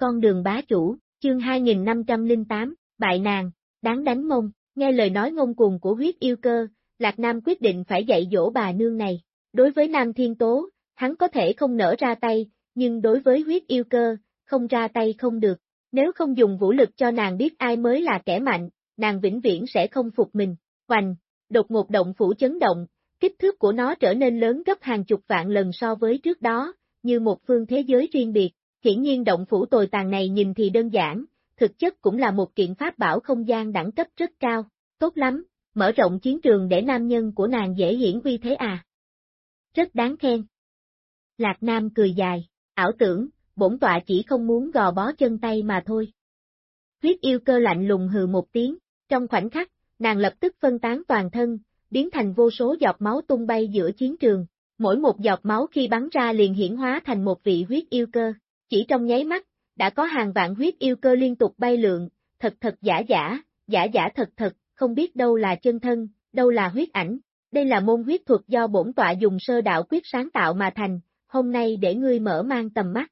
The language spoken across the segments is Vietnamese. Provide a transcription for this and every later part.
con đường bá chủ, chương 2508, bại nàng, đáng đánh mông, nghe lời nói ngông cuồng của huyết yêu cơ, Lạc Nam quyết định phải dạy dỗ bà nương này. Đối với Nam Thiên Tố, hắn có thể không nở ra tay, nhưng đối với huyết yêu cơ, không ra tay không được. Nếu không dùng vũ lực cho nàng biết ai mới là kẻ mạnh, nàng vĩnh viễn sẽ không phục mình. Hoành, đột ngột động phủ chấn động, kích thước của nó trở nên lớn gấp hàng chục vạn lần so với trước đó, như một phương thế giới riêng biệt. Hiển nhiên động phủ tồi tàn này nhìn thì đơn giản, thực chất cũng là một kiện pháp bảo không gian đẳng cấp rất cao. Tốt lắm, mở rộng chiến trường để nam nhân của nàng dễ hiển uy thế à. Rất đáng khen. Lạc Nam cười dài, ảo tưởng, bổn tọa chỉ không muốn gò bó chân tay mà thôi. Huyết yêu cơ lạnh lùng hừ một tiếng, trong khoảnh khắc, nàng lập tức phân tán toàn thân, biến thành vô số giọt máu tung bay giữa chiến trường. Mỗi một giọt máu khi bắn ra liền hiển hóa thành một vị huyết yêu cơ. Chỉ trong nháy mắt, đã có hàng vạn huyết yêu cơ liên tục bay lượn, thật thật giả giả, giả giả thật thật, không biết đâu là chân thân, đâu là huyết ảnh. Đây là môn huyết thuật do bổn tọa dùng sơ đạo quyết sáng tạo mà thành, hôm nay để ngươi mở mang tầm mắt.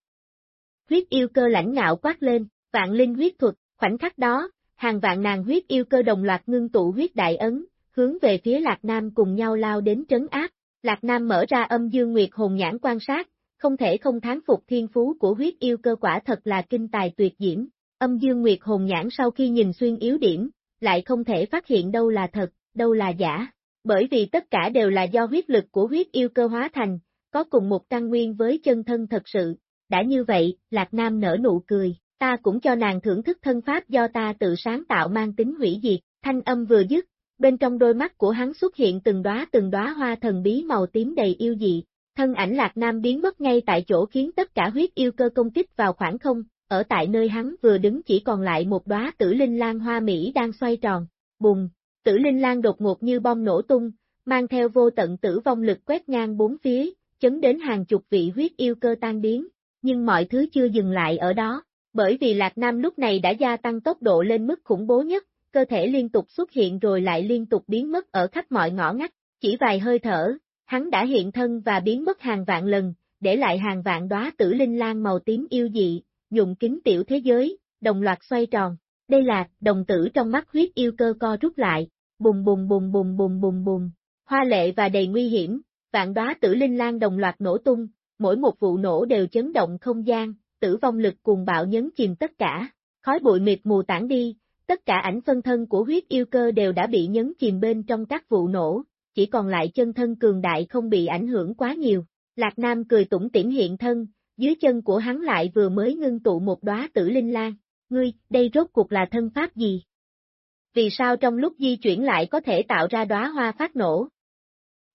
Huyết yêu cơ lãnh ngạo quát lên, vạn linh huyết thuật, khoảnh khắc đó, hàng vạn nàng huyết yêu cơ đồng loạt ngưng tụ huyết đại ấn, hướng về phía Lạc Nam cùng nhau lao đến trấn áp. Lạc Nam mở ra âm dương nguyệt hồn nhãn quan sát, không thể không thán phục thiên phú của huyết yêu cơ quả thật là kinh tài tuyệt diễm. Âm dương nguyệt hồn nhãn sau khi nhìn xuyên yếu điểm, lại không thể phát hiện đâu là thật, đâu là giả. Bởi vì tất cả đều là do huyết lực của huyết yêu cơ hóa thành, có cùng một căn nguyên với chân thân thật sự. Đã như vậy, Lạc Nam nở nụ cười, ta cũng cho nàng thưởng thức thân pháp do ta tự sáng tạo mang tính hủy diệt, thanh âm vừa dứt, bên trong đôi mắt của hắn xuất hiện từng đóa từng đóa hoa thần bí màu tím đầy yêu dị, thân ảnh Lạc Nam biến mất ngay tại chỗ khiến tất cả huyết yêu cơ công kích vào khoảng không, ở tại nơi hắn vừa đứng chỉ còn lại một đóa tử linh lan hoa mỹ đang xoay tròn, bùng, tử linh lan đột ngột như bom nổ tung, mang theo vô tận tử vong lực quét ngang bốn phía, chấn đến hàng chục vị huyết yêu cơ tan biến, nhưng mọi thứ chưa dừng lại ở đó, bởi vì Lạc Nam lúc này đã gia tăng tốc độ lên mức khủng bố nhất, cơ thể liên tục xuất hiện rồi lại liên tục biến mất ở khắp mọi ngõ ngách, chỉ vài hơi thở, hắn đã hiện thân và biến mất hàng vạn lần, để lại hàng vạn đóa tử linh lan màu tím yêu dị, dụng kính tiểu thế giới, đồng loạt xoay tròn. Đây là, đồng tử trong mắt huyết yêu cơ co rút lại, bùng bùng bùng bùng bùng bùng bùng, hoa lệ và đầy nguy hiểm, vạn đóa tử linh lan đồng loạt nổ tung, mỗi một vụ nổ đều chấn động không gian, tử vong lực cuồng bạo nhấn chìm tất cả, khói bụi mịt mù tản đi, tất cả ảnh phân thân của huyết yêu cơ đều đã bị nhấn chìm bên trong các vụ nổ, chỉ còn lại chân thân cường đại không bị ảnh hưởng quá nhiều. Lạc Nam cười tủm tỉm hiện thân, dưới chân của hắn lại vừa mới ngưng tụ một đóa tử linh lan. Ngươi, đây rốt cuộc là thân pháp gì? Vì sao trong lúc di chuyển lại có thể tạo ra đóa hoa phát nổ?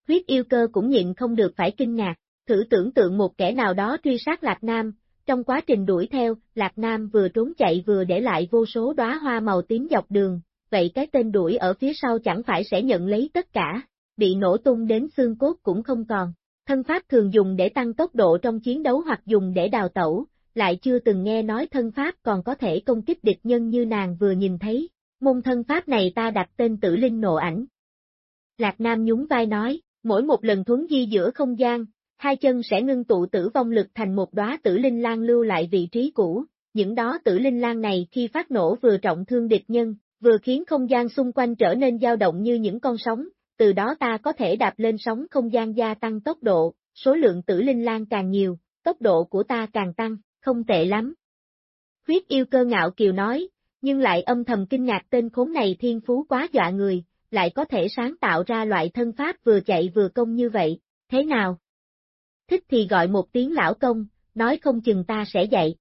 Huyết yêu cơ cũng nhịn không được phải kinh ngạc, thử tưởng tượng một kẻ nào đó truy sát Lạc Nam, trong quá trình đuổi theo, Lạc Nam vừa trốn chạy vừa để lại vô số đóa hoa màu tím dọc đường, vậy cái tên đuổi ở phía sau chẳng phải sẽ nhận lấy tất cả, bị nổ tung đến xương cốt cũng không còn. Thân pháp thường dùng để tăng tốc độ trong chiến đấu hoặc dùng để đào tẩu, lại chưa từng nghe nói thân pháp còn có thể công kích địch nhân như nàng vừa nhìn thấy. Môn thân pháp này ta đặt tên tử linh nộ ảnh. Lạc Nam nhún vai nói, mỗi một lần thuấn di giữa không gian, hai chân sẽ ngưng tụ tử vong lực thành một đóa tử linh lan lưu lại vị trí cũ. Những đó tử linh lan này khi phát nổ vừa trọng thương địch nhân, vừa khiến không gian xung quanh trở nên dao động như những con sóng, từ đó ta có thể đạp lên sóng không gian gia tăng tốc độ, số lượng tử linh lan càng nhiều, tốc độ của ta càng tăng, không tệ lắm. Huyết yêu cơ ngạo kiều nói, nhưng lại âm thầm kinh ngạc tên khốn này thiên phú quá dọa người, lại có thể sáng tạo ra loại thân pháp vừa chạy vừa công như vậy, thế nào? Thích thì gọi một tiếng lão công, nói không chừng ta sẽ dạy.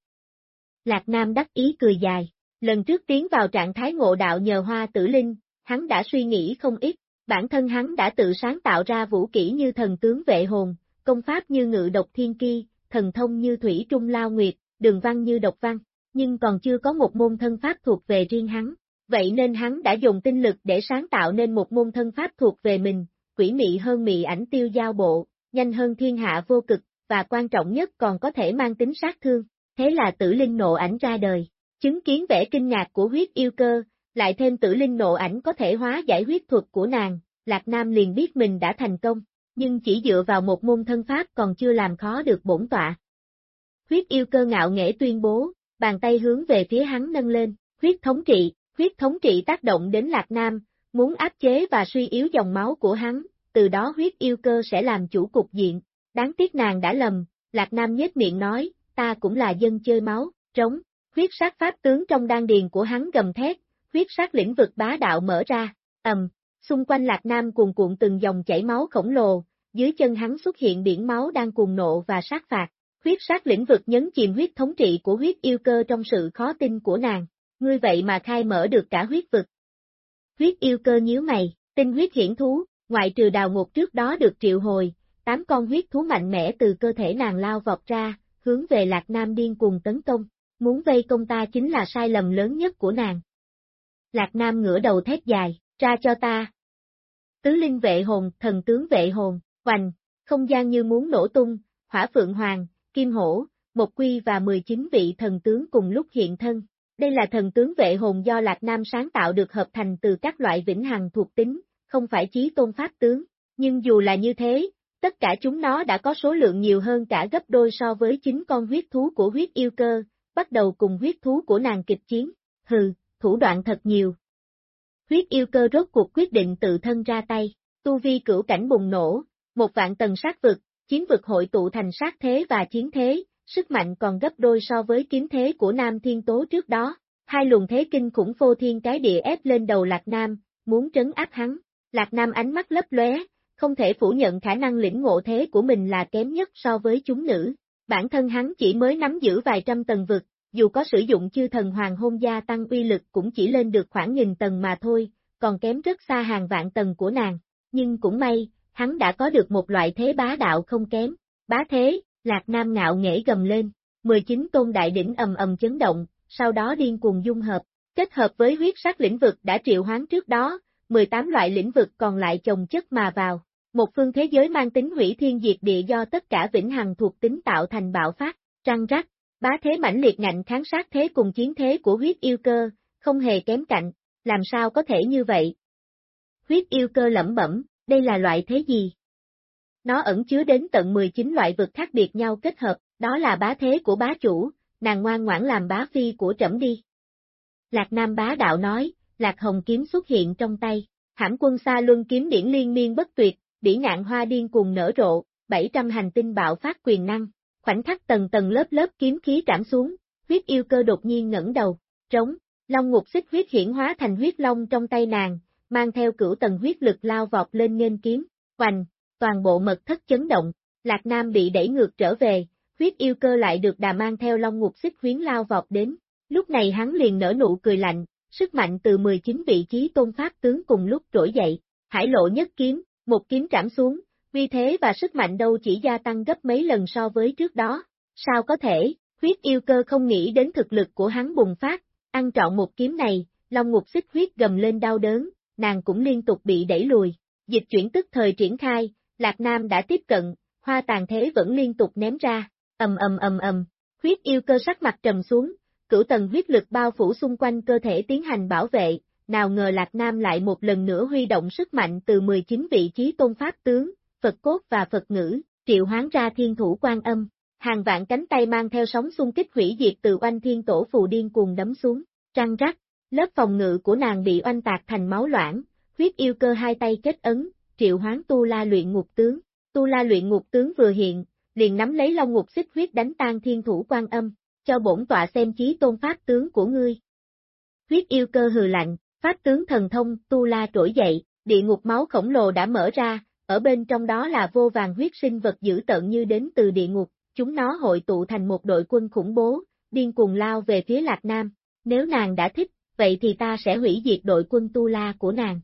Lạc Nam đắc ý cười dài, lần trước tiến vào trạng thái ngộ đạo nhờ hoa tử linh, hắn đã suy nghĩ không ít, bản thân hắn đã tự sáng tạo ra vũ kỹ như thần tướng vệ hồn, công pháp như ngự độc thiên ki, thần thông như thủy trung lao nguyệt, đường văn như độc văn, nhưng còn chưa có một môn thân pháp thuộc về riêng hắn. Vậy nên hắn đã dùng tinh lực để sáng tạo nên một môn thân pháp thuộc về mình, quỷ mị hơn mị ảnh tiêu giao bộ, nhanh hơn thiên hạ vô cực, và quan trọng nhất còn có thể mang tính sát thương. Thế là tử linh nộ ảnh ra đời. Chứng kiến vẻ kinh ngạc của huyết yêu cơ, lại thêm tử linh nộ ảnh có thể hóa giải huyết thuật của nàng, Lạc Nam liền biết mình đã thành công, nhưng chỉ dựa vào một môn thân pháp còn chưa làm khó được bổn tọa. Huyết yêu cơ ngạo nghễ tuyên bố, bàn tay hướng về phía hắn nâng lên, huyết thống trị, huyết thống trị tác động đến Lạc Nam, muốn áp chế và suy yếu dòng máu của hắn, từ đó huyết yêu cơ sẽ làm chủ cục diện. Đáng tiếc nàng đã lầm, Lạc Nam nhếch miệng nói, ta cũng là dân chơi máu, trống, huyết sát pháp tướng trong đan điền của hắn gầm thét, huyết sát lĩnh vực bá đạo mở ra, ầm, xung quanh Lạc Nam cuồn cuộn từng dòng chảy máu khổng lồ, dưới chân hắn xuất hiện biển máu đang cuồng nộ và sát phạt. Huyết sát lĩnh vực nhấn chìm huyết thống trị của huyết yêu cơ trong sự khó tin của nàng, ngươi vậy mà khai mở được cả huyết vực. Huyết yêu cơ nhíu mày, tinh huyết hiển thú, ngoại trừ đào ngục trước đó được triệu hồi, tám con huyết thú mạnh mẽ từ cơ thể nàng lao vọt ra, hướng về Lạc Nam điên cuồng tấn công, muốn vây công ta chính là sai lầm lớn nhất của nàng. Lạc Nam ngửa đầu thét dài, ra cho ta. Tứ linh vệ hồn, thần tướng vệ hồn, hoành, không gian như muốn nổ tung, hỏa phượng hoàng, kim hổ, một quy và 19 vị thần tướng cùng lúc hiện thân. Đây là thần tướng vệ hồn do Lạc Nam sáng tạo được hợp thành từ các loại vĩnh hằng thuộc tính, không phải chí tôn pháp tướng. Nhưng dù là như thế, tất cả chúng nó đã có số lượng nhiều hơn cả gấp đôi so với chính con huyết thú của huyết yêu cơ, bắt đầu cùng huyết thú của nàng kịch chiến. Hừ, thủ đoạn thật nhiều. Huyết yêu cơ rốt cuộc quyết định tự thân ra tay, tu vi cửu cảnh bùng nổ, một vạn tầng sát vực, chiến vực hội tụ thành sát thế và chiến thế, sức mạnh còn gấp đôi so với kiếm thế của Nam Thiên Tố trước đó. Hai luồng thế kinh khủng phô thiên cái địa ép lên đầu Lạc Nam, muốn trấn áp hắn. Lạc Nam ánh mắt lấp lóe, không thể phủ nhận khả năng lĩnh ngộ thế của mình là kém nhất so với chúng nữ. Bản thân hắn chỉ mới nắm giữ vài trăm tầng vực, dù có sử dụng chư thần hoàng hôn gia tăng uy lực cũng chỉ lên được khoảng nghìn tầng mà thôi, còn kém rất xa hàng vạn tầng của nàng. Nhưng cũng may, hắn đã có được một loại thế bá đạo không kém. Bá thế, Lạc Nam ngạo nghễ gầm lên, 19 tôn đại đỉnh ầm ầm chấn động, sau đó điên cuồng dung hợp, kết hợp với huyết sắc lĩnh vực đã triệu hoán trước đó, 18 loại lĩnh vực còn lại chồng chất mà vào. Một phương thế giới mang tính hủy thiên diệt địa do tất cả vĩnh hằng thuộc tính tạo thành bạo phát, trăng rắc, bá thế mãnh liệt ngạnh kháng sát thế cùng chiến thế của huyết yêu cơ, không hề kém cạnh, làm sao có thể như vậy? Huyết yêu cơ lẩm bẩm, đây là loại thế gì? Nó ẩn chứa đến tận 19 loại vực khác biệt nhau kết hợp, đó là bá thế của bá chủ, nàng ngoan ngoãn làm bá phi của trẫm đi. Lạc Nam bá đạo nói, Lạc Hồng kiếm xuất hiện trong tay, hãm quân xa luân kiếm điển liên miên bất tuyệt, bỉ ngạn hoa điên cùng nở rộ, 700 hành tinh bạo phát quyền năng, khoảnh khắc tầng tầng lớp lớp kiếm khí trảm xuống, huyết yêu cơ đột nhiên ngẩng đầu, trống, long ngục xích huyết hiển hóa thành huyết long trong tay nàng, mang theo cửu tầng huyết lực lao vọt lên nghênh kiếm, hoành, toàn bộ mật thất chấn động, Lạc Nam bị đẩy ngược trở về, huyết yêu cơ lại được đà mang theo long ngục xích huyến lao vọt đến, lúc này hắn liền nở nụ cười lạnh, sức mạnh từ 19 vị trí tôn pháp tướng cùng lúc trỗi dậy, hải lộ nhất kiếm, một kiếm trảm xuống, vì thế và sức mạnh đâu chỉ gia tăng gấp mấy lần so với trước đó, sao có thể, huyết yêu cơ không nghĩ đến thực lực của hắn bùng phát, ăn trọn một kiếm này, long ngục xích huyết gầm lên đau đớn, nàng cũng liên tục bị đẩy lùi, dịch chuyển tức thời triển khai, Lạc Nam đã tiếp cận, hoa tàn thế vẫn liên tục ném ra, ầm ầm ầm ầm, huyết yêu cơ sắc mặt trầm xuống, cửu tầng huyết lực bao phủ xung quanh cơ thể tiến hành bảo vệ, nào ngờ Lạc Nam lại một lần nữa huy động sức mạnh từ 19 vị trí tôn pháp tướng, Phật cốt và Phật ngữ, triệu hoán ra thiên thủ quan âm, hàng vạn cánh tay mang theo sóng xung kích hủy diệt từ oanh thiên tổ phù điên cuồng đấm xuống, trăng rắc, lớp phòng ngự của nàng bị oanh tạc thành máu loãng, huyết yêu cơ hai tay kết ấn, triệu hoán tu la luyện ngục tướng, tu la luyện ngục tướng vừa hiện, liền nắm lấy long ngục xích huyết đánh tan thiên thủ quan âm, cho bổn tọa xem chí tôn pháp tướng của ngươi. Huyết yêu cơ hừ lạnh, pháp tướng thần thông, tu la trỗi dậy, địa ngục máu khổng lồ đã mở ra, ở bên trong đó là vô vàng huyết sinh vật dữ tợn như đến từ địa ngục, chúng nó hội tụ thành một đội quân khủng bố, điên cuồng lao về phía Lạc Nam. Nếu nàng đã thích, vậy thì ta sẽ hủy diệt đội quân tu la của nàng.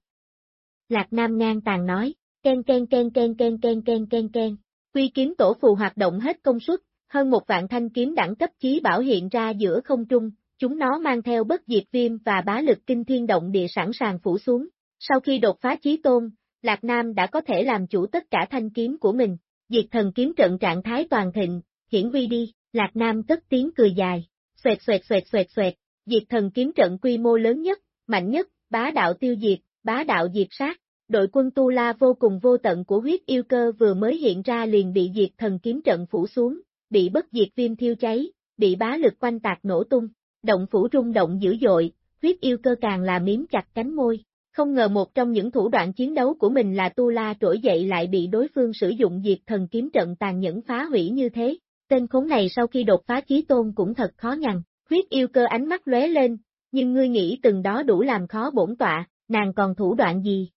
Lạc Nam ngang tàn nói, ken ken ken ken ken ken ken ken ken, quy kiếm tổ phù hoạt động hết công suất, hơn một vạn thanh kiếm đẳng cấp chí bảo hiện ra giữa không trung, chúng nó mang theo bất diệt viêm và bá lực kinh thiên động địa sẵn sàng phủ xuống. Sau khi đột phá chí tôn, Lạc Nam đã có thể làm chủ tất cả thanh kiếm của mình, diệt thần kiếm trận trạng thái toàn thịnh, hiển vi đi, Lạc Nam cất tiếng cười dài, xoẹt xoẹt xoẹt xoẹt xoẹt, diệt thần kiếm trận quy mô lớn nhất, mạnh nhất, bá đạo tiêu diệt, bá đạo diệt sát. Đội quân Tu La vô cùng vô tận của huyết yêu cơ vừa mới hiện ra liền bị diệt thần kiếm trận phủ xuống, bị bất diệt viêm thiêu cháy, bị bá lực quanh tạc nổ tung, động phủ rung động dữ dội, huyết yêu cơ càng là miếm chặt cánh môi. Không ngờ một trong những thủ đoạn chiến đấu của mình là Tu La trỗi dậy lại bị đối phương sử dụng diệt thần kiếm trận tàn nhẫn phá hủy như thế. Tên khốn này sau khi đột phá chí tôn cũng thật khó nhằn, huyết yêu cơ ánh mắt lóe lên, nhưng ngươi nghĩ từng đó đủ làm khó bổn tọa, nàng còn thủ đoạn gì?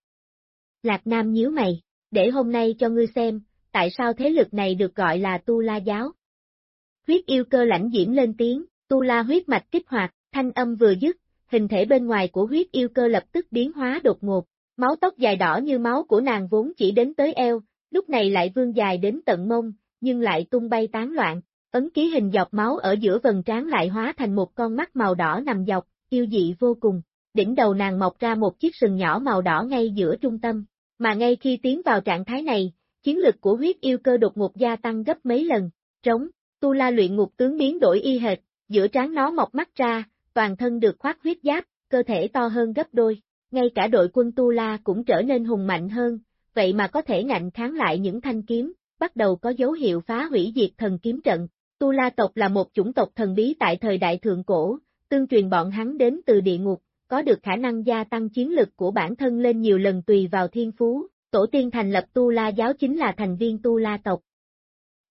Lạc Nam nhíu mày, để hôm nay cho ngươi xem, tại sao thế lực này được gọi là Tu La Giáo. Huyết yêu cơ lãnh diễm lên tiếng, Tu La huyết mạch kích hoạt, thanh âm vừa dứt, hình thể bên ngoài của huyết yêu cơ lập tức biến hóa đột ngột, máu tóc dài đỏ như máu của nàng vốn chỉ đến tới eo, lúc này lại vươn dài đến tận mông, nhưng lại tung bay tán loạn, ấn ký hình dọc máu ở giữa vần trán lại hóa thành một con mắt màu đỏ nằm dọc, yêu dị vô cùng. Đỉnh đầu nàng mọc ra một chiếc sừng nhỏ màu đỏ ngay giữa trung tâm, mà ngay khi tiến vào trạng thái này, chiến lực của huyết yêu cơ đột ngột gia tăng gấp mấy lần, trống, tu la luyện ngục tướng biến đổi y hệt, giữa trán nó mọc mắt ra, toàn thân được khoác huyết giáp, cơ thể to hơn gấp đôi, ngay cả đội quân tu la cũng trở nên hùng mạnh hơn, vậy mà có thể ngạnh kháng lại những thanh kiếm, bắt đầu có dấu hiệu phá hủy diệt thần kiếm trận. Tu La tộc là một chủng tộc thần bí tại thời đại thượng cổ, tương truyền bọn hắn đến từ địa ngục, có được khả năng gia tăng chiến lực của bản thân lên nhiều lần tùy vào thiên phú, tổ tiên thành lập Tu La giáo chính là thành viên Tu La tộc.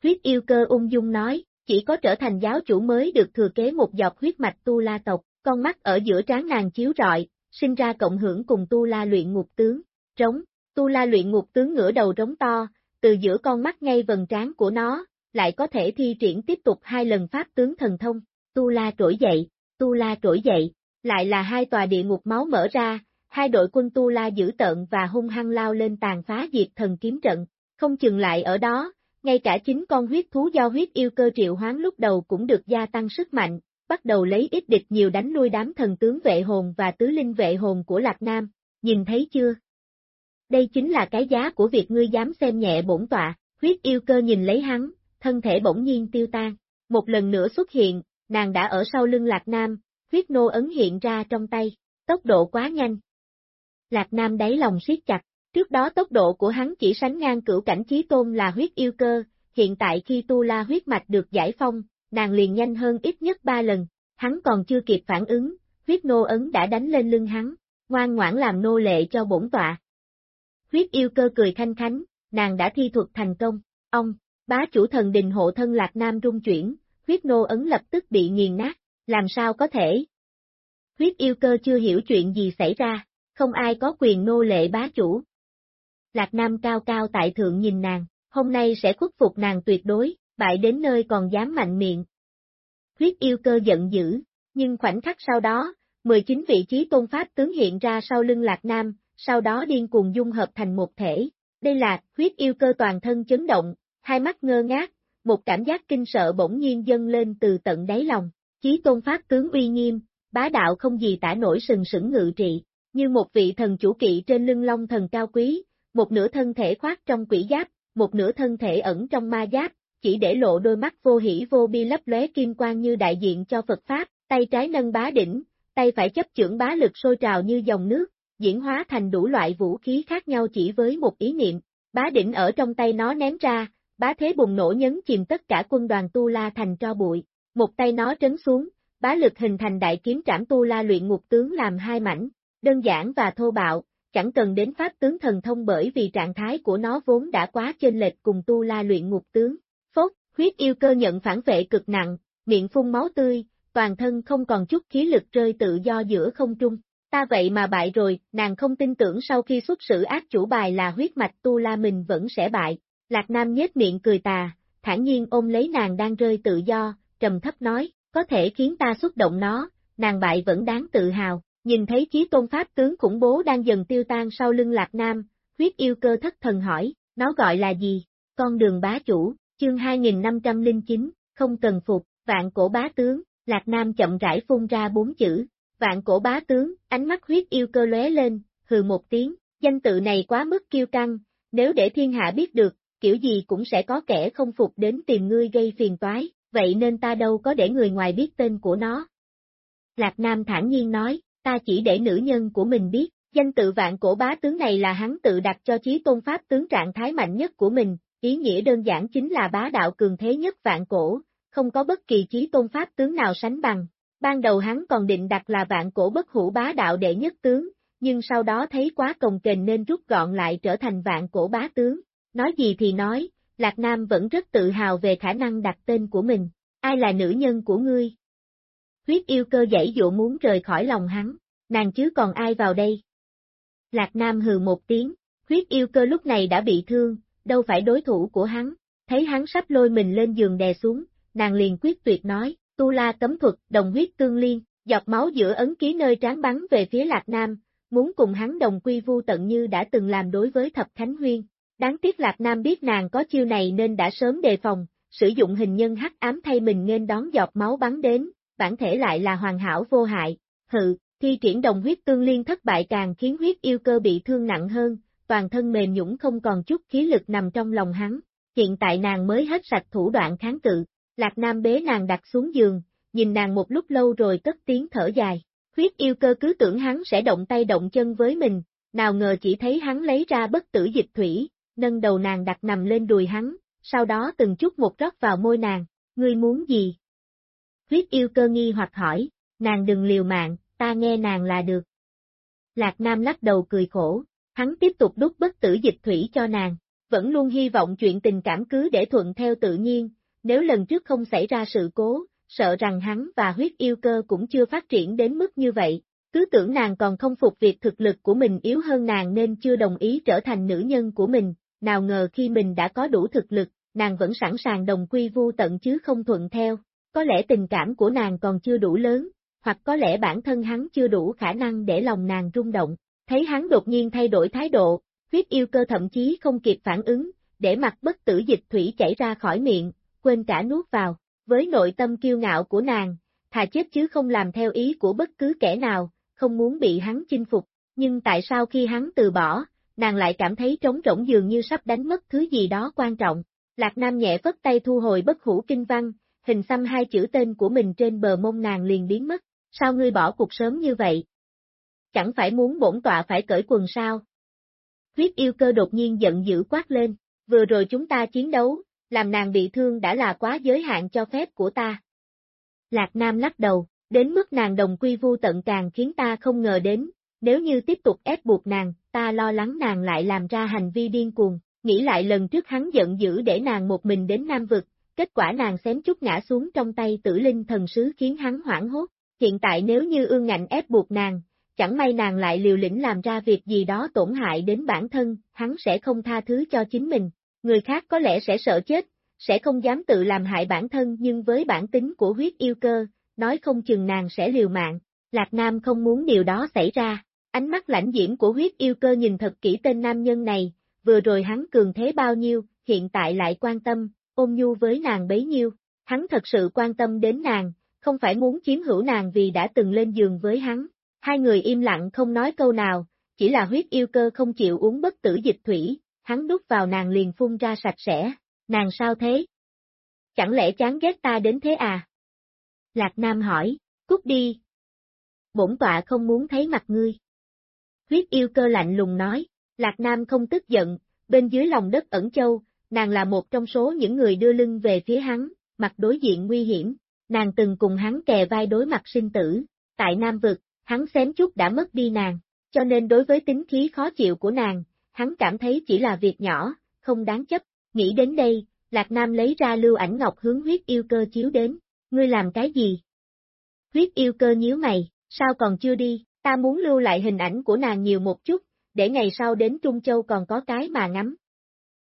Huyết yêu cơ ung dung nói, chỉ có trở thành giáo chủ mới được thừa kế một dọc huyết mạch Tu La tộc, con mắt ở giữa trán nàng chiếu rọi, sinh ra cộng hưởng cùng Tu La luyện ngục tướng, trống, Tu La luyện ngục tướng ngửa đầu trống to, từ giữa con mắt ngay vần trán của nó, lại có thể thi triển tiếp tục hai lần pháp tướng thần thông, Tu La trỗi dậy, Tu La trỗi dậy, lại là hai tòa địa ngục máu mở ra, hai đội quân Tu La dữ tợn và hung hăng lao lên tàn phá diệt thần kiếm trận, không chừng lại ở đó, ngay cả chính con huyết thú do huyết yêu cơ triệu hoán lúc đầu cũng được gia tăng sức mạnh, bắt đầu lấy ít địch nhiều đánh lui đám thần tướng vệ hồn và tứ linh vệ hồn của Lạc Nam, nhìn thấy chưa? Đây chính là cái giá của việc ngươi dám xem nhẹ bổn tọa, huyết yêu cơ nhìn lấy hắn, thân thể bỗng nhiên tiêu tan, một lần nữa xuất hiện, nàng đã ở sau lưng Lạc Nam, huyết nô ấn hiện ra trong tay, tốc độ quá nhanh. Lạc Nam đáy lòng siết chặt, trước đó tốc độ của hắn chỉ sánh ngang cửu cảnh chí tôn là huyết yêu cơ, hiện tại khi tu la huyết mạch được giải phong, nàng liền nhanh hơn ít nhất ba lần, hắn còn chưa kịp phản ứng, huyết nô ấn đã đánh lên lưng hắn, ngoan ngoãn làm nô lệ cho bổn tọa. Huyết yêu cơ cười thanh khánh, nàng đã thi thuật thành công, ông, bá chủ thần đình hộ thân lạc nam rung chuyển, huyết nô ấn lập tức bị nghiền nát, làm sao có thể? Huyết yêu cơ chưa hiểu chuyện gì xảy ra, không ai có quyền nô lệ bá chủ. Lạc Nam cao cao tại thượng nhìn nàng, hôm nay sẽ khuất phục nàng tuyệt đối, bại đến nơi còn dám mạnh miệng. Huyết yêu cơ giận dữ, nhưng khoảnh khắc sau đó, 19 vị trí tôn pháp tướng hiện ra sau lưng Lạc Nam, sau đó điên cuồng dung hợp thành một thể. Đây là, huyết yêu cơ toàn thân chấn động, hai mắt ngơ ngác, một cảm giác kinh sợ bỗng nhiên dâng lên từ tận đáy lòng. Chí tôn pháp tướng uy nghiêm, bá đạo không gì tả nổi sừng sững ngự trị, như một vị thần chủ kỵ trên lưng long thần cao quý, một nửa thân thể khoác trong quỷ giáp, một nửa thân thể ẩn trong ma giáp, chỉ để lộ đôi mắt vô hỉ vô bi lấp lóe kim quang như đại diện cho Phật Pháp, tay trái nâng bá đỉnh, tay phải chấp chưởng bá lực sôi trào như dòng nước, diễn hóa thành đủ loại vũ khí khác nhau chỉ với một ý niệm, bá đỉnh ở trong tay nó ném ra, bá thế bùng nổ nhấn chìm tất cả quân đoàn Tu La thành cho bụi, một tay nó trấn xuống, bá lực hình thành đại kiếm trảm Tu La luyện ngục tướng làm hai mảnh, đơn giản và thô bạo, chẳng cần đến pháp tướng thần thông bởi vì trạng thái của nó vốn đã quá chênh lệch cùng Tu La luyện ngục tướng. Phốt, huyết yêu cơ nhận phản vệ cực nặng, miệng phun máu tươi, toàn thân không còn chút khí lực rơi tự do giữa không trung. Ta vậy mà bại rồi, nàng không tin tưởng sau khi xuất sự ác chủ bài là huyết mạch Tu La mình vẫn sẽ bại. Lạc Nam nhếch miệng cười tà, thản nhiên ôm lấy nàng đang rơi tự do, trầm thấp nói, có thể khiến ta xúc động nó, nàng bại vẫn đáng tự hào. Nhìn thấy chí tôn pháp tướng khủng bố đang dần tiêu tan sau lưng Lạc Nam, huyết yêu cơ thất thần hỏi, nó gọi là gì? Con đường bá chủ, chương 2509, không cần phục, vạn cổ bá tướng, Lạc Nam chậm rãi phun ra bốn chữ, vạn cổ bá tướng, ánh mắt huyết yêu cơ lóe lên, hừ một tiếng, danh tự này quá mức kiêu căng, nếu để thiên hạ biết được, kiểu gì cũng sẽ có kẻ không phục đến tìm ngươi gây phiền toái, vậy nên ta đâu có để người ngoài biết tên của nó. Lạc Nam thản nhiên nói, ta chỉ để nữ nhân của mình biết, danh tự vạn cổ bá tướng này là hắn tự đặt cho chí tôn pháp tướng trạng thái mạnh nhất của mình, ý nghĩa đơn giản chính là bá đạo cường thế nhất vạn cổ, không có bất kỳ chí tôn pháp tướng nào sánh bằng. Ban đầu hắn còn định đặt là vạn cổ bất hủ bá đạo đệ nhất tướng, nhưng sau đó thấy quá cồng kềnh nên rút gọn lại trở thành vạn cổ bá tướng. Nói gì thì nói, Lạc Nam vẫn rất tự hào về khả năng đặt tên của mình. Ai là nữ nhân của ngươi? Huyết yêu cơ dãy dụ muốn rời khỏi lòng hắn, nàng chứ còn ai vào đây? Lạc Nam hừ một tiếng, huyết yêu cơ lúc này đã bị thương, đâu phải đối thủ của hắn, thấy hắn sắp lôi mình lên giường đè xuống, nàng liền quyết tuyệt nói, tu la cấm thuật, đồng huyết tương liên, dọc máu giữa ấn ký nơi trán bắn về phía Lạc Nam, muốn cùng hắn đồng quy vu tận như đã từng làm đối với Thập Khánh Huyên. Đáng tiếc Lạc Nam biết nàng có chiêu này nên đã sớm đề phòng, sử dụng hình nhân hắc ám thay mình nên đón giọt máu bắn đến, bản thể lại là hoàn hảo vô hại. Hự, thi triển đồng huyết tương liên thất bại càng khiến huyết yêu cơ bị thương nặng hơn, toàn thân mềm nhũng không còn chút khí lực nằm trong lòng hắn. Hiện tại nàng mới hết sạch thủ đoạn kháng cự, Lạc Nam bế nàng đặt xuống giường, nhìn nàng một lúc lâu rồi cất tiếng thở dài. Huyết yêu cơ cứ tưởng hắn sẽ động tay động chân với mình, nào ngờ chỉ thấy hắn lấy ra bất tử dịch thủy, nâng đầu nàng đặt nằm lên đùi hắn, sau đó từng chút một rót vào môi nàng, ngươi muốn gì? Huyết yêu cơ nghi hoặc hỏi, nàng đừng liều mạng, ta nghe nàng là được. Lạc Nam lắc đầu cười khổ, hắn tiếp tục đút bất tử dịch thủy cho nàng, vẫn luôn hy vọng chuyện tình cảm cứ để thuận theo tự nhiên, nếu lần trước không xảy ra sự cố, sợ rằng hắn và huyết yêu cơ cũng chưa phát triển đến mức như vậy, cứ tưởng nàng còn không phục việc thực lực của mình yếu hơn nàng nên chưa đồng ý trở thành nữ nhân của mình, nào ngờ khi mình đã có đủ thực lực, nàng vẫn sẵn sàng đồng quy vu tận chứ không thuận theo, có lẽ tình cảm của nàng còn chưa đủ lớn, hoặc có lẽ bản thân hắn chưa đủ khả năng để lòng nàng rung động, thấy hắn đột nhiên thay đổi thái độ, huyết yêu cơ thậm chí không kịp phản ứng, để mặt bất tử dịch thủy chảy ra khỏi miệng, quên cả nuốt vào, với nội tâm kiêu ngạo của nàng, thà chết chứ không làm theo ý của bất cứ kẻ nào, không muốn bị hắn chinh phục, nhưng tại sao khi hắn từ bỏ, nàng lại cảm thấy trống rỗng dường như sắp đánh mất thứ gì đó quan trọng. Lạc Nam nhẹ vất tay thu hồi bất hủ kinh văn, hình xăm hai chữ tên của mình trên bờ mông nàng liền biến mất, sao ngươi bỏ cuộc sớm như vậy? Chẳng phải muốn bổn tọa phải cởi quần sao? Huyết yêu cơ đột nhiên giận dữ quát lên, vừa rồi chúng ta chiến đấu, làm nàng bị thương đã là quá giới hạn cho phép của ta. Lạc Nam lắc đầu, đến mức nàng đồng quy vu tận càng khiến ta không ngờ đến, nếu như tiếp tục ép buộc nàng, ta lo lắng nàng lại làm ra hành vi điên cuồng, nghĩ lại lần trước hắn giận dữ để nàng một mình đến Nam Vực, kết quả nàng xém chút ngã xuống trong tay tử linh thần sứ khiến hắn hoảng hốt, hiện tại nếu như ương ngạnh ép buộc nàng, chẳng may nàng lại liều lĩnh làm ra việc gì đó tổn hại đến bản thân, hắn sẽ không tha thứ cho chính mình, người khác có lẽ sẽ sợ chết, sẽ không dám tự làm hại bản thân nhưng với bản tính của huyết yêu cơ, nói không chừng nàng sẽ liều mạng, Lạc Nam không muốn điều đó xảy ra, ánh mắt lãnh diễm của huyết yêu cơ nhìn thật kỹ tên nam nhân này, vừa rồi hắn cường thế bao nhiêu, hiện tại lại quan tâm, ôm nhu với nàng bấy nhiêu, hắn thật sự quan tâm đến nàng, không phải muốn chiếm hữu nàng vì đã từng lên giường với hắn, hai người im lặng không nói câu nào, chỉ là huyết yêu cơ không chịu uống bất tử dịch thủy, hắn đút vào nàng liền phun ra sạch sẽ, nàng sao thế? Chẳng lẽ chán ghét ta đến thế à? Lạc Nam hỏi, cút đi. Bổn tọa không muốn thấy mặt ngươi. Huyết yêu cơ lạnh lùng nói, Lạc Nam không tức giận, bên dưới lòng đất ẩn châu, nàng là một trong số những người đưa lưng về phía hắn, mặt đối diện nguy hiểm, nàng từng cùng hắn kè vai đối mặt sinh tử, tại Nam Vực, hắn xém chút đã mất đi nàng, cho nên đối với tính khí khó chịu của nàng, hắn cảm thấy chỉ là việc nhỏ, không đáng chấp, nghĩ đến đây, Lạc Nam lấy ra lưu ảnh ngọc hướng huyết yêu cơ chiếu đến, ngươi làm cái gì? Huyết yêu cơ nhíu mày, sao còn chưa đi, ta muốn lưu lại hình ảnh của nàng nhiều một chút, để ngày sau đến Trung Châu còn có cái mà ngắm.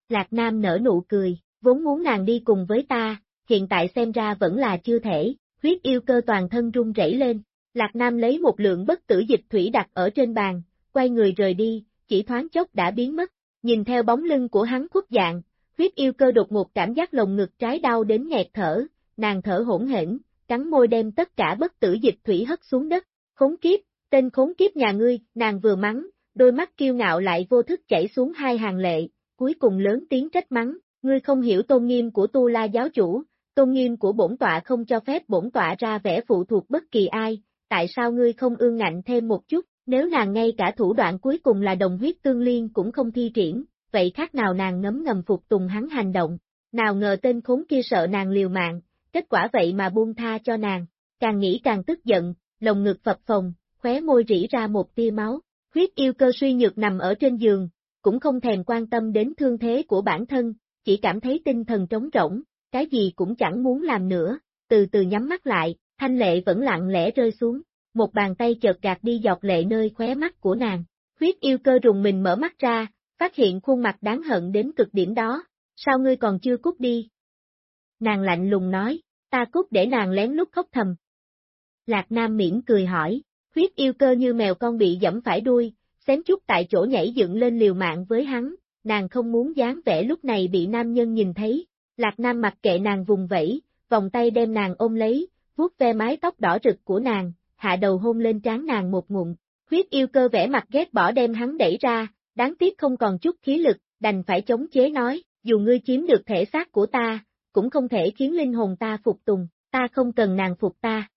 Lạc Nam nở nụ cười, vốn muốn nàng đi cùng với ta, hiện tại xem ra vẫn là chưa thể, huyết yêu cơ toàn thân run rẩy lên, Lạc Nam lấy một lượng bất tử dịch thủy đặt ở trên bàn, quay người rời đi, chỉ thoáng chốc đã biến mất, nhìn theo bóng lưng của hắn khuất dạng, huyết yêu cơ đột ngột cảm giác lồng ngực trái đau đến nghẹt thở, nàng thở hỗn hển, cắn môi đem tất cả bất tử dịch thủy hất xuống đất, khốn kiếp, tên khốn kiếp nhà ngươi, nàng vừa mắng, đôi mắt kiêu ngạo lại vô thức chảy xuống hai hàng lệ, cuối cùng lớn tiếng trách mắng, ngươi không hiểu tôn nghiêm của tu la giáo chủ, tôn nghiêm của bổn tọa không cho phép bổn tọa ra vẻ phụ thuộc bất kỳ ai, tại sao ngươi không ương ngạnh thêm một chút, nếu nàng ngay cả thủ đoạn cuối cùng là đồng huyết tương liên cũng không thi triển, vậy khác nào nàng ngấm ngầm phục tùng hắn hành động, nào ngờ tên khốn kia sợ nàng liều mạng, kết quả vậy mà buông tha cho nàng, càng nghĩ càng tức giận, lồng ngực phập phồng, khóe môi rỉ ra một tia máu, huyết yêu cơ suy nhược nằm ở trên giường, cũng không thèm quan tâm đến thương thế của bản thân, chỉ cảm thấy tinh thần trống rỗng, cái gì cũng chẳng muốn làm nữa, từ từ nhắm mắt lại, thanh lệ vẫn lặng lẽ rơi xuống, một bàn tay chợt gạt đi giọt lệ nơi khóe mắt của nàng, huyết yêu cơ rùng mình mở mắt ra, phát hiện khuôn mặt đáng hận đến cực điểm đó, sao ngươi còn chưa cút đi? Nàng lạnh lùng nói, ta cút để nàng lén lút khóc thầm. Lạc Nam miễn cười hỏi, huyết yêu cơ như mèo con bị dẫm phải đuôi, xém chút tại chỗ nhảy dựng lên liều mạng với hắn, nàng không muốn dáng vẻ lúc này bị nam nhân nhìn thấy, Lạc Nam mặc kệ nàng vùng vẫy, vòng tay đem nàng ôm lấy, vuốt ve mái tóc đỏ rực của nàng, hạ đầu hôn lên trán nàng một ngụm, huyết yêu cơ vẻ mặt ghét bỏ đem hắn đẩy ra, đáng tiếc không còn chút khí lực, đành phải chống chế nói, dù ngươi chiếm được thể xác của ta, cũng không thể khiến linh hồn ta phục tùng, ta không cần nàng phục ta.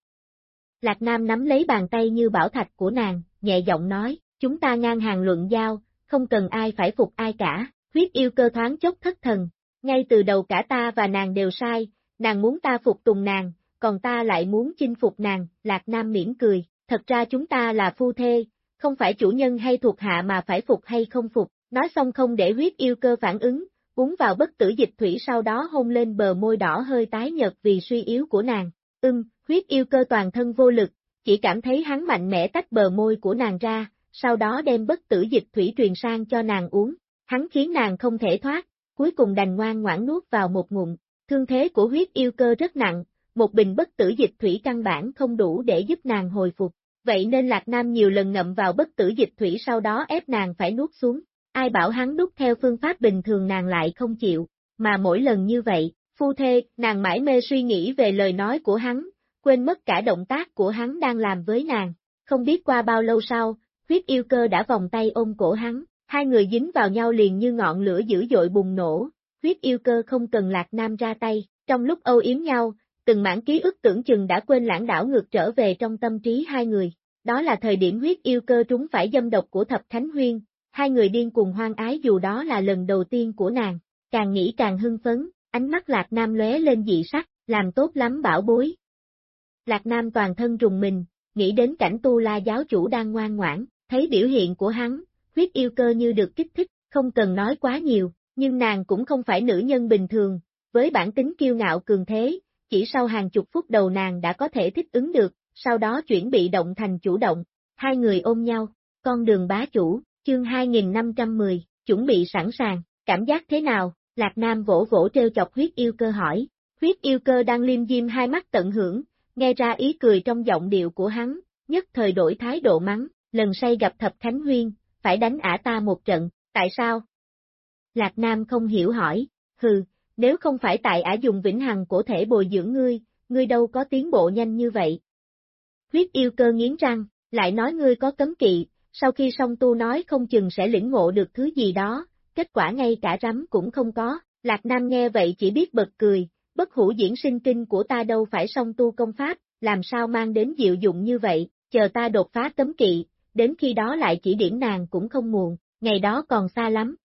Lạc Nam nắm lấy bàn tay như bảo thạch của nàng, nhẹ giọng nói, chúng ta ngang hàng luận giao, không cần ai phải phục ai cả, huyết yêu cơ thoáng chốc thất thần, ngay từ đầu cả ta và nàng đều sai, nàng muốn ta phục tùng nàng, còn ta lại muốn chinh phục nàng, Lạc Nam mỉm cười, thật ra chúng ta là phu thê, không phải chủ nhân hay thuộc hạ mà phải phục hay không phục, nói xong không để huyết yêu cơ phản ứng, uống vào bất tử dịch thủy sau đó hôn lên bờ môi đỏ hơi tái nhợt vì suy yếu của nàng, ưng, huyết yêu cơ toàn thân vô lực, chỉ cảm thấy hắn mạnh mẽ tách bờ môi của nàng ra, sau đó đem bất tử dịch thủy truyền sang cho nàng uống, hắn khiến nàng không thể thoát, cuối cùng đành ngoan ngoãn nuốt vào một ngụm, thương thế của huyết yêu cơ rất nặng, một bình bất tử dịch thủy căn bản không đủ để giúp nàng hồi phục, vậy nên Lạc Nam nhiều lần ngậm vào bất tử dịch thủy sau đó ép nàng phải nuốt xuống, ai bảo hắn nuốt theo phương pháp bình thường nàng lại không chịu, mà mỗi lần như vậy, phu thê, nàng mãi mê suy nghĩ về lời nói của hắn, quên mất cả động tác của hắn đang làm với nàng, không biết qua bao lâu sau, huyết yêu cơ đã vòng tay ôm cổ hắn, hai người dính vào nhau liền như ngọn lửa dữ dội bùng nổ, huyết yêu cơ không cần lạc nam ra tay, trong lúc âu yếm nhau, từng mảng ký ức tưởng chừng đã quên lãng đảo ngược trở về trong tâm trí hai người. Đó là thời điểm huyết yêu cơ trúng phải dâm độc của Thập thánh Huyên, hai người điên cùng hoang ái dù đó là lần đầu tiên của nàng, càng nghĩ càng hưng phấn, ánh mắt Lạc Nam lóe lên dị sắc, làm tốt lắm bảo bối. Lạc Nam toàn thân rùng mình, nghĩ đến cảnh tu la giáo chủ đang ngoan ngoãn, thấy biểu hiện của hắn, huyết yêu cơ như được kích thích, không cần nói quá nhiều, nhưng nàng cũng không phải nữ nhân bình thường, với bản tính kiêu ngạo cường thế, chỉ sau hàng chục phút đầu nàng đã có thể thích ứng được, sau đó chuyển bị động thành chủ động, hai người ôm nhau, con đường bá chủ, chương 2510, chuẩn bị sẵn sàng, cảm giác thế nào, Lạc Nam vỗ vỗ treo chọc huyết yêu cơ hỏi, huyết yêu cơ đang liêm diêm hai mắt tận hưởng, nghe ra ý cười trong giọng điệu của hắn, nhất thời đổi thái độ mắng, lần say gặp thập Khánh Huyên, phải đánh ả ta một trận, tại sao? Lạc Nam không hiểu hỏi, hừ, nếu không phải tại ả dùng vĩnh hằng cổ thể bồi dưỡng ngươi, ngươi đâu có tiến bộ nhanh như vậy. Huyết yêu cơ nghiến răng, lại nói ngươi có cấm kỵ, sau khi song tu nói không chừng sẽ lĩnh ngộ được thứ gì đó, kết quả ngay cả rắm cũng không có, Lạc Nam nghe vậy chỉ biết bật cười, bất hủ diễn sinh kinh của ta đâu phải song tu công pháp, làm sao mang đến diệu dụng như vậy, chờ ta đột phá cấm kỵ, đến khi đó lại chỉ điểm nàng cũng không muộn, ngày đó còn xa lắm.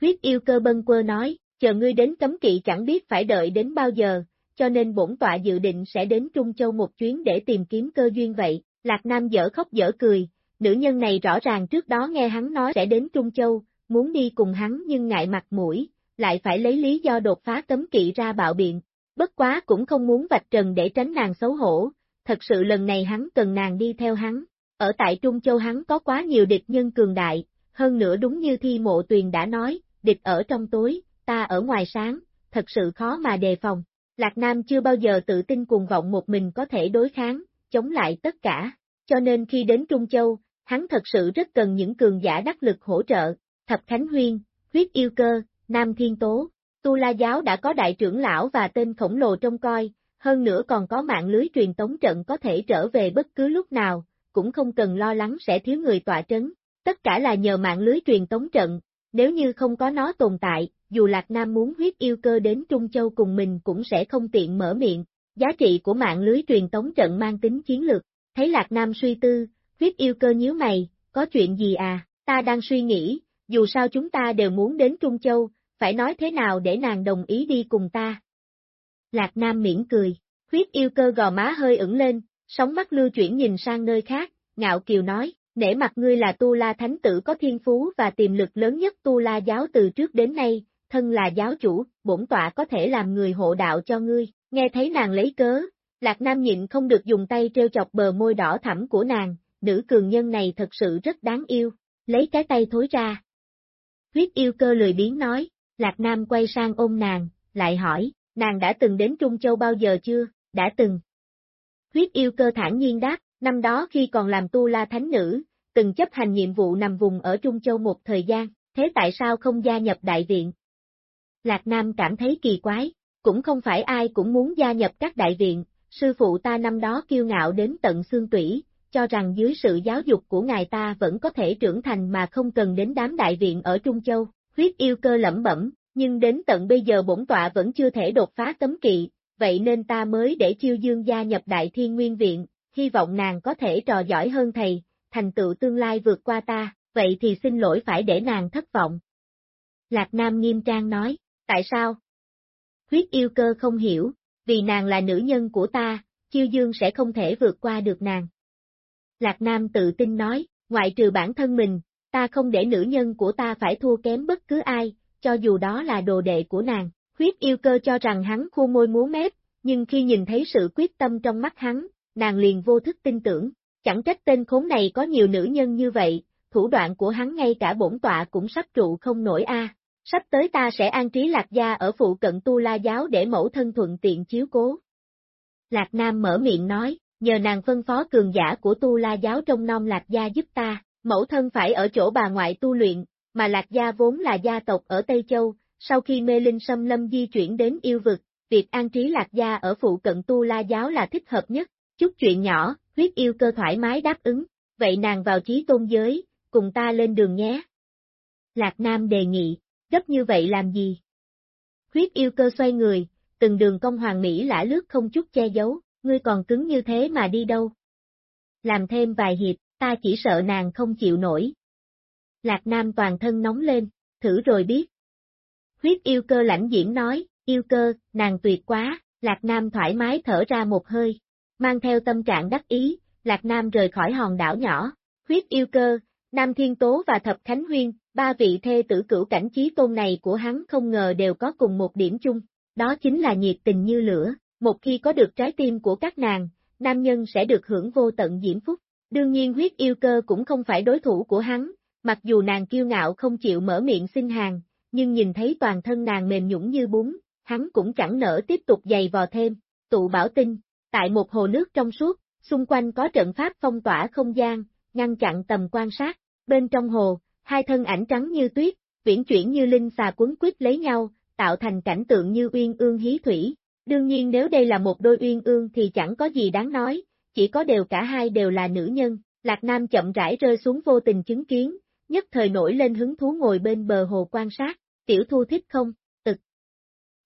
Huyết yêu cơ bân quơ nói, chờ ngươi đến cấm kỵ chẳng biết phải đợi đến bao giờ, cho nên bổn tọa dự định sẽ đến Trung Châu một chuyến để tìm kiếm cơ duyên vậy, Lạc Nam dở khóc dở cười, nữ nhân này rõ ràng trước đó nghe hắn nói sẽ đến Trung Châu, muốn đi cùng hắn nhưng ngại mặt mũi, lại phải lấy lý do đột phá cấm kỵ ra bạo biện, bất quá cũng không muốn vạch trần để tránh nàng xấu hổ, thật sự lần này hắn cần nàng đi theo hắn, ở tại Trung Châu hắn có quá nhiều địch nhân cường đại, hơn nữa đúng như thi mộ tuyền đã nói, địch ở trong tối, ta ở ngoài sáng, thật sự khó mà đề phòng. Lạc Nam chưa bao giờ tự tin cuồng vọng một mình có thể đối kháng, chống lại tất cả, cho nên khi đến Trung Châu, hắn thật sự rất cần những cường giả đắc lực hỗ trợ, Thập Khánh Huyên, Huyết Yêu Cơ, Nam Thiên Tố, Tu La Giáo đã có đại trưởng lão và tên khổng lồ trông coi, hơn nữa còn có mạng lưới truyền tống trận có thể trở về bất cứ lúc nào, cũng không cần lo lắng sẽ thiếu người tọa trấn, tất cả là nhờ mạng lưới truyền tống trận, nếu như không có nó tồn tại, dù Lạc Nam muốn huyết yêu cơ đến Trung Châu cùng mình cũng sẽ không tiện mở miệng, giá trị của mạng lưới truyền tống trận mang tính chiến lược, thấy Lạc Nam suy tư, huyết yêu cơ nhíu mày, có chuyện gì à, ta đang suy nghĩ, dù sao chúng ta đều muốn đến Trung Châu, phải nói thế nào để nàng đồng ý đi cùng ta. Lạc Nam miễn cười, huyết yêu cơ gò má hơi ửng lên, sóng mắt lưu chuyển nhìn sang nơi khác, ngạo kiều nói, nể mặt ngươi là Tu La Thánh tử có thiên phú và tiềm lực lớn nhất Tu La giáo từ trước đến nay, thân là giáo chủ, bổn tọa có thể làm người hộ đạo cho ngươi, nghe thấy nàng lấy cớ, Lạc Nam nhịn không được dùng tay treo chọc bờ môi đỏ thẳm của nàng, nữ cường nhân này thật sự rất đáng yêu, lấy cái tay thối ra. Huyết yêu cơ lười biến nói, Lạc Nam quay sang ôm nàng, lại hỏi, nàng đã từng đến Trung Châu bao giờ chưa, đã từng. Huyết yêu cơ thản nhiên đáp, năm đó khi còn làm tu la thánh nữ, từng chấp hành nhiệm vụ nằm vùng ở Trung Châu một thời gian, thế tại sao không gia nhập đại viện? Lạc Nam cảm thấy kỳ quái, cũng không phải ai cũng muốn gia nhập các đại viện, sư phụ ta năm đó kiêu ngạo đến tận xương tủy, cho rằng dưới sự giáo dục của ngài ta vẫn có thể trưởng thành mà không cần đến đám đại viện ở Trung Châu, huyết yêu cơ lẩm bẩm, nhưng đến tận bây giờ bổn tọa vẫn chưa thể đột phá cấm kỵ, vậy nên ta mới để chiêu dương gia nhập đại thiên nguyên viện, hy vọng nàng có thể trò giỏi hơn thầy, thành tựu tương lai vượt qua ta, vậy thì xin lỗi phải để nàng thất vọng. Lạc Nam nghiêm trang nói, tại sao? Huyết yêu cơ không hiểu, vì nàng là nữ nhân của ta, chiêu dương sẽ không thể vượt qua được nàng. Lạc Nam tự tin nói, ngoại trừ bản thân mình, ta không để nữ nhân của ta phải thua kém bất cứ ai, cho dù đó là đồ đệ của nàng. Huyết yêu cơ cho rằng hắn khu môi múa mép, nhưng khi nhìn thấy sự quyết tâm trong mắt hắn, nàng liền vô thức tin tưởng, chẳng trách tên khốn này có nhiều nữ nhân như vậy, thủ đoạn của hắn ngay cả bổn tọa cũng sắp trụ không nổi a. Sắp tới ta sẽ an trí Lạc Gia ở phụ cận Tu La Giáo để mẫu thân thuận tiện chiếu cố. Lạc Nam mở miệng nói, nhờ nàng phân phó cường giả của Tu La Giáo trong non Lạc Gia giúp ta, mẫu thân phải ở chỗ bà ngoại tu luyện, mà Lạc Gia vốn là gia tộc ở Tây Châu, sau khi mê linh xâm lâm di chuyển đến yêu vực, việc an trí Lạc Gia ở phụ cận Tu La Giáo là thích hợp nhất, chút chuyện nhỏ, huyết yêu cơ thoải mái đáp ứng, vậy nàng vào trí tôn giới, cùng ta lên đường nhé. Lạc Nam đề nghị, gấp như vậy làm gì? Huyết yêu cơ xoay người, từng đường công hoàng mỹ lã lướt không chút che giấu, ngươi còn cứng như thế mà đi đâu? Làm thêm vài hiệp, ta chỉ sợ nàng không chịu nổi. Lạc Nam toàn thân nóng lên, thử rồi biết. Huyết yêu cơ lãnh diễn nói, yêu cơ, nàng tuyệt quá, Lạc Nam thoải mái thở ra một hơi, mang theo tâm trạng đắc ý, Lạc Nam rời khỏi hòn đảo nhỏ, huyết yêu cơ, Nam Thiên Tố và Thập Khánh Huyên, ba vị thê tử cửu cảnh trí tôn này của hắn không ngờ đều có cùng một điểm chung, đó chính là nhiệt tình như lửa, một khi có được trái tim của các nàng, nam nhân sẽ được hưởng vô tận diễm phúc. Đương nhiên huyết yêu cơ cũng không phải đối thủ của hắn, mặc dù nàng kiêu ngạo không chịu mở miệng xin hàng, nhưng nhìn thấy toàn thân nàng mềm nhũng như bún, hắn cũng chẳng nỡ tiếp tục dày vò thêm. Tụ bảo tinh, tại một hồ nước trong suốt, xung quanh có trận pháp phong tỏa không gian, ngăn chặn tầm quan sát, bên trong hồ, hai thân ảnh trắng như tuyết, viễn chuyển như linh xà quấn quýt lấy nhau, tạo thành cảnh tượng như uyên ương hí thủy. Đương nhiên nếu đây là một đôi uyên ương thì chẳng có gì đáng nói, chỉ có đều cả hai đều là nữ nhân, Lạc Nam chậm rãi rơi xuống vô tình chứng kiến, nhất thời nổi lên hứng thú ngồi bên bờ hồ quan sát, tiểu thu thích không, tực.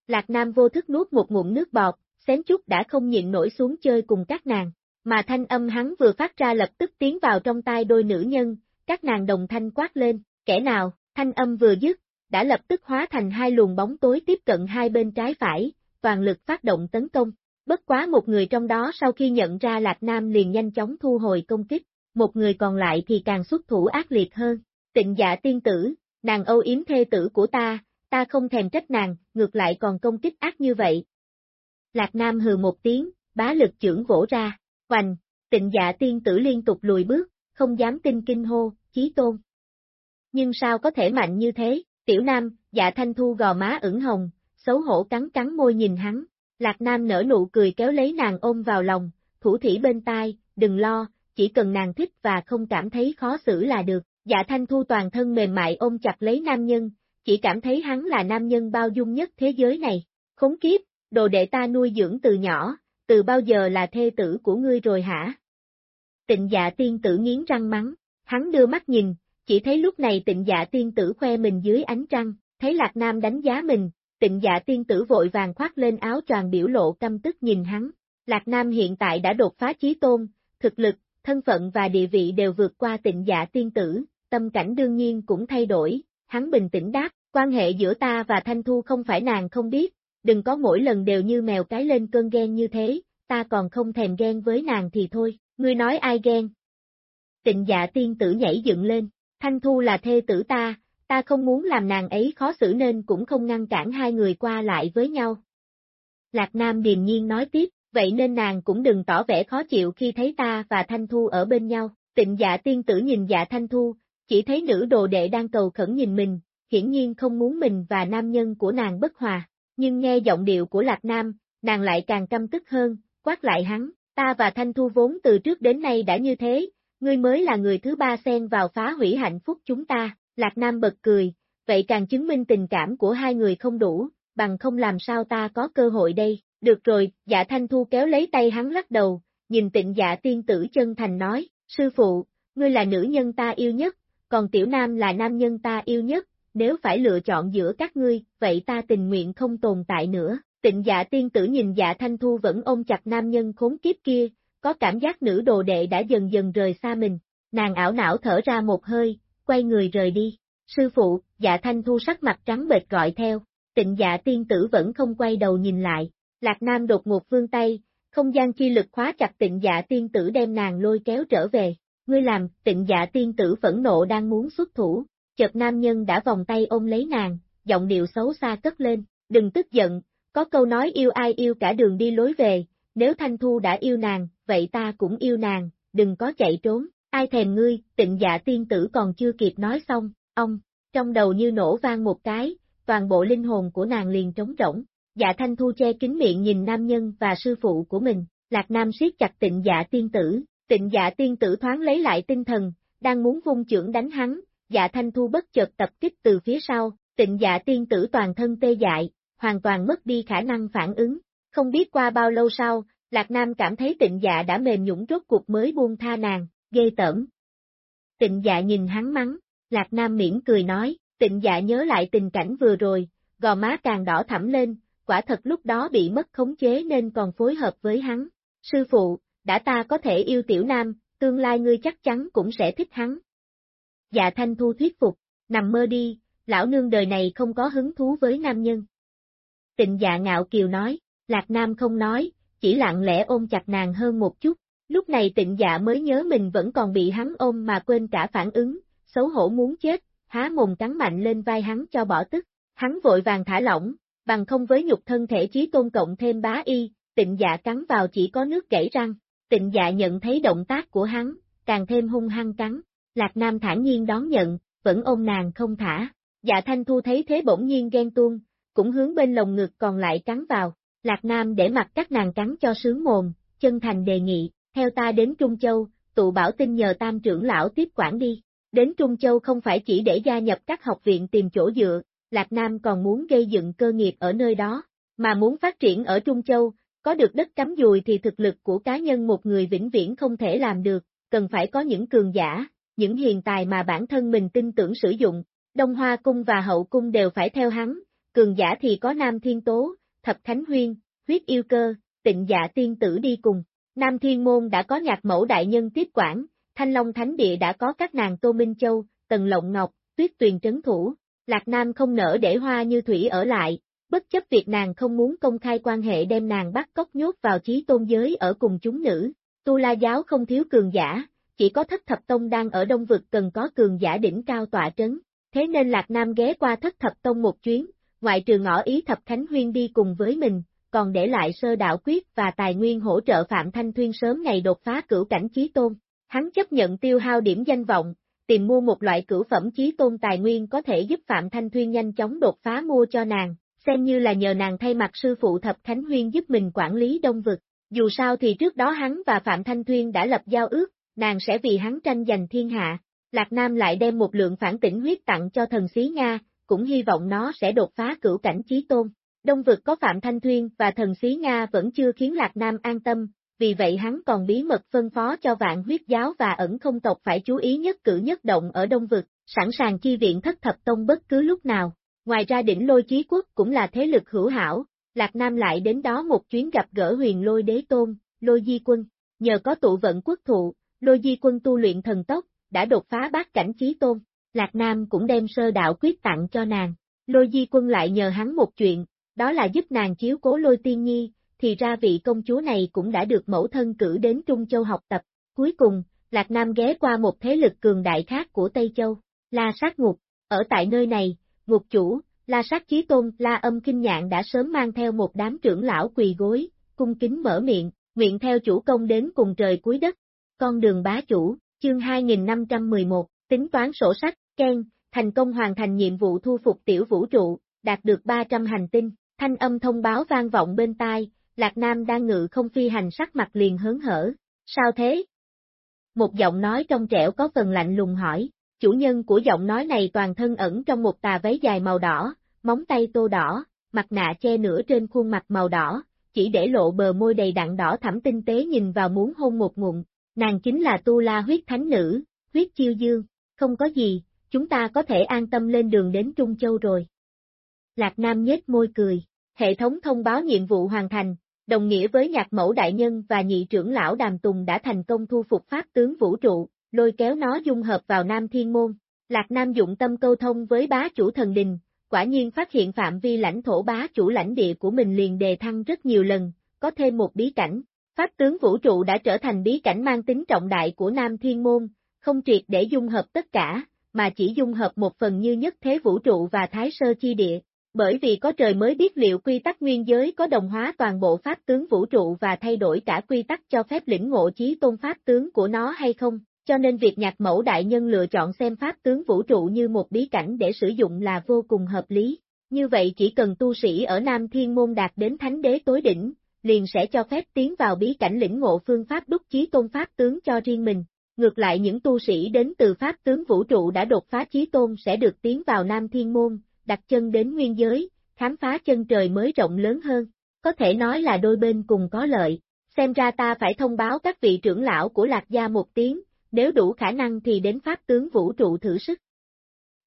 Lạc Nam vô thức nuốt một ngụm nước bọt, xém chút đã không nhịn nổi xuống chơi cùng các nàng, mà thanh âm hắn vừa phát ra lập tức tiến vào trong tai đôi nữ nhân, các nàng đồng thanh quát lên, kẻ nào, thanh âm vừa dứt, đã lập tức hóa thành hai luồng bóng tối tiếp cận hai bên trái phải, toàn lực phát động tấn công. Bất quá một người trong đó sau khi nhận ra Lạc Nam liền nhanh chóng thu hồi công kích, một người còn lại thì càng xuất thủ ác liệt hơn. Tịnh giả tiên tử, nàng âu yếm thê tử của ta, ta không thèm trách nàng, ngược lại còn công kích ác như vậy. Lạc Nam hừ một tiếng, bá lực trưởng vỗ ra, hoành, tịnh dạ tiên tử liên tục lùi bước, không dám tin kinh hô, chí tôn. Nhưng sao có thể mạnh như thế, tiểu nam, dạ thanh thu gò má ửng hồng, xấu hổ cắn cắn môi nhìn hắn, lạc nam nở nụ cười kéo lấy nàng ôm vào lòng, thủ thủy bên tai, đừng lo, chỉ cần nàng thích và không cảm thấy khó xử là được, dạ thanh thu toàn thân mềm mại ôm chặt lấy nam nhân, chỉ cảm thấy hắn là nam nhân bao dung nhất thế giới này, khốn kiếp, đồ đệ ta nuôi dưỡng từ nhỏ, từ bao giờ là thê tử của ngươi rồi hả? Tịnh dạ tiên tử nghiến răng mắng, hắn đưa mắt nhìn, chỉ thấy lúc này tịnh dạ tiên tử khoe mình dưới ánh trăng, thấy Lạc Nam đánh giá mình, tịnh dạ tiên tử vội vàng khoác lên áo choàng biểu lộ căm tức nhìn hắn. Lạc Nam hiện tại đã đột phá chí tôn, thực lực, thân phận và địa vị đều vượt qua tịnh dạ tiên tử, tâm cảnh đương nhiên cũng thay đổi, hắn bình tĩnh đáp, quan hệ giữa ta và Thanh Thu không phải nàng không biết, đừng có mỗi lần đều như mèo cái lên cơn ghen như thế, ta còn không thèm ghen với nàng thì thôi, ngươi nói ai ghen. Tịnh dạ tiên tử nhảy dựng lên, Thanh Thu là thê tử ta, ta không muốn làm nàng ấy khó xử nên cũng không ngăn cản hai người qua lại với nhau. Lạc Nam điềm nhiên nói tiếp, vậy nên nàng cũng đừng tỏ vẻ khó chịu khi thấy ta và Thanh Thu ở bên nhau. Tịnh dạ tiên tử nhìn dạ Thanh Thu, chỉ thấy nữ đồ đệ đang cầu khẩn nhìn mình, hiển nhiên không muốn mình và nam nhân của nàng bất hòa. Nhưng nghe giọng điệu của Lạc Nam, nàng lại càng căm tức hơn, quát lại hắn, ta và Thanh Thu vốn từ trước đến nay đã như thế, ngươi mới là người thứ ba xen vào phá hủy hạnh phúc chúng ta, Lạc Nam bật cười, vậy càng chứng minh tình cảm của hai người không đủ, bằng không làm sao ta có cơ hội đây, được rồi, dạ Thanh Thu kéo lấy tay hắn lắc đầu, nhìn tịnh dạ tiên tử chân thành nói, sư phụ, ngươi là nữ nhân ta yêu nhất, còn tiểu nam là nam nhân ta yêu nhất, nếu phải lựa chọn giữa các ngươi, vậy ta tình nguyện không tồn tại nữa. Tịnh dạ tiên tử nhìn dạ thanh thu vẫn ôm chặt nam nhân khốn kiếp kia, có cảm giác nữ đồ đệ đã dần dần rời xa mình. Nàng ảo não thở ra một hơi, quay người rời đi. Sư phụ, dạ thanh thu sắc mặt trắng bệch gọi theo, tịnh dạ tiên tử vẫn không quay đầu nhìn lại. Lạc Nam đột ngột vương tay, không gian chi lực khóa chặt tịnh dạ tiên tử đem nàng lôi kéo trở về. Ngươi làm, tịnh dạ tiên tử phẫn nộ đang muốn xuất thủ, chợt nam nhân đã vòng tay ôm lấy nàng, giọng điệu xấu xa cất lên, đừng tức giận, có câu nói yêu ai yêu cả đường đi lối về, nếu Thanh Thu đã yêu nàng, vậy ta cũng yêu nàng, đừng có chạy trốn, ai thèm ngươi, tịnh dạ tiên tử còn chưa kịp nói xong, ông, trong đầu như nổ vang một cái, toàn bộ linh hồn của nàng liền trống rỗng, dạ Thanh Thu che kính miệng nhìn nam nhân và sư phụ của mình, Lạc Nam siết chặt tịnh dạ tiên tử, tịnh dạ tiên tử thoáng lấy lại tinh thần, đang muốn vung trưởng đánh hắn, dạ thanh thu bất chợt tập kích từ phía sau, tịnh dạ tiên tử toàn thân tê dại, hoàn toàn mất đi khả năng phản ứng. Không biết qua bao lâu sau, Lạc Nam cảm thấy tịnh dạ đã mềm nhũng rốt cuộc mới buông tha nàng, ghê tởm. Tịnh dạ nhìn hắn mắng, Lạc Nam miễn cười nói, tịnh dạ nhớ lại tình cảnh vừa rồi, gò má càng đỏ thẳm lên, quả thật lúc đó bị mất khống chế nên còn phối hợp với hắn. Sư phụ, đã ta có thể yêu tiểu nam, tương lai ngươi chắc chắn cũng sẽ thích hắn. Dạ Thanh Thu thuyết phục, nằm mơ đi, lão nương đời này không có hứng thú với nam nhân. Tịnh dạ ngạo kiều nói, Lạc Nam không nói, chỉ lặng lẽ ôm chặt nàng hơn một chút, lúc này tịnh dạ mới nhớ mình vẫn còn bị hắn ôm mà quên cả phản ứng, xấu hổ muốn chết, há mồm cắn mạnh lên vai hắn cho bỏ tức, hắn vội vàng thả lỏng, bằng không với nhục thân thể trí tôn cộng thêm bá y, tịnh dạ cắn vào chỉ có nước gãy răng, tịnh dạ nhận thấy động tác của hắn, càng thêm hung hăng cắn, Lạc Nam thản nhiên đón nhận, vẫn ôm nàng không thả. Dạ Thanh Thu thấy thế bỗng nhiên ghen tuông, cũng hướng bên lồng ngực còn lại cắn vào. Lạc Nam để mặc các nàng cắn cho sướng mồm, chân thành đề nghị, theo ta đến Trung Châu, tụ bảo tin nhờ tam trưởng lão tiếp quản đi. Đến Trung Châu không phải chỉ để gia nhập các học viện tìm chỗ dựa, Lạc Nam còn muốn gây dựng cơ nghiệp ở nơi đó, mà muốn phát triển ở Trung Châu, có được đất cắm dùi thì thực lực của cá nhân một người vĩnh viễn không thể làm được, cần phải có những cường giả, những hiền tài mà bản thân mình tin tưởng sử dụng, Đông Hoa Cung và Hậu Cung đều phải theo hắn, cường giả thì có Nam Thiên Tố, Thập Thánh Huyên, Huyết Yêu Cơ, Tịnh Dạ Tiên Tử đi cùng. Nam Thiên Môn đã có nhạc mẫu đại nhân tiếp quản, Thanh Long Thánh Địa đã có các nàng Tô Minh Châu, Tần Lộng Ngọc, Tuyết Tuyền Trấn Thủ. Lạc Nam không nỡ để hoa như thủy ở lại, bất chấp việc nàng không muốn công khai quan hệ đem nàng bắt cóc nhốt vào chí tôn giới ở cùng chúng nữ. Tu La Giáo không thiếu cường giả, chỉ có thất thập tông đang ở đông vực cần có cường giả đỉnh cao tọa trấn, thế nên Lạc Nam ghé qua thất thập tông một chuyến, ngoại trừ ngõ ý thập thánh huyên đi cùng với mình, còn để lại sơ đạo quyết và tài nguyên hỗ trợ Phạm Thanh Thuyên sớm ngày đột phá cửu cảnh chí tôn. Hắn chấp nhận tiêu hao điểm danh vọng, tìm mua một loại cửu phẩm chí tôn tài nguyên có thể giúp Phạm Thanh Thuyên nhanh chóng đột phá mua cho nàng, xem như là nhờ nàng thay mặt sư phụ Thập Thánh Huyên giúp mình quản lý đông vực. Dù sao thì trước đó hắn và Phạm Thanh Thuyên đã lập giao ước, nàng sẽ vì hắn tranh giành thiên hạ. Lạc Nam lại đem một lượng phản tỉnh huyết tặng cho thần xí Nga, cũng hy vọng nó sẽ đột phá cửu cảnh chí tôn. Đông vực có Phạm Thanh Thuyên và thần xí Nga vẫn chưa khiến Lạc Nam an tâm, vì vậy hắn còn bí mật phân phó cho vạn huyết giáo và ẩn không tộc phải chú ý nhất cử nhất động ở Đông vực, sẵn sàng chi viện thất thập tông bất cứ lúc nào. Ngoài ra đỉnh lôi chí quốc cũng là thế lực hữu hảo, Lạc Nam lại đến đó một chuyến gặp gỡ huyền lôi đế tôn, lôi di quân, nhờ có tụ vận quốc thụ, Lôi Di Quân tu luyện thần tốc, đã đột phá bát cảnh chí tôn, Lạc Nam cũng đem sơ đạo quyết tặng cho nàng. Lôi Di Quân lại nhờ hắn một chuyện, đó là giúp nàng chiếu cố lôi tiên nhi, thì ra vị công chúa này cũng đã được mẫu thân cử đến Trung Châu học tập. Cuối cùng, Lạc Nam ghé qua một thế lực cường đại khác của Tây Châu, La Sát Ngục. Ở tại nơi này, ngục chủ, La Sát Chí Tôn, La Âm Kinh Nhạn đã sớm mang theo một đám trưởng lão quỳ gối, cung kính mở miệng, nguyện theo chủ công đến cùng trời cuối đất. Con đường bá chủ, chương 2511, tính toán sổ sách, khen thành công hoàn thành nhiệm vụ thu phục tiểu vũ trụ, đạt được 300 hành tinh, thanh âm thông báo vang vọng bên tai, Lạc Nam đang ngự không phi hành sắc mặt liền hớn hở. Sao thế? Một giọng nói trong trẻo có phần lạnh lùng hỏi, chủ nhân của giọng nói này toàn thân ẩn trong một tà váy dài màu đỏ, móng tay tô đỏ, mặt nạ che nửa trên khuôn mặt màu đỏ, chỉ để lộ bờ môi đầy đặn đỏ thẳm tinh tế nhìn vào muốn hôn một ngụm. Nàng chính là Tu La huyết thánh nữ, huyết chiêu dương, không có gì, chúng ta có thể an tâm lên đường đến Trung Châu rồi. Lạc Nam nhếch môi cười, hệ thống thông báo nhiệm vụ hoàn thành, đồng nghĩa với nhạc mẫu đại nhân và nhị trưởng lão Đàm Tùng đã thành công thu phục pháp tướng vũ trụ, lôi kéo nó dung hợp vào Nam Thiên Môn. Lạc Nam dụng tâm câu thông với bá chủ thần đình, quả nhiên phát hiện phạm vi lãnh thổ bá chủ lãnh địa của mình liền đề thăng rất nhiều lần, có thêm một bí cảnh. Pháp tướng vũ trụ đã trở thành bí cảnh mang tính trọng đại của Nam Thiên Môn, không triệt để dung hợp tất cả, mà chỉ dung hợp một phần như nhất thế vũ trụ và thái sơ chi địa. Bởi vì có trời mới biết liệu quy tắc nguyên giới có đồng hóa toàn bộ pháp tướng vũ trụ và thay đổi cả quy tắc cho phép lĩnh ngộ chí tôn pháp tướng của nó hay không, cho nên việc nhạc mẫu đại nhân lựa chọn xem pháp tướng vũ trụ như một bí cảnh để sử dụng là vô cùng hợp lý. Như vậy chỉ cần tu sĩ ở Nam Thiên Môn đạt đến thánh đế tối đỉnh, liền sẽ cho phép tiến vào bí cảnh lĩnh ngộ phương pháp đúc chí tôn pháp tướng cho riêng mình. Ngược lại những tu sĩ đến từ pháp tướng vũ trụ đã đột phá chí tôn sẽ được tiến vào Nam Thiên Môn, đặt chân đến nguyên giới, khám phá chân trời mới rộng lớn hơn. Có thể nói là đôi bên cùng có lợi. Xem ra ta phải thông báo các vị trưởng lão của Lạc Gia một tiếng, nếu đủ khả năng thì đến pháp tướng vũ trụ thử sức.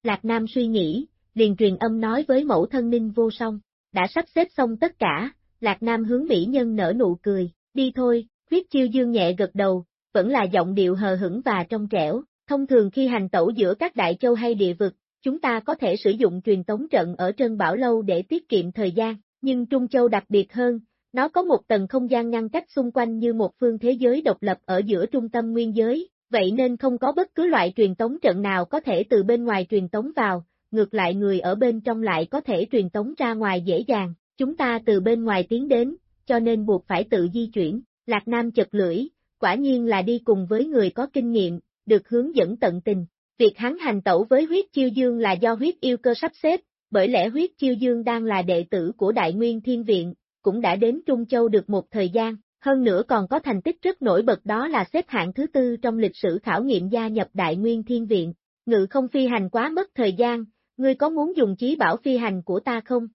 Lạc Nam suy nghĩ, liền truyền âm nói với mẫu thân ninh vô song, đã sắp xếp xong tất cả, Lạc Nam hướng mỹ nhân nở nụ cười, đi thôi, huyết chiêu dương nhẹ gật đầu, vẫn là giọng điệu hờ hững và trong trẻo, thông thường khi hành tẩu giữa các đại châu hay địa vực, chúng ta có thể sử dụng truyền tống trận ở Trân Bảo Lâu để tiết kiệm thời gian, nhưng Trung Châu đặc biệt hơn, nó có một tầng không gian ngăn cách xung quanh như một phương thế giới độc lập ở giữa trung tâm nguyên giới, vậy nên không có bất cứ loại truyền tống trận nào có thể từ bên ngoài truyền tống vào, ngược lại người ở bên trong lại có thể truyền tống ra ngoài dễ dàng, chúng ta từ bên ngoài tiến đến, cho nên buộc phải tự di chuyển, Lạc Nam chật lưỡi, quả nhiên là đi cùng với người có kinh nghiệm, được hướng dẫn tận tình. Việc hắn hành tẩu với huyết chiêu dương là do huyết yêu cơ sắp xếp, bởi lẽ huyết chiêu dương đang là đệ tử của Đại Nguyên Thiên Viện, cũng đã đến Trung Châu được một thời gian, hơn nữa còn có thành tích rất nổi bật đó là xếp hạng thứ tư trong lịch sử khảo nghiệm gia nhập Đại Nguyên Thiên Viện. Ngự không phi hành quá mất thời gian, ngươi có muốn dùng chí bảo phi hành của ta không?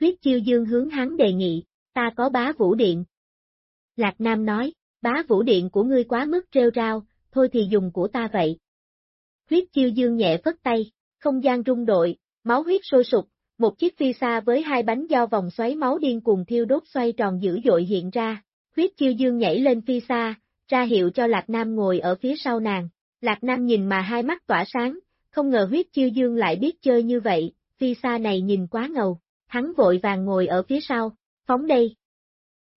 Huyết chiêu dương hướng hắn đề nghị, ta có bá vũ điện. Lạc Nam nói, bá vũ điện của ngươi quá mức treo rao, thôi thì dùng của ta vậy. Huyết chiêu dương nhẹ phất tay, không gian rung đội, máu huyết sôi sục, một chiếc phi xa với hai bánh do vòng xoáy máu điên cuồng thiêu đốt xoay tròn dữ dội hiện ra, huyết chiêu dương nhảy lên phi xa, ra hiệu cho Lạc Nam ngồi ở phía sau nàng, Lạc Nam nhìn mà hai mắt tỏa sáng, không ngờ huyết chiêu dương lại biết chơi như vậy, phi xa này nhìn quá ngầu, hắn vội vàng ngồi ở phía sau, phóng đây.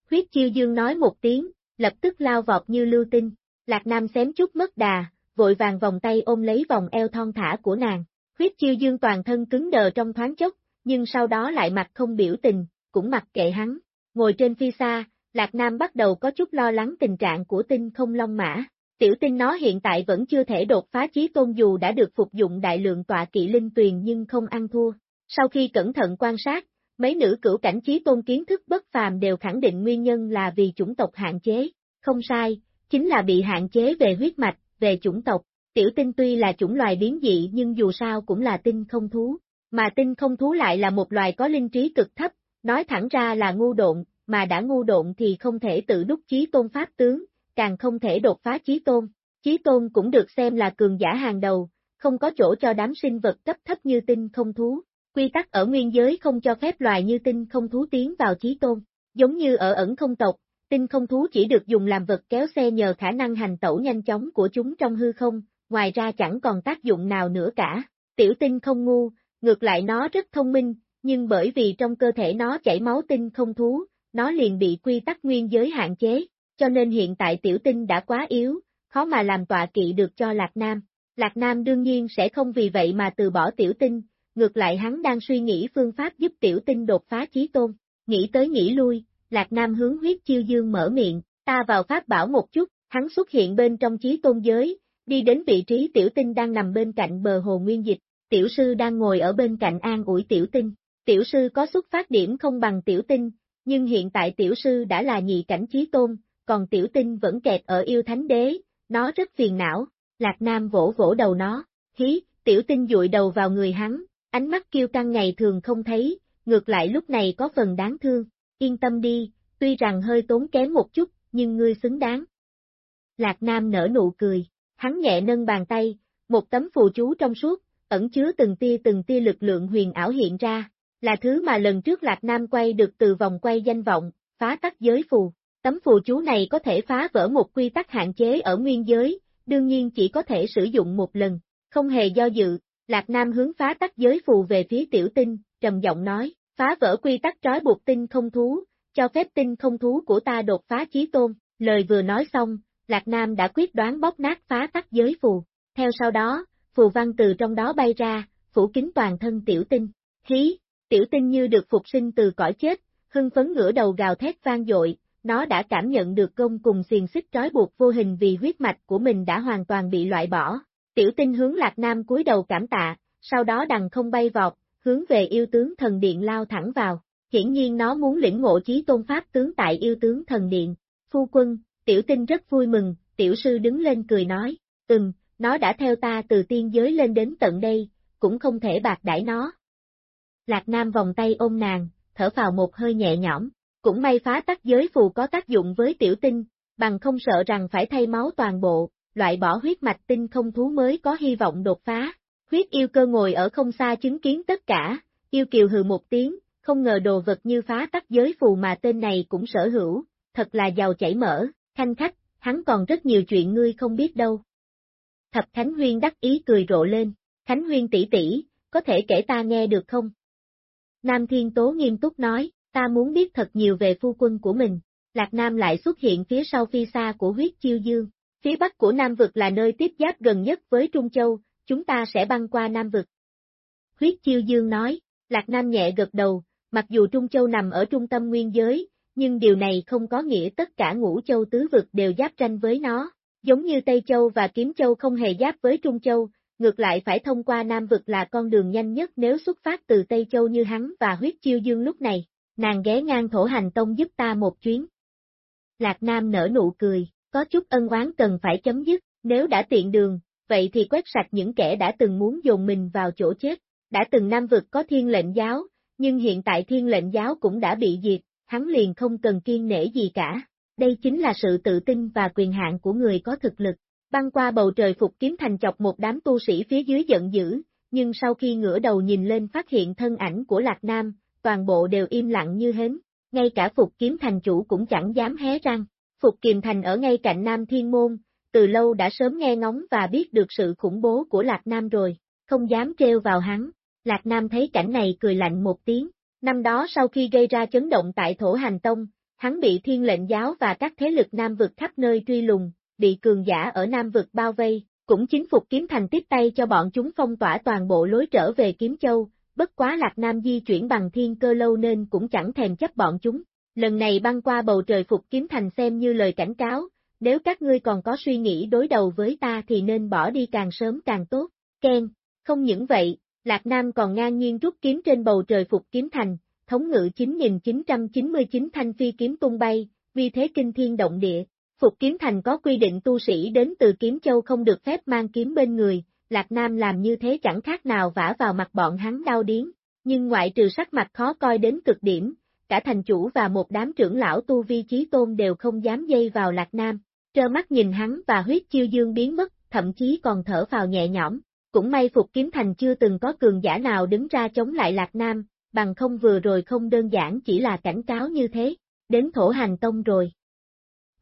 Huyết chiêu dương nói một tiếng, lập tức lao vọt như lưu tinh, Lạc Nam xém chút mất đà, vội vàng vòng tay ôm lấy vòng eo thon thả của nàng, huyết chiêu dương toàn thân cứng đờ trong thoáng chốc, nhưng sau đó lại mặt không biểu tình, cũng mặc kệ hắn, ngồi trên phi xa, Lạc Nam bắt đầu có chút lo lắng tình trạng của tinh không long mã. Tiểu tinh nó hiện tại vẫn chưa thể đột phá chí tôn dù đã được phục dụng đại lượng tọa kỵ linh tuyền nhưng không ăn thua. Sau khi cẩn thận quan sát, mấy nữ cửu cảnh chí tôn kiến thức bất phàm đều khẳng định nguyên nhân là vì chủng tộc hạn chế. Không sai, chính là bị hạn chế về huyết mạch, về chủng tộc. Tiểu tinh tuy là chủng loài biến dị nhưng dù sao cũng là tinh không thú, mà tinh không thú lại là một loài có linh trí cực thấp, nói thẳng ra là ngu độn, mà đã ngu độn thì không thể tự đúc chí tôn pháp tướng, càng không thể đột phá chí tôn. Chí tôn cũng được xem là cường giả hàng đầu, không có chỗ cho đám sinh vật cấp thấp như tinh không thú. Quy tắc ở nguyên giới không cho phép loài như tinh không thú tiến vào chí tôn. Giống như ở ẩn không tộc, tinh không thú chỉ được dùng làm vật kéo xe nhờ khả năng hành tẩu nhanh chóng của chúng trong hư không, ngoài ra chẳng còn tác dụng nào nữa cả. Tiểu tinh không ngu, ngược lại nó rất thông minh, nhưng bởi vì trong cơ thể nó chảy máu tinh không thú, nó liền bị quy tắc nguyên giới hạn chế, cho nên hiện tại tiểu tinh đã quá yếu, khó mà làm tọa kỵ được cho Lạc Nam. Lạc Nam đương nhiên sẽ không vì vậy mà từ bỏ tiểu tinh, ngược lại hắn đang suy nghĩ phương pháp giúp tiểu tinh đột phá chí tôn. Nghĩ tới nghĩ lui, Lạc Nam hướng huyết chiêu dương mở miệng, ta vào pháp bảo một chút, hắn xuất hiện bên trong chí tôn giới, đi đến vị trí tiểu tinh đang nằm bên cạnh bờ hồ nguyên dịch, tiểu sư đang ngồi ở bên cạnh an ủi tiểu tinh. Tiểu sư có xuất phát điểm không bằng tiểu tinh, nhưng hiện tại tiểu sư đã là nhị cảnh trí tôn, còn tiểu tinh vẫn kẹt ở yêu thánh đế, nó rất phiền não, Lạc Nam vỗ vỗ đầu nó, hí, tiểu tinh dụi đầu vào người hắn, ánh mắt kiêu căng ngày thường không thấy, ngược lại lúc này có phần đáng thương, yên tâm đi, tuy rằng hơi tốn kém một chút, nhưng ngươi xứng đáng. Lạc Nam nở nụ cười, hắn nhẹ nâng bàn tay, một tấm phù chú trong suốt, ẩn chứa từng tia từng tia lực lượng huyền ảo hiện ra, là thứ mà lần trước Lạc Nam quay được từ vòng quay danh vọng, phá tắc giới phù. Tấm phù chú này có thể phá vỡ một quy tắc hạn chế ở nguyên giới, đương nhiên chỉ có thể sử dụng một lần, không hề do dự, Lạc Nam hướng phá tắc giới phù về phía tiểu tinh, trầm giọng nói, phá vỡ quy tắc trói buộc tinh không thú, cho phép tinh không thú của ta đột phá chí tôn, lời vừa nói xong, Lạc Nam đã quyết đoán bóp nát phá tắc giới phù, theo sau đó, phù văn từ trong đó bay ra, phủ kính toàn thân tiểu tinh, hí, tiểu tinh như được phục sinh từ cõi chết, hưng phấn ngửa đầu gào thét vang dội, nó đã cảm nhận được công cùng xiềng xích trói buộc vô hình vì huyết mạch của mình đã hoàn toàn bị loại bỏ. Tiểu tinh hướng Lạc Nam cúi đầu cảm tạ, sau đó đằng không bay vọt, hướng về yêu tướng thần điện lao thẳng vào. Hiển nhiên nó muốn lĩnh ngộ chí tôn pháp tướng tại yêu tướng thần điện. Phu quân, tiểu tinh rất vui mừng, tiểu sư đứng lên cười nói, ừm, nó đã theo ta từ tiên giới lên đến tận đây, cũng không thể bạc đãi nó. Lạc Nam vòng tay ôm nàng, thở vào một hơi nhẹ nhõm, cũng may phá tắc giới phù có tác dụng với tiểu tinh, bằng không sợ rằng phải thay máu toàn bộ, loại bỏ huyết mạch tinh không thú mới có hy vọng đột phá. Huyết yêu cơ ngồi ở không xa chứng kiến tất cả, yêu kiều hừ một tiếng, không ngờ đồ vật như phá tắc giới phù mà tên này cũng sở hữu, thật là giàu chảy mỡ, khanh khách, hắn còn rất nhiều chuyện ngươi không biết đâu. Thập Khánh Huyên đắc ý cười rộ lên, Khánh Huyên tỷ tỷ, có thể kể ta nghe được không? Nam Thiên Tố nghiêm túc nói, ta muốn biết thật nhiều về phu quân của mình. Lạc Nam lại xuất hiện phía sau phi xa của huyết chiêu dương. Phía bắc của Nam Vực là nơi tiếp giáp gần nhất với Trung Châu, chúng ta sẽ băng qua Nam Vực. Huyết chiêu dương nói, Lạc Nam nhẹ gật đầu, mặc dù Trung Châu nằm ở trung tâm nguyên giới, nhưng điều này không có nghĩa tất cả ngũ châu tứ vực đều giáp tranh với nó. Giống như Tây Châu và Kiếm Châu không hề giáp với Trung Châu, ngược lại phải thông qua Nam Vực là con đường nhanh nhất nếu xuất phát từ Tây Châu như hắn và huyết chiêu dương lúc này nàng ghé ngang thổ hành tông giúp ta một chuyến. Lạc Nam nở nụ cười, có chút ân oán cần phải chấm dứt, nếu đã tiện đường, vậy thì quét sạch những kẻ đã từng muốn dồn mình vào chỗ chết. Đã từng Nam vực có thiên lệnh giáo, nhưng hiện tại thiên lệnh giáo cũng đã bị diệt, hắn liền không cần kiên nể gì cả. Đây chính là sự tự tin và quyền hạn của người có thực lực. Băng qua bầu trời phục kiếm thành chọc một đám tu sĩ phía dưới giận dữ, nhưng sau khi ngửa đầu nhìn lên phát hiện thân ảnh của Lạc Nam, toàn bộ đều im lặng như hến, ngay cả Phục Kiếm Thành chủ cũng chẳng dám hé răng. Phục Kiềm Thành ở ngay cạnh Nam Thiên Môn, từ lâu đã sớm nghe ngóng và biết được sự khủng bố của Lạc Nam rồi, không dám treo vào hắn. Lạc Nam thấy cảnh này cười lạnh một tiếng, năm đó sau khi gây ra chấn động tại Thổ Hành Tông, hắn bị thiên lệnh giáo và các thế lực Nam vực khắp nơi truy lùng, bị cường giả ở Nam vực bao vây, cũng chính Phục Kiếm Thành tiếp tay cho bọn chúng phong tỏa toàn bộ lối trở về Kiếm Châu, bất quá Lạc Nam di chuyển bằng thiên cơ lâu nên cũng chẳng thèm chấp bọn chúng. Lần này băng qua bầu trời phục kiếm thành xem như lời cảnh cáo, nếu các ngươi còn có suy nghĩ đối đầu với ta thì nên bỏ đi càng sớm càng tốt. Khen. không những vậy, Lạc Nam còn ngang nhiên rút kiếm trên bầu trời phục kiếm thành, thống ngự 9999 thanh phi kiếm tung bay, vì thế kinh thiên động địa. Phục kiếm thành có quy định tu sĩ đến từ kiếm châu không được phép mang kiếm bên người, Lạc Nam làm như thế chẳng khác nào vả vào mặt bọn hắn đau điến, nhưng ngoại trừ sắc mặt khó coi đến cực điểm, cả thành chủ và một đám trưởng lão tu vi trí tôn đều không dám dây vào Lạc Nam, trơ mắt nhìn hắn và huyết chiêu dương biến mất, thậm chí còn thở vào nhẹ nhõm. Cũng may Phục Kiếm Thành chưa từng có cường giả nào đứng ra chống lại Lạc Nam, bằng không vừa rồi không đơn giản chỉ là cảnh cáo như thế, đến thổ hành tông rồi.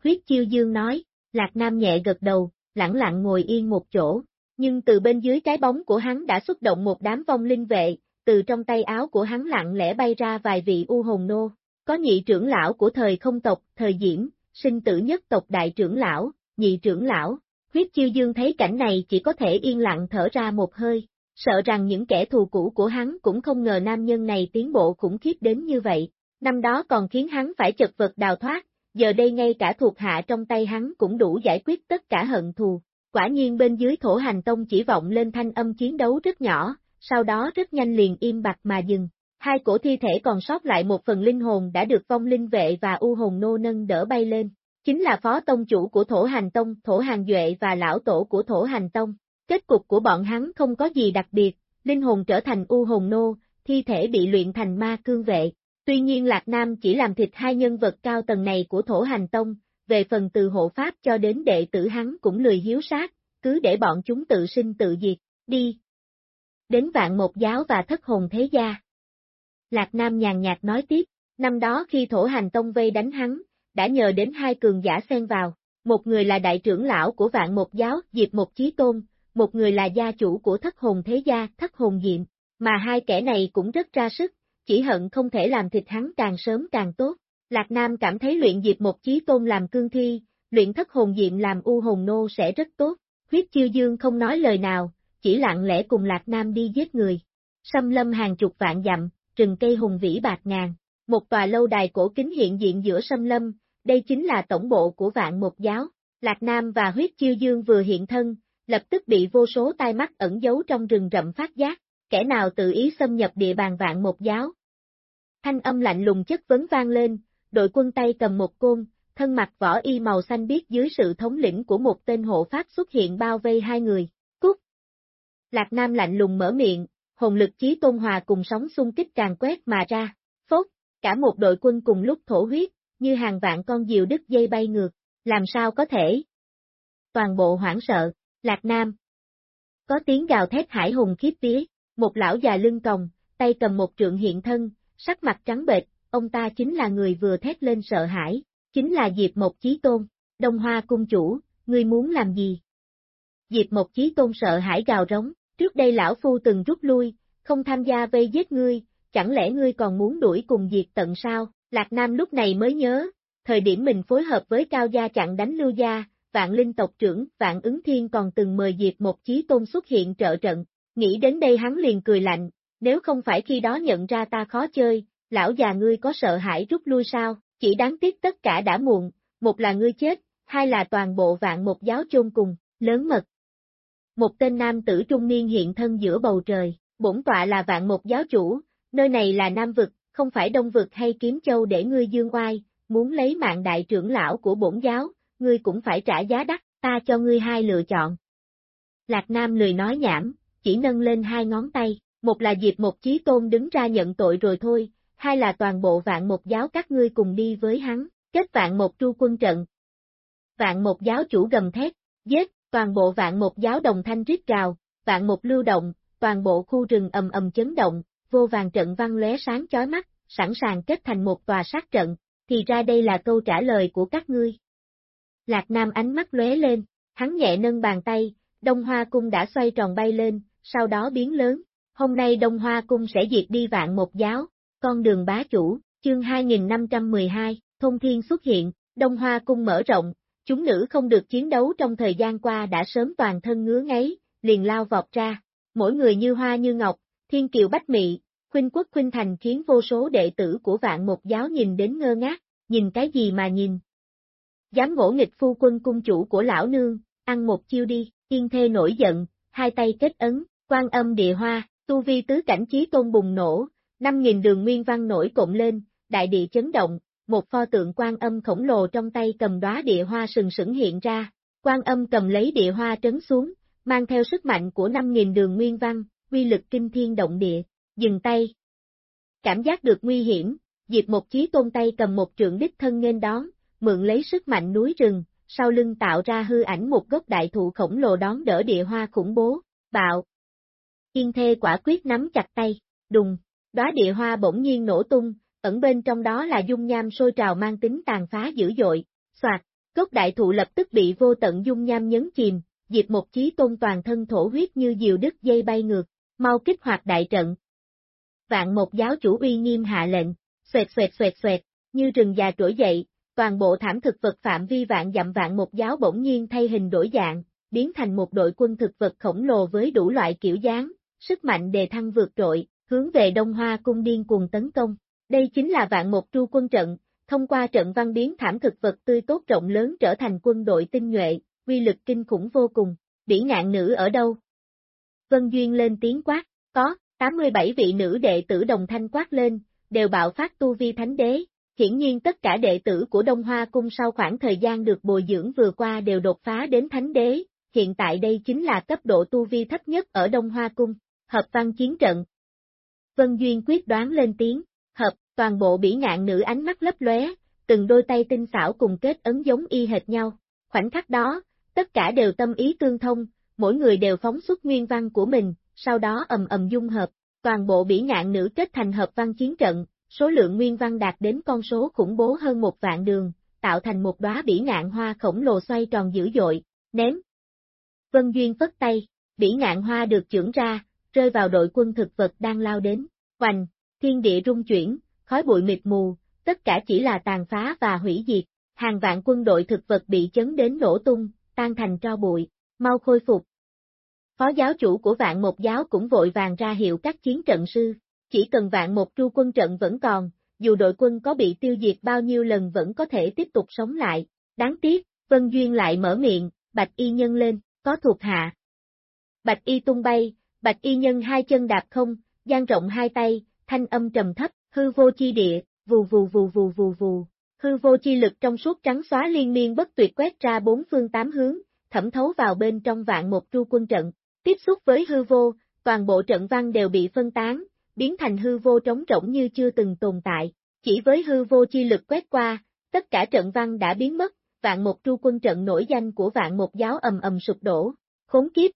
Huyết chiêu dương nói, Lạc Nam nhẹ gật đầu, lặng lặng ngồi yên một chỗ, nhưng từ bên dưới cái bóng của hắn đã xuất động một đám vong linh vệ, từ trong tay áo của hắn lặng lẽ bay ra vài vị u hồn nô. Có nhị trưởng lão của thời không tộc, thời diễm, sinh tử nhất tộc đại trưởng lão, nhị trưởng lão. Huyết chiêu dương thấy cảnh này chỉ có thể yên lặng thở ra một hơi, sợ rằng những kẻ thù cũ của hắn cũng không ngờ nam nhân này tiến bộ khủng khiếp đến như vậy. Năm đó còn khiến hắn phải chật vật đào thoát, giờ đây ngay cả thuộc hạ trong tay hắn cũng đủ giải quyết tất cả hận thù. Quả nhiên bên dưới thổ hành tông chỉ vọng lên thanh âm chiến đấu rất nhỏ, sau đó rất nhanh liền im bặt mà dừng. Hai cổ thi thể còn sót lại một phần linh hồn đã được vong linh vệ và u hồn nô nâng đỡ bay lên. Chính là phó tông chủ của thổ hành tông, thổ hàng duệ và lão tổ của thổ hành tông. Kết cục của bọn hắn không có gì đặc biệt, linh hồn trở thành u hồn nô, thi thể bị luyện thành ma cương vệ. Tuy nhiên Lạc Nam chỉ làm thịt hai nhân vật cao tầng này của thổ hành tông, về phần từ hộ pháp cho đến đệ tử hắn cũng lười hiếu sát, cứ để bọn chúng tự sinh tự diệt, đi. Đến vạn một giáo và thất hồn thế gia. Lạc Nam nhàn nhạt nói tiếp, năm đó khi thổ hành tông vây đánh hắn, đã nhờ đến hai cường giả xen vào, một người là đại trưởng lão của vạn một giáo, Diệp Một Chí Tôn, một người là gia chủ của thất hồn thế gia, thất hồn diệm, mà hai kẻ này cũng rất ra sức, chỉ hận không thể làm thịt hắn càng sớm càng tốt. Lạc Nam cảm thấy luyện Diệp Một Chí Tôn làm cương thi, luyện thất hồn diệm làm u hồn nô sẽ rất tốt, huyết chiêu dương không nói lời nào, chỉ lặng lẽ cùng Lạc Nam đi giết người. Xâm lâm hàng chục vạn dặm, rừng cây hùng vĩ bạc ngàn, một tòa lâu đài cổ kính hiện diện giữa xâm lâm, đây chính là tổng bộ của vạn một giáo. Lạc Nam và huyết chiêu dương vừa hiện thân, lập tức bị vô số tai mắt ẩn giấu trong rừng rậm phát giác, kẻ nào tự ý xâm nhập địa bàn vạn một giáo. Thanh âm lạnh lùng chất vấn vang lên, đội quân tay cầm một côn, thân mặt võ y màu xanh biếc dưới sự thống lĩnh của một tên hộ pháp xuất hiện bao vây hai người. Cút! Lạc Nam lạnh lùng mở miệng, hồn lực chí tôn hòa cùng sóng xung kích càng quét mà ra. Phốt! Cả một đội quân cùng lúc thổ huyết, như hàng vạn con diều đứt dây bay ngược. Làm sao có thể? Toàn bộ hoảng sợ, Lạc Nam. Có tiếng gào thét hải hùng khiếp vía, một lão già lưng còng, tay cầm một trượng hiện thân, sắc mặt trắng bệch, ông ta chính là người vừa thét lên sợ hãi, chính là Diệp Mộc Chí Tôn, Đông Hoa cung chủ, ngươi muốn làm gì? Diệp Mộc Chí Tôn sợ hãi gào rống, trước đây lão phu từng rút lui, không tham gia vây giết ngươi, chẳng lẽ ngươi còn muốn đuổi cùng diệt tận sao? Lạc Nam lúc này mới nhớ, thời điểm mình phối hợp với Cao Gia chặn đánh Lưu Gia, vạn linh tộc trưởng, vạn ứng thiên còn từng mời diệt một Chí Tôn xuất hiện trợ trận, nghĩ đến đây hắn liền cười lạnh, nếu không phải khi đó nhận ra ta khó chơi, lão già ngươi có sợ hãi rút lui sao? Chỉ đáng tiếc tất cả đã muộn, một là ngươi chết, hai là toàn bộ vạn một giáo chôn cùng, lớn mật. Một tên nam tử trung niên hiện thân giữa bầu trời, bổn tọa là vạn một giáo chủ, nơi này là nam vực, không phải đông vực hay kiếm châu để ngươi dương oai, muốn lấy mạng đại trưởng lão của bổn giáo, ngươi cũng phải trả giá đắt, ta cho ngươi hai lựa chọn. Lạc Nam lười nói nhảm, chỉ nâng lên hai ngón tay, một là dịp một chí tôn đứng ra nhận tội rồi thôi, hai là toàn bộ vạn một giáo các ngươi cùng đi với hắn, kết vạn một tru quân trận. Vạn một giáo chủ gầm thét, giết, toàn bộ vạn một giáo đồng thanh rít rào, vạn một lưu động, toàn bộ khu rừng ầm ầm chấn động, vô vàng trận văn lóe sáng chói mắt, sẵn sàng kết thành một tòa sát trận, thì ra đây là câu trả lời của các ngươi. Lạc Nam ánh mắt lóe lên, hắn nhẹ nâng bàn tay, Đông Hoa Cung đã xoay tròn bay lên, sau đó biến lớn, hôm nay Đông Hoa Cung sẽ diệt đi vạn một giáo, con đường bá chủ, chương 2512, Thông Thiên xuất hiện, Đông Hoa Cung mở rộng, chúng nữ không được chiến đấu trong thời gian qua đã sớm toàn thân ngứa ngáy, liền lao vọt ra, mỗi người như hoa như ngọc, thiên kiều bách mị, khuynh quốc khuynh thành khiến vô số đệ tử của vạn một giáo nhìn đến ngơ ngác, nhìn cái gì mà nhìn. Dám ngỗ nghịch phu quân cung chủ của lão nương, ăn một chiêu đi, yên thê nổi giận, hai tay kết ấn, quan âm địa hoa, tu vi tứ cảnh trí tôn bùng nổ, năm nghìn đường nguyên văn nổi cộng lên, đại địa chấn động, một pho tượng quan âm khổng lồ trong tay cầm đóa địa hoa sừng sững hiện ra, quan âm cầm lấy địa hoa trấn xuống, mang theo sức mạnh của năm nghìn đường nguyên văn, quy lực kinh thiên động địa, dừng tay. Cảm giác được nguy hiểm, Diệp một chí tôn tay cầm một trượng đích thân nên đón, mượn lấy sức mạnh núi rừng, sau lưng tạo ra hư ảnh một gốc đại thụ khổng lồ đón đỡ địa hoa khủng bố, bạo. Yên thê quả quyết nắm chặt tay, đùng, đóa địa hoa bỗng nhiên nổ tung, ẩn bên trong đó là dung nham sôi trào mang tính tàn phá dữ dội, soạt, gốc đại thụ lập tức bị vô tận dung nham nhấn chìm, diệp một chí tôn toàn thân thổ huyết như diều đứt dây bay ngược, mau kích hoạt đại trận. vạn một giáo chủ uy nghiêm hạ lệnh, xoẹt xoẹt xoẹt xoẹt, như rừng già trỗi dậy, toàn bộ thảm thực vật phạm vi vạn dặm vạn một giáo bỗng nhiên thay hình đổi dạng, biến thành một đội quân thực vật khổng lồ với đủ loại kiểu dáng, sức mạnh đề thăng vượt trội, hướng về Đông Hoa cung điên cuồng tấn công. Đây chính là vạn một tru quân trận, thông qua trận văn biến thảm thực vật tươi tốt rộng lớn trở thành quân đội tinh nhuệ, quy lực kinh khủng vô cùng. Bỉ ngạn nữ ở đâu? Vân Duyên lên tiếng quát, có, 87 vị nữ đệ tử đồng thanh quát lên, đều bạo phát tu vi thánh đế. Hiển nhiên tất cả đệ tử của Đông Hoa Cung sau khoảng thời gian được bồi dưỡng vừa qua đều đột phá đến thánh đế, hiện tại đây chính là cấp độ tu vi thấp nhất ở Đông Hoa Cung, hợp văn chiến trận. Vân Duyên quyết đoán lên tiếng, hợp, toàn bộ bỉ ngạn nữ ánh mắt lấp lóe, từng đôi tay tinh xảo cùng kết ấn giống y hệt nhau. Khoảnh khắc đó, tất cả đều tâm ý tương thông, mỗi người đều phóng xuất nguyên văn của mình, sau đó ầm ầm dung hợp, toàn bộ bỉ ngạn nữ kết thành hợp văn chiến trận, số lượng nguyên văn đạt đến con số khủng bố hơn một vạn đường, tạo thành một đóa bỉ ngạn hoa khổng lồ xoay tròn dữ dội, ném. Vân Duyên phất tay, bỉ ngạn hoa được trưởng ra, rơi vào đội quân thực vật đang lao đến, hoành, thiên địa rung chuyển, khói bụi mịt mù, tất cả chỉ là tàn phá và hủy diệt, hàng vạn quân đội thực vật bị chấn đến nổ tung, tan thành tro bụi, mau khôi phục. Phó giáo chủ của vạn một giáo cũng vội vàng ra hiệu các chiến trận sư, chỉ cần vạn một tru quân trận vẫn còn, dù đội quân có bị tiêu diệt bao nhiêu lần vẫn có thể tiếp tục sống lại. Đáng tiếc, Vân Duyên lại mở miệng, Bạch Y nhân lên, có thuộc hạ. Bạch Y tung bay, Bạch Y nhân hai chân đạp không, dang rộng hai tay, thanh âm trầm thấp, hư vô chi địa, vù vù vù vù vù vù. Hư vô chi lực trong suốt trắng xóa liên miên bất tuyệt quét ra bốn phương tám hướng, thẩm thấu vào bên trong vạn một tru quân trận. Tiếp xúc với hư vô, toàn bộ trận văn đều bị phân tán, biến thành hư vô trống rỗng như chưa từng tồn tại. Chỉ với hư vô chi lực quét qua, tất cả trận văn đã biến mất, vạn một tru quân trận nổi danh của vạn một giáo ầm ầm sụp đổ. Khốn kiếp!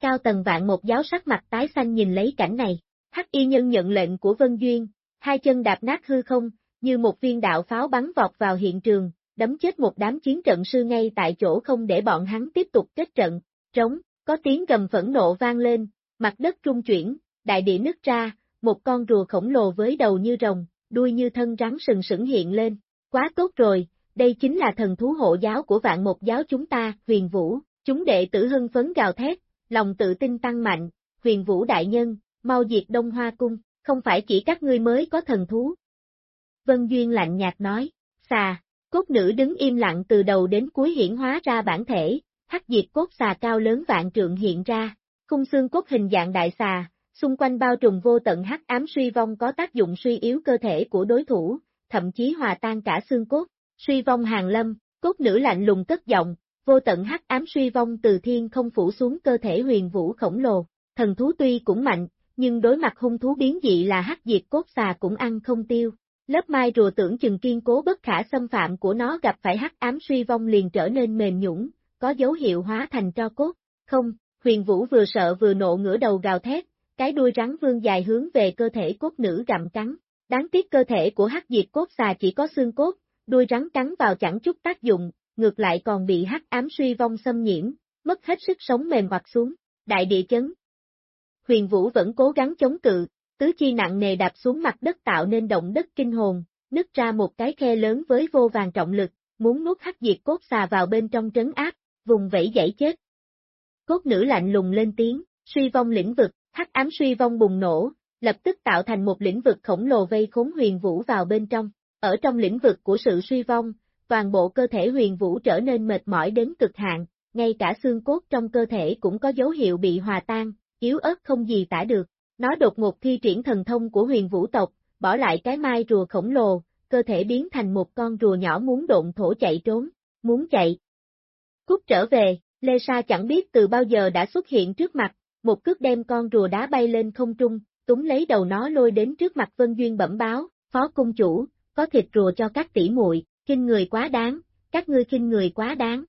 Cao tầng vạn một giáo sắc mặt tái xanh nhìn lấy cảnh này. Hắc y nhân nhận lệnh của Vân Duyên, hai chân đạp nát hư không, như một viên đạo pháo bắn vọt vào hiện trường, đấm chết một đám chiến trận sư ngay tại chỗ không để bọn hắn tiếp tục kết trận, trống, có tiếng gầm phẫn nộ vang lên, mặt đất trung chuyển, đại địa nứt ra, một con rùa khổng lồ với đầu như rồng, đuôi như thân rắn sừng sững hiện lên, quá tốt rồi, đây chính là thần thú hộ giáo của vạn một giáo chúng ta, huyền vũ, chúng đệ tử hưng phấn gào thét, lòng tự tin tăng mạnh, huyền vũ đại nhân, mau diệt Đông Hoa Cung, không phải chỉ các ngươi mới có thần thú. Vân Duyên lạnh nhạt nói, xà, cốt nữ đứng im lặng từ đầu đến cuối hiển hóa ra bản thể, hắc diệt cốt xà cao lớn vạn trượng hiện ra, khung xương cốt hình dạng đại xà, xung quanh bao trùm vô tận hắc ám suy vong có tác dụng suy yếu cơ thể của đối thủ, thậm chí hòa tan cả xương cốt, suy vong hàng lâm, cốt nữ lạnh lùng cất giọng, vô tận hắc ám suy vong từ thiên không phủ xuống cơ thể huyền vũ khổng lồ, thần thú tuy cũng mạnh, nhưng đối mặt hung thú biến dị là hắc diệt cốt xà cũng ăn không tiêu. Lớp mai rùa tưởng chừng kiên cố bất khả xâm phạm của nó gặp phải hắc ám suy vong liền trở nên mềm nhũng, có dấu hiệu hóa thành tro cốt. Không, huyền vũ vừa sợ vừa nộ ngửa đầu gào thét, cái đuôi rắn vương dài hướng về cơ thể cốt nữ gặm cắn. Đáng tiếc cơ thể của hắc diệt cốt xà chỉ có xương cốt, đuôi rắn cắn vào chẳng chút tác dụng, ngược lại còn bị hắc ám suy vong xâm nhiễm, mất hết sức sống mềm hoặc xuống. Đại địa chấn, huyền vũ vẫn cố gắng chống cự, tứ chi nặng nề đạp xuống mặt đất tạo nên động đất kinh hồn, nứt ra một cái khe lớn với vô vàng trọng lực, muốn nuốt hắc diệt cốt xà vào bên trong trấn áp, vùng vẫy dãy chết. Cốt nữ lạnh lùng lên tiếng, suy vong lĩnh vực, hắc ám suy vong bùng nổ, lập tức tạo thành một lĩnh vực khổng lồ vây khốn huyền vũ vào bên trong. Ở trong lĩnh vực của sự suy vong, toàn bộ cơ thể huyền vũ trở nên mệt mỏi đến cực hạn, ngay cả xương cốt trong cơ thể cũng có dấu hiệu bị hòa tan, yếu ớt không gì tả được. Nó đột ngột thi triển thần thông của huyền vũ tộc, bỏ lại cái mai rùa khổng lồ, cơ thể biến thành một con rùa nhỏ muốn độn thổ chạy trốn, muốn chạy. Cút trở về, Lê Sa chẳng biết từ bao giờ đã xuất hiện trước mặt, một cước đem con rùa đá bay lên không trung, túng lấy đầu nó lôi đến trước mặt Vân Duyên bẩm báo, phó cung chủ, có thịt rùa cho các tỷ muội, kinh người quá đáng, các ngươi kinh người quá đáng.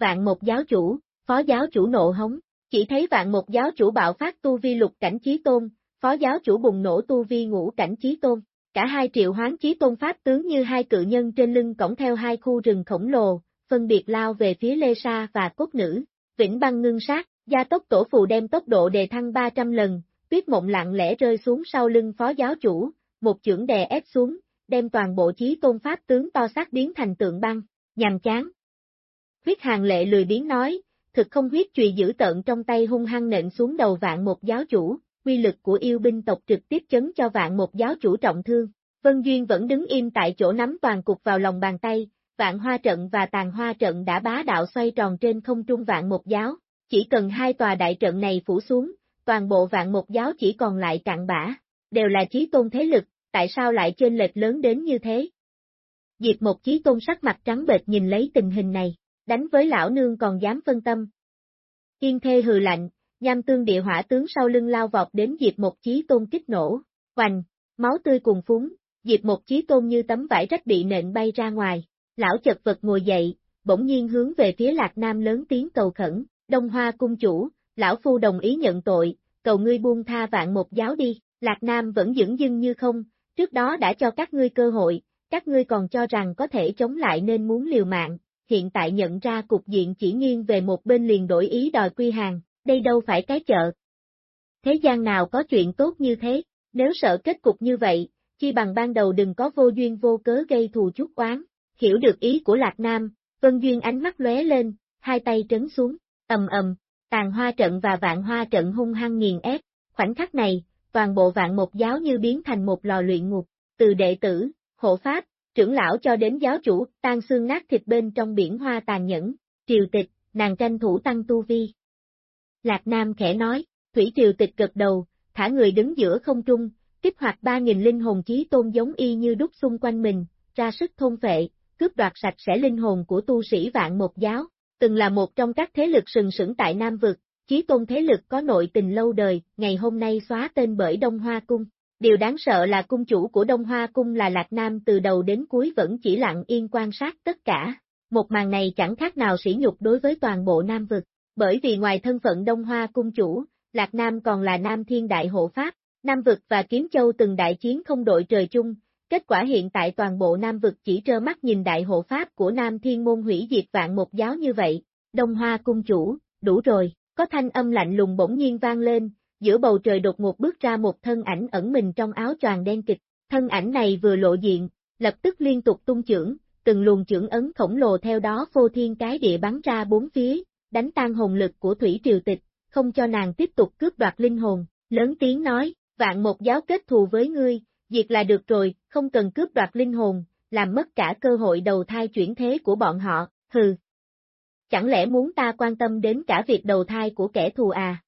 Vạn một giáo chủ, phó giáo chủ nộ hống, chỉ thấy vạn một giáo chủ bạo phát tu vi lục cảnh trí tôn, phó giáo chủ bùng nổ tu vi ngũ cảnh trí tôn. Cả hai triệu hoán trí tôn pháp tướng như hai cự nhân trên lưng cổng theo hai khu rừng khổng lồ, phân biệt lao về phía Lê Sa và cốt nữ. Vĩnh băng ngưng sát, gia tốc tổ phù đem tốc độ đề thăng 300 lần, tuyết mộng lặng lẽ rơi xuống sau lưng phó giáo chủ, một chưởng đè ép xuống, đem toàn bộ chí tôn pháp tướng to xác biến thành tượng băng, nhằm chán. Huyết hàng lệ lười biến nói, thực không huyết chùy giữ tận trong tay hung hăng nện xuống đầu vạn một giáo chủ, quy lực của yêu binh tộc trực tiếp chấn cho vạn một giáo chủ trọng thương. Vân Duyên vẫn đứng im tại chỗ nắm toàn cục vào lòng bàn tay, vạn hoa trận và tàn hoa trận đã bá đạo xoay tròn trên không trung vạn một giáo, chỉ cần hai tòa đại trận này phủ xuống, toàn bộ vạn một giáo chỉ còn lại cạn bã, đều là chí tôn thế lực, tại sao lại trên lệch lớn đến như thế? Diệp một chí tôn sắc mặt trắng bệch nhìn lấy tình hình này, đánh với lão nương còn dám phân tâm. Yên thê hừ lạnh, nham tương địa hỏa tướng sau lưng lao vọt đến Diệp một chí tôn kích nổ, hoành, máu tươi cùng phúng, Diệp một chí tôn như tấm vải rách bị nện bay ra ngoài, lão chật vật ngồi dậy, bỗng nhiên hướng về phía Lạc Nam lớn tiếng cầu khẩn, Đông Hoa cung chủ, lão phu đồng ý nhận tội, cầu ngươi buông tha vạn một giáo đi, Lạc Nam vẫn dững dưng như không, trước đó đã cho các ngươi cơ hội, các ngươi còn cho rằng có thể chống lại nên muốn liều mạng, hiện tại nhận ra cục diện chỉ nghiêng về một bên liền đổi ý đòi quy hàng, đây đâu phải cái chợ. Thế gian nào có chuyện tốt như thế, nếu sợ kết cục như vậy, chi bằng ban đầu đừng có vô duyên vô cớ gây thù chút oán, hiểu được ý của Lạc Nam, Vân Duyên ánh mắt lóe lên, hai tay trấn xuống, ầm ầm, tàn hoa trận và vạn hoa trận hung hăng nghiền ép, khoảnh khắc này, toàn bộ vạn một giáo như biến thành một lò luyện ngục, từ đệ tử, hộ pháp, trưởng lão cho đến giáo chủ, tan xương nát thịt bên trong biển hoa tàn nhẫn, triều tịch, nàng tranh thủ tăng tu vi. Lạc Nam khẽ nói, Thủy triều tịch gật đầu, thả người đứng giữa không trung, kích hoạt 3.000 linh hồn chí tôn giống y như đúc xung quanh mình, ra sức thôn vệ, cướp đoạt sạch sẽ linh hồn của tu sĩ vạn một giáo, từng là một trong các thế lực sừng sững tại Nam Vực, chí tôn thế lực có nội tình lâu đời, ngày hôm nay xóa tên bởi Đông Hoa Cung. Điều đáng sợ là cung chủ của Đông Hoa Cung là Lạc Nam từ đầu đến cuối vẫn chỉ lặng yên quan sát tất cả. Một màn này chẳng khác nào sỉ nhục đối với toàn bộ Nam Vực, bởi vì ngoài thân phận Đông Hoa Cung chủ, Lạc Nam còn là Nam Thiên Đại Hộ Pháp, Nam Vực và Kiếm Châu từng đại chiến không đội trời chung, kết quả hiện tại toàn bộ Nam Vực chỉ trơ mắt nhìn Đại Hộ Pháp của Nam Thiên Môn hủy diệt vạn một giáo như vậy, Đông Hoa Cung chủ, đủ rồi. Có thanh âm lạnh lùng bỗng nhiên vang lên, giữa bầu trời đột ngột bước ra một thân ảnh ẩn mình trong áo choàng đen kịch, thân ảnh này vừa lộ diện, lập tức liên tục tung chưởng, từng luồng chưởng ấn khổng lồ theo đó phô thiên cái địa bắn ra bốn phía, đánh tan hồn lực của thủy triều tịch, không cho nàng tiếp tục cướp đoạt linh hồn, lớn tiếng nói, vạn một giáo kết thù với ngươi, diệt là được rồi, không cần cướp đoạt linh hồn, làm mất cả cơ hội đầu thai chuyển thế của bọn họ, hừ, chẳng lẽ muốn ta quan tâm đến cả việc đầu thai của kẻ thù à?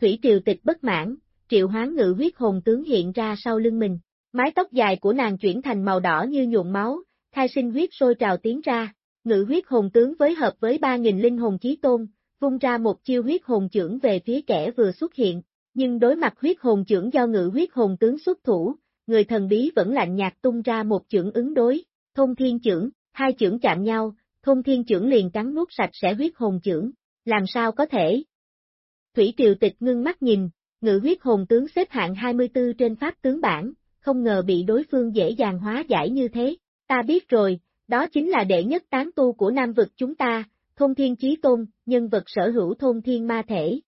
Thủy triều tịch bất mãn, triệu hoán ngự huyết hồn tướng hiện ra sau lưng mình, mái tóc dài của nàng chuyển thành màu đỏ như nhuộm máu, khai sinh huyết sôi trào tiến ra, ngự huyết hồn tướng với hợp với 3.000 linh hồn chí tôn, vung ra một chiêu huyết hồn trưởng về phía kẻ vừa xuất hiện, nhưng đối mặt huyết hồn trưởng do ngự huyết hồn tướng xuất thủ, người thần bí vẫn lạnh nhạt tung ra một chưởng ứng đối, thông thiên chưởng, hai chưởng chạm nhau, thông thiên chưởng liền cắn nuốt sạch sẽ huyết hồn chưởng, làm sao có thể? Thủy triều tịch ngưng mắt nhìn, ngự huyết hồn tướng xếp hạng 24 trên pháp tướng bảng, không ngờ bị đối phương dễ dàng hóa giải như thế, ta biết rồi, đó chính là đệ nhất tán tu của Nam vực chúng ta, thôn thiên chí tôn, nhân vật sở hữu thôn thiên ma thể.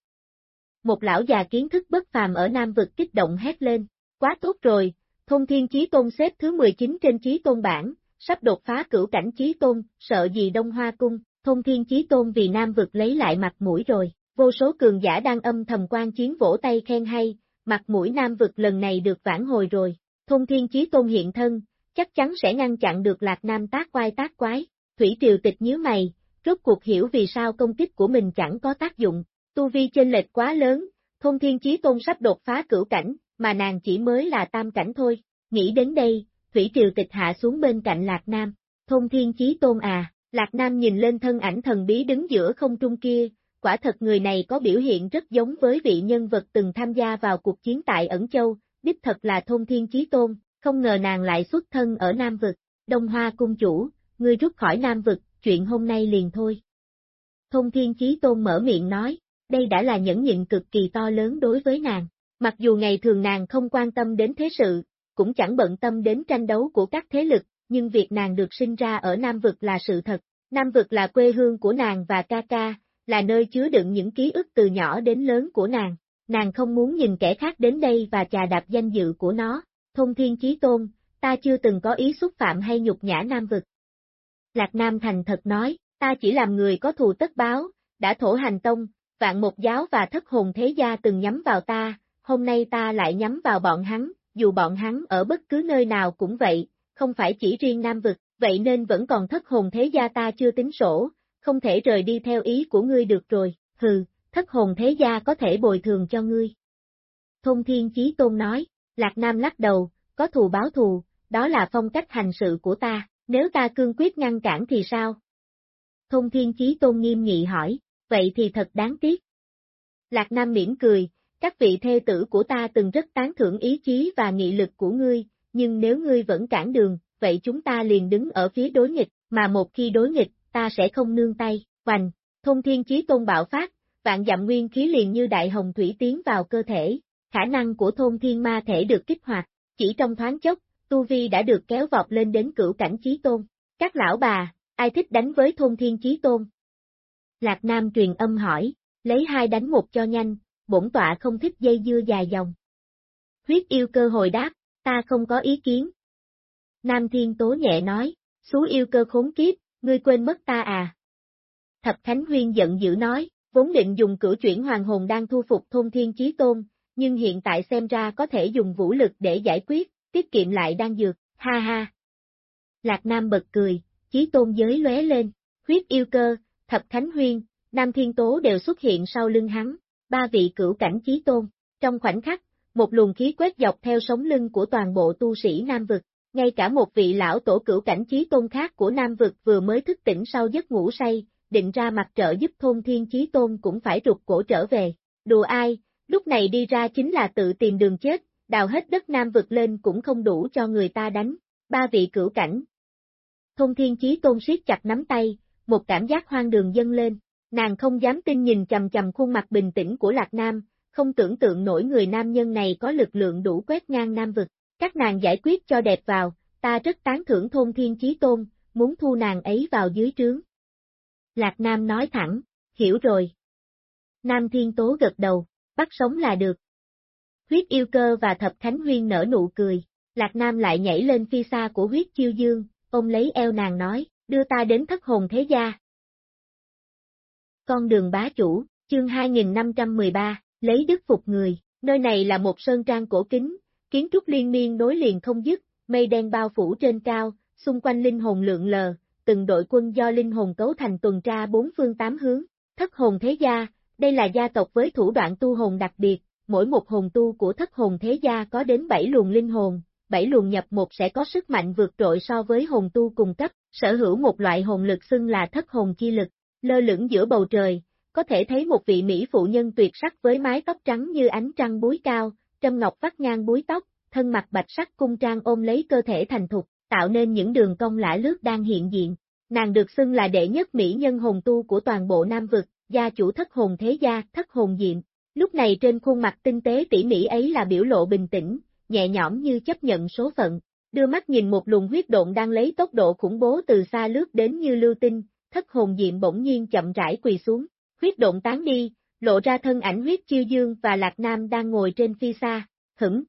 Một lão già kiến thức bất phàm ở Nam vực kích động hét lên, quá tốt rồi, Thông thiên chí tôn xếp thứ 19 trên chí tôn bảng, sắp đột phá cửu cảnh chí tôn, sợ gì Đông Hoa Cung, thông thiên chí tôn vì Nam vực lấy lại mặt mũi rồi, vô số cường giả đang âm thầm quan chiến vỗ tay khen hay, mặt mũi Nam vực lần này được vãn hồi rồi, thông thiên chí tôn hiện thân, chắc chắn sẽ ngăn chặn được Lạc Nam tác quai tác quái, Thủy Triều Tịch nhíu mày, rốt cuộc hiểu vì sao công kích của mình chẳng có tác dụng, tu vi chênh lệch quá lớn, thông thiên chí tôn sắp đột phá cửu cảnh, mà nàng chỉ mới là tam cảnh thôi, nghĩ đến đây, Thủy Triều Tịch hạ xuống bên cạnh Lạc Nam, thôn thiên chí tôn à, Lạc Nam nhìn lên thân ảnh thần bí đứng giữa không trung kia, quả thật người này có biểu hiện rất giống với vị nhân vật từng tham gia vào cuộc chiến tại Ẩn Châu, đích thật là thôn thiên chí tôn, không ngờ nàng lại xuất thân ở Nam Vực, Đông Hoa Cung Chủ, ngươi rút khỏi Nam Vực, chuyện hôm nay liền thôi. Thôn thiên chí tôn mở miệng nói, đây đã là nhẫn nhịn cực kỳ to lớn đối với nàng, mặc dù ngày thường nàng không quan tâm đến thế sự, cũng chẳng bận tâm đến tranh đấu của các thế lực, nhưng việc nàng được sinh ra ở Nam Vực là sự thật. Nam Vực là quê hương của nàng và ca ca, là nơi chứa đựng những ký ức từ nhỏ đến lớn của nàng. nàng không muốn nhìn kẻ khác đến đây và chà đạp danh dự của nó. Thông thiên chí tôn, ta chưa từng có ý xúc phạm hay nhục nhã Nam vực. Lạc Nam thành thật nói, ta chỉ làm người có thù tất báo, đã thổ hành tông, vạn một giáo và thất hồn thế gia từng nhắm vào ta, hôm nay ta lại nhắm vào bọn hắn, dù bọn hắn ở bất cứ nơi nào cũng vậy, không phải chỉ riêng Nam vực, vậy nên vẫn còn thất hồn thế gia ta chưa tính sổ, không thể rời đi theo ý của ngươi được rồi, hừ, thất hồn thế gia có thể bồi thường cho ngươi. Thông Thiên Chí Tôn nói, Lạc Nam lắc đầu, có thù báo thù, đó là phong cách hành sự của ta, nếu ta cương quyết ngăn cản thì sao? Thông Thiên Chí Tôn nghiêm nghị hỏi, vậy thì thật đáng tiếc. Lạc Nam mỉm cười, các vị thê tử của ta từng rất tán thưởng ý chí và nghị lực của ngươi, nhưng nếu ngươi vẫn cản đường, vậy chúng ta liền đứng ở phía đối nghịch, mà một khi đối nghịch, ta sẽ không nương tay, hoành, thôn thiên chí tôn bạo phát, vạn dặm nguyên khí liền như đại hồng thủy tiến vào cơ thể, khả năng của thôn thiên ma thể được kích hoạt, chỉ trong thoáng chốc, Tu Vi đã được kéo vọt lên đến cửu cảnh chí tôn. Các lão bà, ai thích đánh với thôn thiên chí tôn? Lạc Nam truyền âm hỏi, lấy hai đánh một cho nhanh, bổn tọa không thích dây dưa dài dòng. Huyết yêu cơ hồi đáp, ta không có ý kiến. Nam Thiên Tố nhẹ nói, xú yêu cơ khốn kiếp, ngươi quên mất ta à. Thập Khánh Huyên giận dữ nói, vốn định dùng cửu chuyển hoàng hồn đang thu phục thôn thiên chí tôn, nhưng hiện tại xem ra có thể dùng vũ lực để giải quyết, tiết kiệm lại đang dược, ha ha. Lạc Nam bật cười, chí tôn giới lóe lên, huyết yêu cơ, thập Khánh Huyên, Nam Thiên Tố đều xuất hiện sau lưng hắn, ba vị cửu cảnh chí tôn, trong khoảnh khắc, một luồng khí quét dọc theo sống lưng của toàn bộ tu sĩ Nam Vực, ngay cả một vị lão tổ cửu cảnh chí tôn khác của Nam Vực vừa mới thức tỉnh sau giấc ngủ say, định ra mặt trợ giúp thôn thiên chí tôn cũng phải rụt cổ trở về. Đùa ai, lúc này đi ra chính là tự tìm đường chết, đào hết đất Nam Vực lên cũng không đủ cho người ta đánh. Ba vị cửu cảnh. Thôn thiên chí tôn siết chặt nắm tay, một cảm giác hoang đường dâng lên, nàng không dám tin nhìn chầm chầm khuôn mặt bình tĩnh của Lạc Nam, không tưởng tượng nổi người nam nhân này có lực lượng đủ quét ngang Nam Vực. Các nàng giải quyết cho đẹp vào, ta rất tán thưởng thôn thiên chí tôn, muốn thu nàng ấy vào dưới trướng. Lạc Nam nói thẳng, hiểu rồi. Nam Thiên Tố gật đầu, bắt sống là được. Huyết yêu cơ và thập khánh huyên nở nụ cười, Lạc Nam lại nhảy lên phi xa của huyết chiêu dương, ông lấy eo nàng nói, đưa ta đến thất hồn thế gia. Con đường bá chủ, chương 2513, lấy đức phục người, nơi này là một sơn trang cổ kính, kiến trúc liên miên nối liền không dứt, mây đen bao phủ trên cao, xung quanh linh hồn lượng lờ, từng đội quân do linh hồn cấu thành tuần tra bốn phương tám hướng. Thất hồn thế gia, đây là gia tộc với thủ đoạn tu hồn đặc biệt, mỗi một hồn tu của thất hồn thế gia có đến 7 luồng linh hồn, 7 luồng nhập một sẽ có sức mạnh vượt trội so với hồn tu cùng cấp, sở hữu một loại hồn lực xưng là thất hồn chi lực, lơ lửng giữa bầu trời, có thể thấy một vị Mỹ phụ nhân tuyệt sắc với mái tóc trắng như ánh trăng búi cao, trâm ngọc vắt ngang búi tóc, thân mặt bạch sắc cung trang ôm lấy cơ thể thành thục, tạo nên những đường cong lã lướt đang hiện diện. Nàng được xưng là đệ nhất mỹ nhân hồn tu của toàn bộ Nam Vực, gia chủ thất hồn thế gia, thất hồn diệm. Lúc này trên khuôn mặt tinh tế tỉ mỉ ấy là biểu lộ bình tĩnh, nhẹ nhõm như chấp nhận số phận, đưa mắt nhìn một luồng huyết độn đang lấy tốc độ khủng bố từ xa lướt đến như lưu tinh, thất hồn diệm bỗng nhiên chậm rãi quỳ xuống, huyết động tán đi, lộ ra thân ảnh huyết chiêu dương và Lạc Nam đang ngồi trên phi xa, hửng.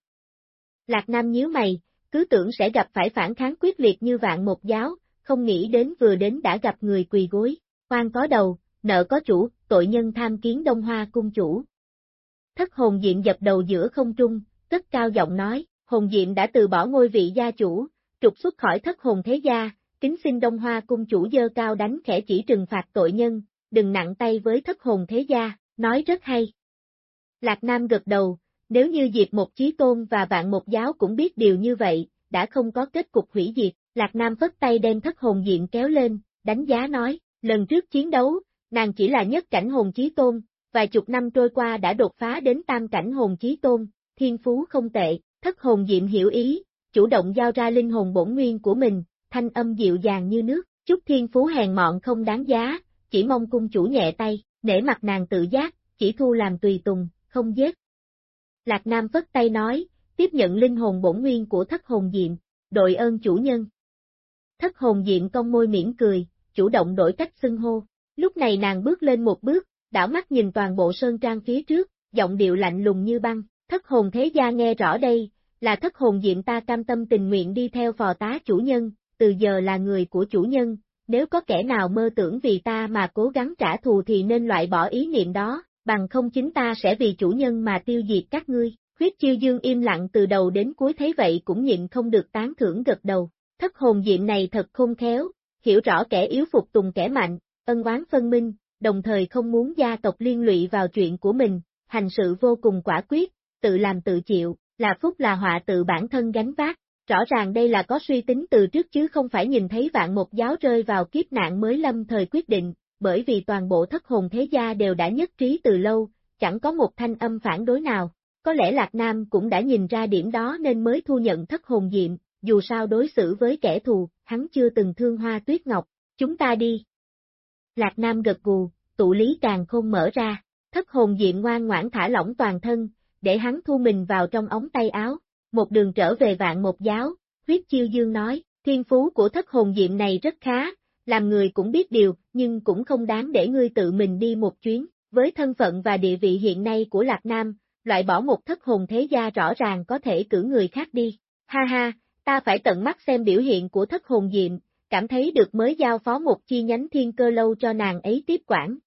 Lạc Nam nhíu mày, cứ tưởng sẽ gặp phải phản kháng quyết liệt như vạn một giáo, không nghĩ đến vừa đến đã gặp người quỳ gối, quan có đầu, nợ có chủ, tội nhân tham kiến Đông Hoa cung chủ. Thất hồn Diệm dập đầu giữa không trung, cất cao giọng nói, hồn Diệm đã từ bỏ ngôi vị gia chủ, trục xuất khỏi thất hồn thế gia, kính xin Đông Hoa cung chủ dơ cao đánh khẽ chỉ trừng phạt tội nhân, đừng nặng tay với thất hồn thế gia, nói rất hay. Lạc Nam gật đầu, nếu như Diệp một chí tôn và vạn một giáo cũng biết điều như vậy, đã không có kết cục hủy diệt, Lạc Nam phất tay đem thất hồn diện kéo lên, đánh giá nói, lần trước chiến đấu, nàng chỉ là nhất cảnh hồn chí tôn, vài chục năm trôi qua đã đột phá đến tam cảnh hồn chí tôn, thiên phú không tệ, thất hồn diệm hiểu ý, chủ động giao ra linh hồn bổn nguyên của mình, thanh âm dịu dàng như nước, chút thiên phú hèn mọn không đáng giá, chỉ mong cung chủ nhẹ tay, để mặt nàng tự giác, chỉ thu làm tùy tùng, không giết. Lạc Nam phất tay nói, tiếp nhận linh hồn bổn nguyên của thất hồn diệm, đội ơn chủ nhân. Thất hồn diệm cong môi mỉm cười, chủ động đổi cách xưng hô, lúc này nàng bước lên một bước, đảo mắt nhìn toàn bộ sơn trang phía trước, giọng điệu lạnh lùng như băng, thất hồn thế gia nghe rõ đây, là thất hồn diệm ta cam tâm tình nguyện đi theo phò tá chủ nhân, từ giờ là người của chủ nhân, nếu có kẻ nào mơ tưởng vì ta mà cố gắng trả thù thì nên loại bỏ ý niệm đó, bằng không chính ta sẽ vì chủ nhân mà tiêu diệt các ngươi. Khuyết chiêu dương im lặng từ đầu đến cuối thấy vậy cũng nhịn không được tán thưởng gật đầu. Thất hồn diệm này thật khôn khéo, hiểu rõ kẻ yếu phục tùng kẻ mạnh, ân oán phân minh, đồng thời không muốn gia tộc liên lụy vào chuyện của mình, hành sự vô cùng quả quyết, tự làm tự chịu, là phúc là họa tự bản thân gánh vác. Rõ ràng đây là có suy tính từ trước chứ không phải nhìn thấy vạn một giáo rơi vào kiếp nạn mới lâm thời quyết định, bởi vì toàn bộ thất hồn thế gia đều đã nhất trí từ lâu, chẳng có một thanh âm phản đối nào. Có lẽ Lạc Nam cũng đã nhìn ra điểm đó nên mới thu nhận thất hồn diệm, dù sao đối xử với kẻ thù, hắn chưa từng thương hoa tuyết ngọc, chúng ta đi. Lạc Nam gật gù, tụ lý càng không mở ra, thất hồn diệm ngoan ngoãn thả lỏng toàn thân, để hắn thu mình vào trong ống tay áo, một đường trở về vạn một giáo, huyết chiêu dương nói, thiên phú của thất hồn diệm này rất khá, làm người cũng biết điều, nhưng cũng không đáng để ngươi tự mình đi một chuyến, với thân phận và địa vị hiện nay của Lạc Nam, loại bỏ một thất hồn thế gia rõ ràng có thể cử người khác đi, ha ha, ta phải tận mắt xem biểu hiện của thất hồn diệm, cảm thấy được mới giao phó một chi nhánh thiên cơ lâu cho nàng ấy tiếp quản.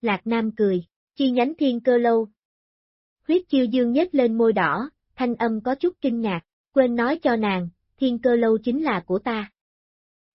Lạc Nam cười, chi nhánh thiên cơ lâu. Huyết chiêu dương nhếch lên môi đỏ, thanh âm có chút kinh ngạc, quên nói cho nàng, thiên cơ lâu chính là của ta.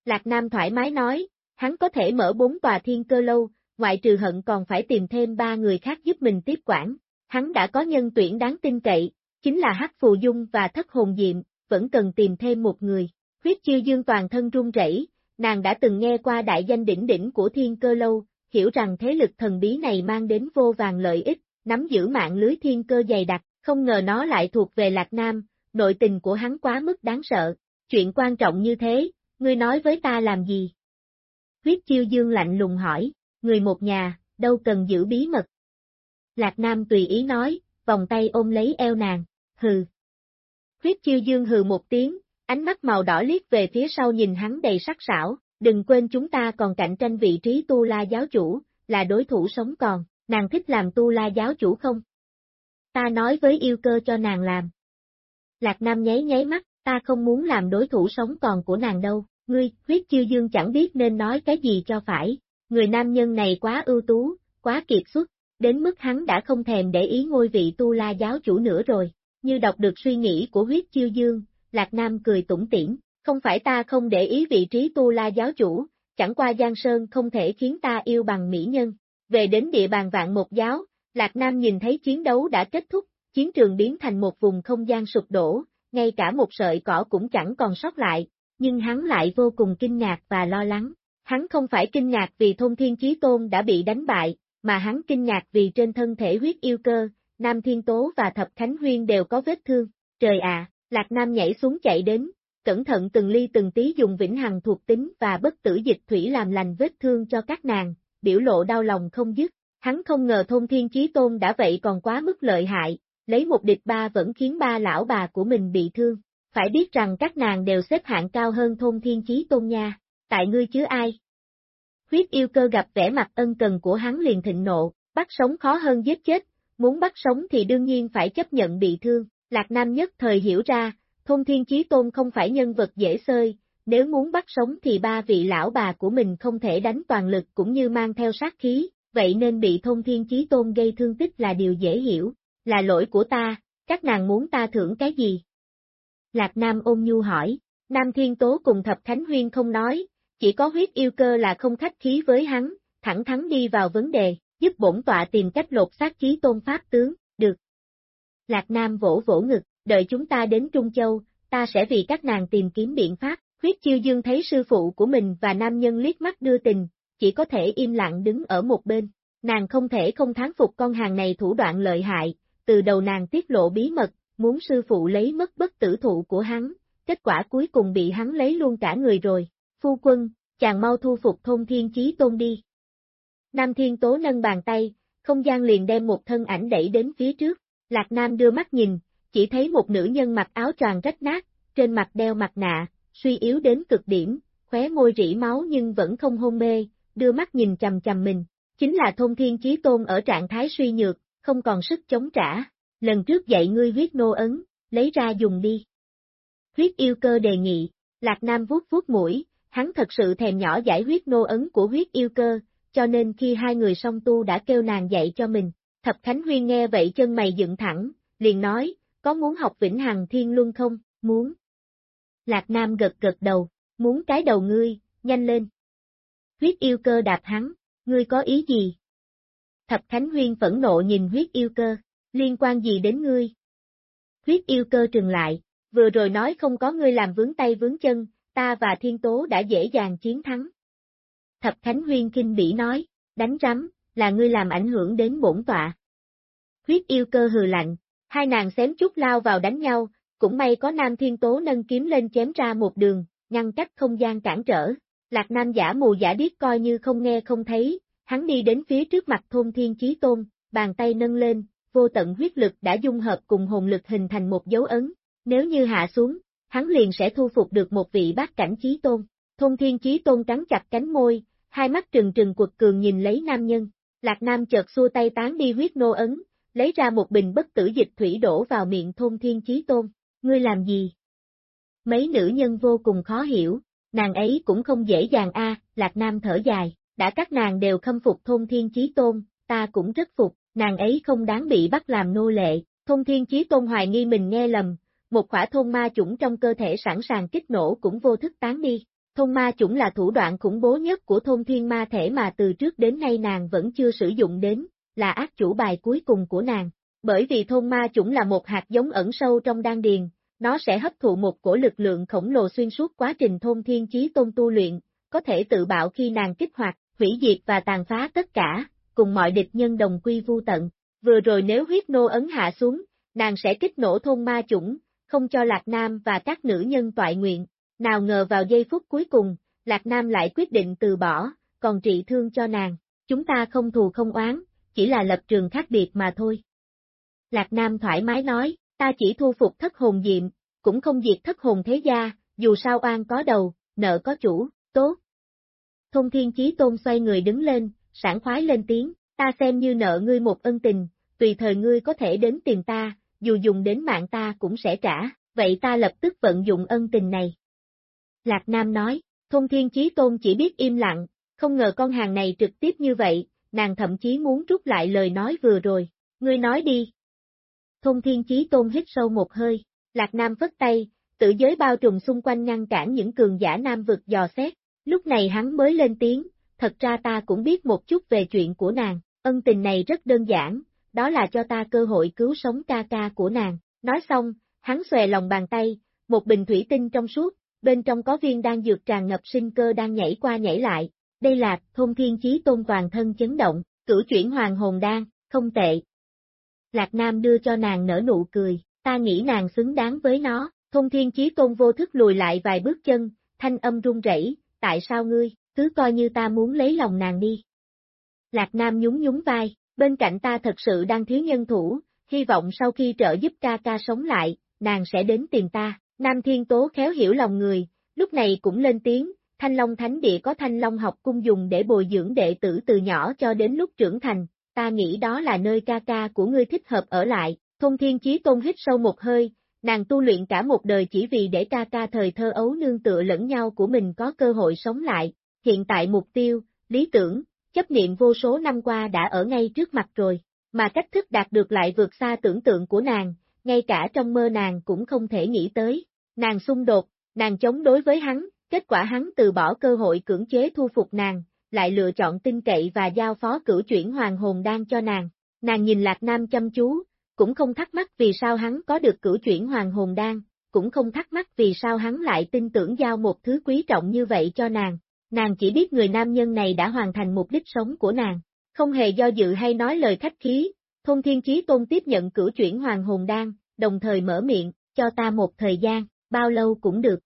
Lạc Nam thoải mái nói, hắn có thể mở bốn tòa thiên cơ lâu, ngoại trừ hận còn phải tìm thêm ba người khác giúp mình tiếp quản. Hắn đã có nhân tuyển đáng tin cậy, chính là Hắc Phù Dung và Thất Hồn Diệm, vẫn cần tìm thêm một người. Huyết chiêu dương toàn thân run rẩy, nàng đã từng nghe qua đại danh đỉnh đỉnh của thiên cơ lâu, hiểu rằng thế lực thần bí này mang đến vô vàng lợi ích, nắm giữ mạng lưới thiên cơ dày đặc, không ngờ nó lại thuộc về Lạc Nam, nội tình của hắn quá mức đáng sợ. Chuyện quan trọng như thế, ngươi nói với ta làm gì? Huyết chiêu dương lạnh lùng hỏi, người một nhà, đâu cần giữ bí mật. Lạc Nam tùy ý nói, vòng tay ôm lấy eo nàng, hừ. Huyết chiêu dương hừ một tiếng, ánh mắt màu đỏ liếc về phía sau nhìn hắn đầy sắc sảo, đừng quên chúng ta còn cạnh tranh vị trí tu la giáo chủ, là đối thủ sống còn, nàng thích làm tu la giáo chủ không? Ta nói với yêu cơ cho nàng làm. Lạc Nam nháy nháy mắt, ta không muốn làm đối thủ sống còn của nàng đâu, ngươi, huyết chiêu dương chẳng biết nên nói cái gì cho phải, người nam nhân này quá ưu tú, quá kiệt xuất, đến mức hắn đã không thèm để ý ngôi vị tu la giáo chủ nữa rồi, như đọc được suy nghĩ của huyết chiêu dương, Lạc Nam cười tủm tỉm, không phải ta không để ý vị trí tu la giáo chủ, chẳng qua Giang Sơn không thể khiến ta yêu bằng mỹ nhân. Về đến địa bàn vạn một giáo, Lạc Nam nhìn thấy chiến đấu đã kết thúc, chiến trường biến thành một vùng không gian sụp đổ, ngay cả một sợi cỏ cũng chẳng còn sót lại, nhưng hắn lại vô cùng kinh ngạc và lo lắng. Hắn không phải kinh ngạc vì thôn thiên chí tôn đã bị đánh bại, mà hắn kinh ngạc vì trên thân thể huyết yêu cơ, Nam Thiên Tố và Thập Khánh Huyên đều có vết thương. Trời ạ, Lạc Nam nhảy xuống chạy đến, cẩn thận từng ly từng tí dùng vĩnh hằng thuộc tính và bất tử dịch thủy làm lành vết thương cho các nàng, biểu lộ đau lòng không dứt. Hắn không ngờ thôn thiên chí tôn đã vậy còn quá mức lợi hại, lấy một địch ba vẫn khiến ba lão bà của mình bị thương. Phải biết rằng các nàng đều xếp hạng cao hơn thôn thiên chí tôn nha, tại ngươi chứ ai? Huyết yêu cơ gặp vẻ mặt ân cần của hắn liền thịnh nộ, bắt sống khó hơn giết chết, muốn bắt sống thì đương nhiên phải chấp nhận bị thương, Lạc Nam nhất thời hiểu ra, thôn thiên chí tôn không phải nhân vật dễ xơi, nếu muốn bắt sống thì ba vị lão bà của mình không thể đánh toàn lực cũng như mang theo sát khí, vậy nên bị thông thiên chí tôn gây thương tích là điều dễ hiểu, là lỗi của ta, các nàng muốn ta thưởng cái gì? Lạc Nam ôn nhu hỏi, Nam Thiên Tố cùng Thập Khánh Huyên không nói, chỉ có huyết yêu cơ là không khách khí với hắn, thẳng thắn đi vào vấn đề, giúp bổn tọa tìm cách lột xác chí tôn pháp tướng, được. Lạc Nam vỗ vỗ ngực, đợi chúng ta đến Trung Châu, ta sẽ vì các nàng tìm kiếm biện pháp, huyết chiêu dương thấy sư phụ của mình và nam nhân liếc mắt đưa tình, chỉ có thể im lặng đứng ở một bên, nàng không thể không thán phục con hàng này thủ đoạn lợi hại, từ đầu nàng tiết lộ bí mật, muốn sư phụ lấy mất bất tử thụ của hắn, kết quả cuối cùng bị hắn lấy luôn cả người rồi, phu quân, chàng mau thu phục thôn thiên chí tôn đi. Nam Thiên Tố nâng bàn tay, không gian liền đem một thân ảnh đẩy đến phía trước, Lạc Nam đưa mắt nhìn, chỉ thấy một nữ nhân mặc áo tròn rách nát, trên mặt đeo mặt nạ, suy yếu đến cực điểm, khóe môi rỉ máu nhưng vẫn không hôn mê, đưa mắt nhìn chầm chầm mình, chính là thông thiên chí tôn ở trạng thái suy nhược, không còn sức chống trả. Lần trước dạy ngươi huyết nô ấn, lấy ra dùng đi. Huyết yêu cơ đề nghị, Lạc Nam vuốt vuốt mũi, hắn thật sự thèm nhỏ giải huyết nô ấn của huyết yêu cơ, cho nên khi hai người song tu đã kêu nàng dạy cho mình. Thập Khánh Huyên nghe vậy chân mày dựng thẳng, liền nói, có muốn học Vĩnh Hằng Thiên Luân không, muốn. Lạc Nam gật gật đầu, muốn cái đầu ngươi, nhanh lên. Huyết yêu cơ đạp hắn, ngươi có ý gì? Thập Khánh Huyên phẫn nộ nhìn huyết yêu cơ, liên quan gì đến ngươi? Huyết yêu cơ trừng lại, vừa rồi nói không có ngươi làm vướng tay vướng chân, ta và thiên tố đã dễ dàng chiến thắng. Thập Khánh Huyên kinh bỉ nói, đánh rắm, là ngươi làm ảnh hưởng đến bổn tọa. Huyết yêu cơ hừ lạnh, hai nàng xém chút lao vào đánh nhau, cũng may có Nam Thiên Tố nâng kiếm lên chém ra một đường, ngăn cách không gian cản trở. Lạc Nam giả mù giả điếc coi như không nghe không thấy, hắn đi đến phía trước mặt thôn thiên chí tôn, bàn tay nâng lên, vô tận huyết lực đã dung hợp cùng hồn lực hình thành một dấu ấn. Nếu như hạ xuống, hắn liền sẽ thu phục được một vị bát cảnh chí tôn. Thôn thiên chí tôn cắn chặt cánh môi, hai mắt trừng trừng quật cường nhìn lấy nam nhân. Lạc Nam chợt xua tay tán đi huyết nô ấn, lấy ra một bình bất tử dịch thủy đổ vào miệng thôn thiên chí tôn. Ngươi làm gì? Mấy nữ nhân vô cùng khó hiểu, nàng ấy cũng không dễ dàng a, Lạc Nam thở dài, đã các nàng đều khâm phục thôn thiên chí tôn, ta cũng rất phục, nàng ấy không đáng bị bắt làm nô lệ, thôn thiên chí tôn hoài nghi mình nghe lầm, một khỏa thôn ma chủng trong cơ thể sẵn sàng kích nổ cũng vô thức tán đi. Thôn ma chủng là thủ đoạn khủng bố nhất của thôn thiên ma thể mà từ trước đến nay nàng vẫn chưa sử dụng đến, là ác chủ bài cuối cùng của nàng. Bởi vì thôn ma chủng là một hạt giống ẩn sâu trong đan điền, nó sẽ hấp thụ một cổ lực lượng khổng lồ xuyên suốt quá trình thôn thiên chí tôn tu luyện, có thể tự bạo khi nàng kích hoạt, hủy diệt và tàn phá tất cả, cùng mọi địch nhân đồng quy vu tận. Vừa rồi nếu huyết nô ấn hạ xuống, nàng sẽ kích nổ thôn ma chủng, không cho Lạc Nam và các nữ nhân toại nguyện. Nào ngờ vào giây phút cuối cùng, Lạc Nam lại quyết định từ bỏ, còn trị thương cho nàng. Chúng ta không thù không oán, chỉ là lập trường khác biệt mà thôi. Lạc Nam thoải mái nói, ta chỉ thu phục thất hồn diệm, cũng không diệt thất hồn thế gia, dù sao oan có đầu, nợ có chủ, tốt. Thông thiên chí tôn xoay người đứng lên, sảng khoái lên tiếng, ta xem như nợ ngươi một ân tình, tùy thời ngươi có thể đến tìm ta, dù dùng đến mạng ta cũng sẽ trả, vậy ta lập tức vận dụng ân tình này. Lạc Nam nói, thông thiên chí tôn chỉ biết im lặng, không ngờ con hàng này trực tiếp như vậy, nàng thậm chí muốn rút lại lời nói vừa rồi, ngươi nói đi. Thông thiên chí tôn hít sâu một hơi, Lạc Nam vất tay, tự giới bao trùm xung quanh ngăn cản những cường giả nam vực dò xét, lúc này hắn mới lên tiếng, thật ra ta cũng biết một chút về chuyện của nàng, ân tình này rất đơn giản, đó là cho ta cơ hội cứu sống ca ca của nàng, nói xong, hắn xòe lòng bàn tay, một bình thủy tinh trong suốt, bên trong có viên đan dược tràn ngập sinh cơ đang nhảy qua nhảy lại, đây là thôn thiên chí tôn toàn thân chấn động, cửu chuyển hoàng hồn đan, không tệ. Lạc Nam đưa cho nàng nở nụ cười, ta nghĩ nàng xứng đáng với nó, Thông thiên chí tôn vô thức lùi lại vài bước chân, thanh âm run rẩy, tại sao ngươi, cứ coi như ta muốn lấy lòng nàng đi. Lạc Nam nhún nhún vai, bên cạnh ta thật sự đang thiếu nhân thủ, hy vọng sau khi trợ giúp ca ca sống lại, nàng sẽ đến tìm ta. Nam Thiên Tố khéo hiểu lòng người, lúc này cũng lên tiếng, Thanh Long Thánh Địa có Thanh Long học cung dùng để bồi dưỡng đệ tử từ nhỏ cho đến lúc trưởng thành, ta nghĩ đó là nơi ca ca của ngươi thích hợp ở lại. thông Thiên Chí Tôn hít sâu một hơi, nàng tu luyện cả một đời chỉ vì để ca ca thời thơ ấu nương tựa lẫn nhau của mình có cơ hội sống lại. Hiện tại mục tiêu, lý tưởng, chấp niệm vô số năm qua đã ở ngay trước mặt rồi, mà cách thức đạt được lại vượt xa tưởng tượng của nàng, ngay cả trong mơ nàng cũng không thể nghĩ tới. Nàng xung đột, nàng chống đối với hắn, kết quả hắn từ bỏ cơ hội cưỡng chế thu phục nàng, lại lựa chọn tin cậy và giao phó cửu chuyển hoàng hồn đan cho nàng. Nàng nhìn Lạc Nam chăm chú, cũng không thắc mắc vì sao hắn có được cửu chuyển hoàng hồn đan, cũng không thắc mắc vì sao hắn lại tin tưởng giao một thứ quý trọng như vậy cho nàng. Nàng chỉ biết người nam nhân này đã hoàn thành mục đích sống của nàng, không hề do dự hay nói lời khách khí, thôn thiên chí tôn tiếp nhận cửu chuyển hoàng hồn đan, đồng thời mở miệng, cho ta một thời gian, bao lâu cũng được.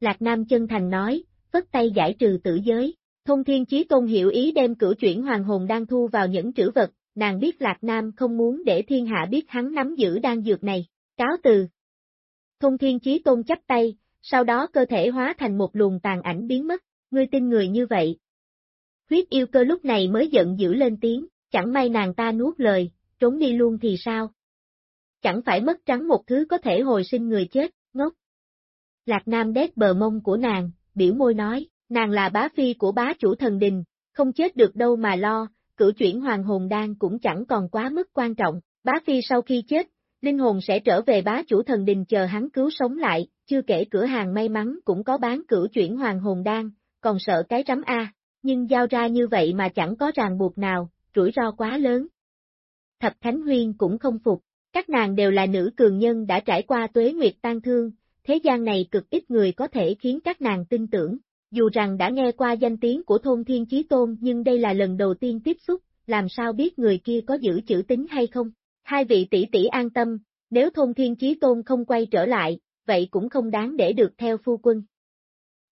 Lạc Nam chân thành nói, vất tay giải trừ tử giới, thôn thiên chí tôn hiểu ý đem cửu chuyển hoàng hồn đang thu vào những trữ vật, nàng biết Lạc Nam không muốn để thiên hạ biết hắn nắm giữ đan dược này, cáo từ. Thôn thiên chí tôn chấp tay, sau đó cơ thể hóa thành một luồng tàn ảnh biến mất, ngươi tin người như vậy. Huyết yêu cơ lúc này mới giận dữ lên tiếng, chẳng may nàng ta nuốt lời, trốn đi luôn thì sao? Chẳng phải mất trắng một thứ có thể hồi sinh người chết, ngốc. Lạc Nam đét bờ mông của nàng, biểu môi nói, nàng là bá phi của bá chủ thần đình, không chết được đâu mà lo, cử chuyển hoàng hồn đan cũng chẳng còn quá mức quan trọng, bá phi sau khi chết, linh hồn sẽ trở về bá chủ thần đình chờ hắn cứu sống lại, chưa kể cửa hàng may mắn cũng có bán cử chuyển hoàng hồn đan, còn sợ cái rắm A, nhưng giao ra như vậy mà chẳng có ràng buộc nào, rủi ro quá lớn. Thập Khánh Huyên cũng không phục, các nàng đều là nữ cường nhân đã trải qua tuế nguyệt tan thương, thế gian này cực ít người có thể khiến các nàng tin tưởng. Dù rằng đã nghe qua danh tiếng của thôn Thiên Chí Tôn nhưng đây là lần đầu tiên tiếp xúc, làm sao biết người kia có giữ chữ tính hay không? Hai vị tỷ tỷ an tâm, nếu thôn Thiên Chí Tôn không quay trở lại, vậy cũng không đáng để được theo phu quân.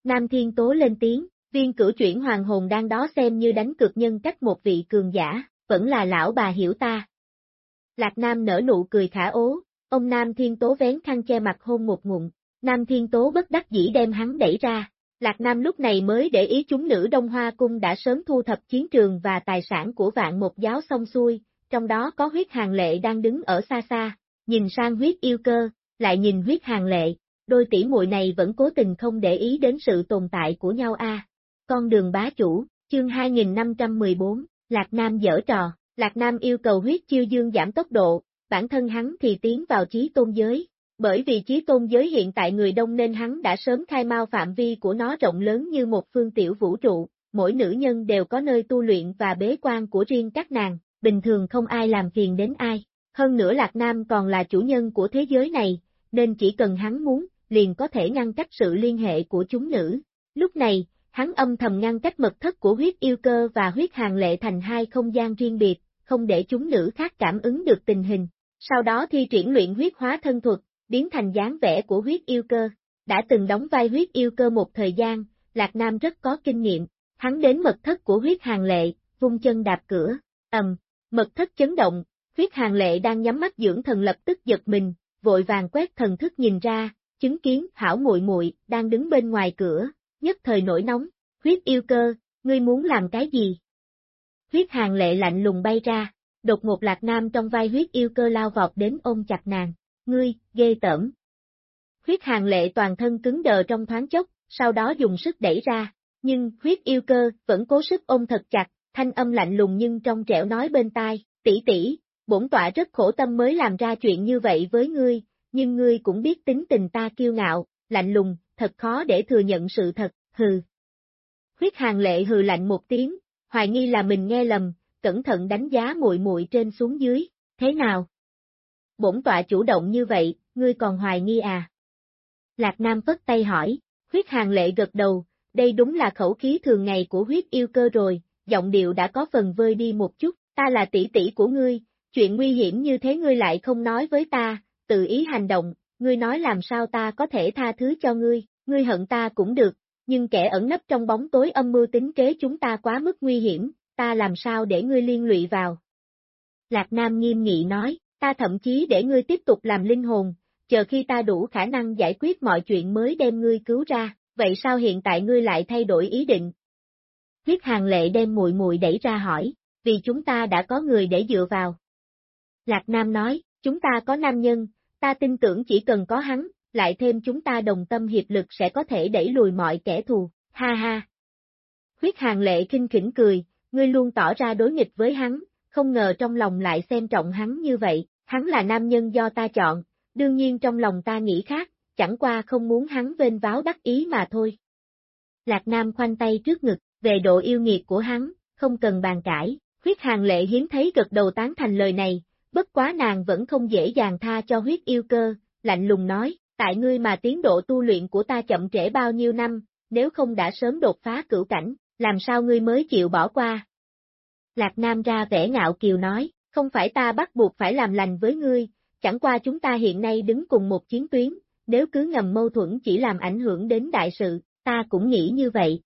Nam Thiên Tố lên tiếng, viên cử chuyển hoàng hồn đang đó xem như đánh cực nhân cách một vị cường giả, vẫn là lão bà hiểu ta. Lạc Nam nở nụ cười khả ố, ông Nam Thiên Tố vén khăn che mặt hôn một ngụm, Nam Thiên Tố bất đắc dĩ đem hắn đẩy ra, Lạc Nam lúc này mới để ý chúng nữ Đông Hoa Cung đã sớm thu thập chiến trường và tài sản của vạn một giáo xong xuôi, trong đó có huyết hàng lệ đang đứng ở xa xa, nhìn sang huyết yêu cơ, lại nhìn huyết hàng lệ, đôi tỷ muội này vẫn cố tình không để ý đến sự tồn tại của nhau a. Con đường bá chủ, chương 2514, Lạc Nam dở trò, Lạc Nam yêu cầu huyết chiêu dương giảm tốc độ, bản thân hắn thì tiến vào trí tôn giới, bởi vì chí tôn giới hiện tại người đông nên hắn đã sớm khai mau phạm vi của nó rộng lớn như một phương tiểu vũ trụ, mỗi nữ nhân đều có nơi tu luyện và bế quan của riêng các nàng, bình thường không ai làm phiền đến ai. Hơn nữa Lạc Nam còn là chủ nhân của thế giới này, nên chỉ cần hắn muốn, liền có thể ngăn cách sự liên hệ của chúng nữ. Lúc này, hắn âm thầm ngăn cách mật thất của huyết yêu cơ và huyết hàng lệ thành hai không gian riêng biệt, không để chúng nữ khác cảm ứng được tình hình. Sau đó thi triển luyện huyết hóa thân thuật, biến thành dáng vẻ của huyết yêu cơ. Đã từng đóng vai huyết yêu cơ một thời gian, Lạc Nam rất có kinh nghiệm, hắn đến mật thất của huyết hàng lệ, vung chân đạp cửa, ầm, mật thất chấn động, huyết hàng lệ đang nhắm mắt dưỡng thần lập tức giật mình, vội vàng quét thần thức nhìn ra, chứng kiến hảo muội muội đang đứng bên ngoài cửa, nhất thời nổi nóng, huyết yêu cơ, ngươi muốn làm cái gì? Huyết hàng lệ lạnh lùng bay ra, đột ngột lạc nam trong vai huyết yêu cơ lao vọt đến ôm chặt nàng, ngươi, ghê tởm. Huyết hàng lệ toàn thân cứng đờ trong thoáng chốc, sau đó dùng sức đẩy ra, nhưng huyết yêu cơ vẫn cố sức ôm thật chặt, thanh âm lạnh lùng nhưng trong trẻo nói bên tai, tỷ tỷ, bổn tọa rất khổ tâm mới làm ra chuyện như vậy với ngươi, nhưng ngươi cũng biết tính tình ta kiêu ngạo, lạnh lùng, thật khó để thừa nhận sự thật, hừ. Huyết hàng lệ hừ lạnh một tiếng, hoài nghi là mình nghe lầm, cẩn thận đánh giá muội muội trên xuống dưới, thế nào? Bổn tọa chủ động như vậy, ngươi còn hoài nghi à? Lạc Nam phất tay hỏi, huyết hàng lệ gật đầu, đây đúng là khẩu khí thường ngày của huyết yêu cơ rồi, giọng điệu đã có phần vơi đi một chút, ta là tỷ tỷ của ngươi, chuyện nguy hiểm như thế ngươi lại không nói với ta, tự ý hành động, ngươi nói làm sao ta có thể tha thứ cho ngươi, ngươi hận ta cũng được, nhưng kẻ ẩn nấp trong bóng tối âm mưu tính kế chúng ta quá mức nguy hiểm, ta làm sao để ngươi liên lụy vào. Lạc Nam nghiêm nghị nói, ta thậm chí để ngươi tiếp tục làm linh hồn, chờ khi ta đủ khả năng giải quyết mọi chuyện mới đem ngươi cứu ra, vậy sao hiện tại ngươi lại thay đổi ý định? Huyết hàng lệ đem mùi mùi đẩy ra hỏi, vì chúng ta đã có người để dựa vào. Lạc Nam nói, chúng ta có nam nhân, ta tin tưởng chỉ cần có hắn, lại thêm chúng ta đồng tâm hiệp lực sẽ có thể đẩy lùi mọi kẻ thù, ha ha. Huyết hàng lệ kinh khỉnh cười, ngươi luôn tỏ ra đối nghịch với hắn, không ngờ trong lòng lại xem trọng hắn như vậy, hắn là nam nhân do ta chọn, đương nhiên trong lòng ta nghĩ khác, chẳng qua không muốn hắn vênh váo đắc ý mà thôi. Lạc Nam khoanh tay trước ngực, về độ yêu nghiệt của hắn, không cần bàn cãi, huyết hàng lệ hiếm thấy gật đầu tán thành lời này, bất quá nàng vẫn không dễ dàng tha cho huyết yêu cơ, lạnh lùng nói, tại ngươi mà tiến độ tu luyện của ta chậm trễ bao nhiêu năm, nếu không đã sớm đột phá cửu cảnh, làm sao ngươi mới chịu bỏ qua, Lạc Nam ra vẻ ngạo kiều nói, không phải ta bắt buộc phải làm lành với ngươi, chẳng qua chúng ta hiện nay đứng cùng một chiến tuyến, nếu cứ ngầm mâu thuẫn chỉ làm ảnh hưởng đến đại sự, ta cũng nghĩ như vậy.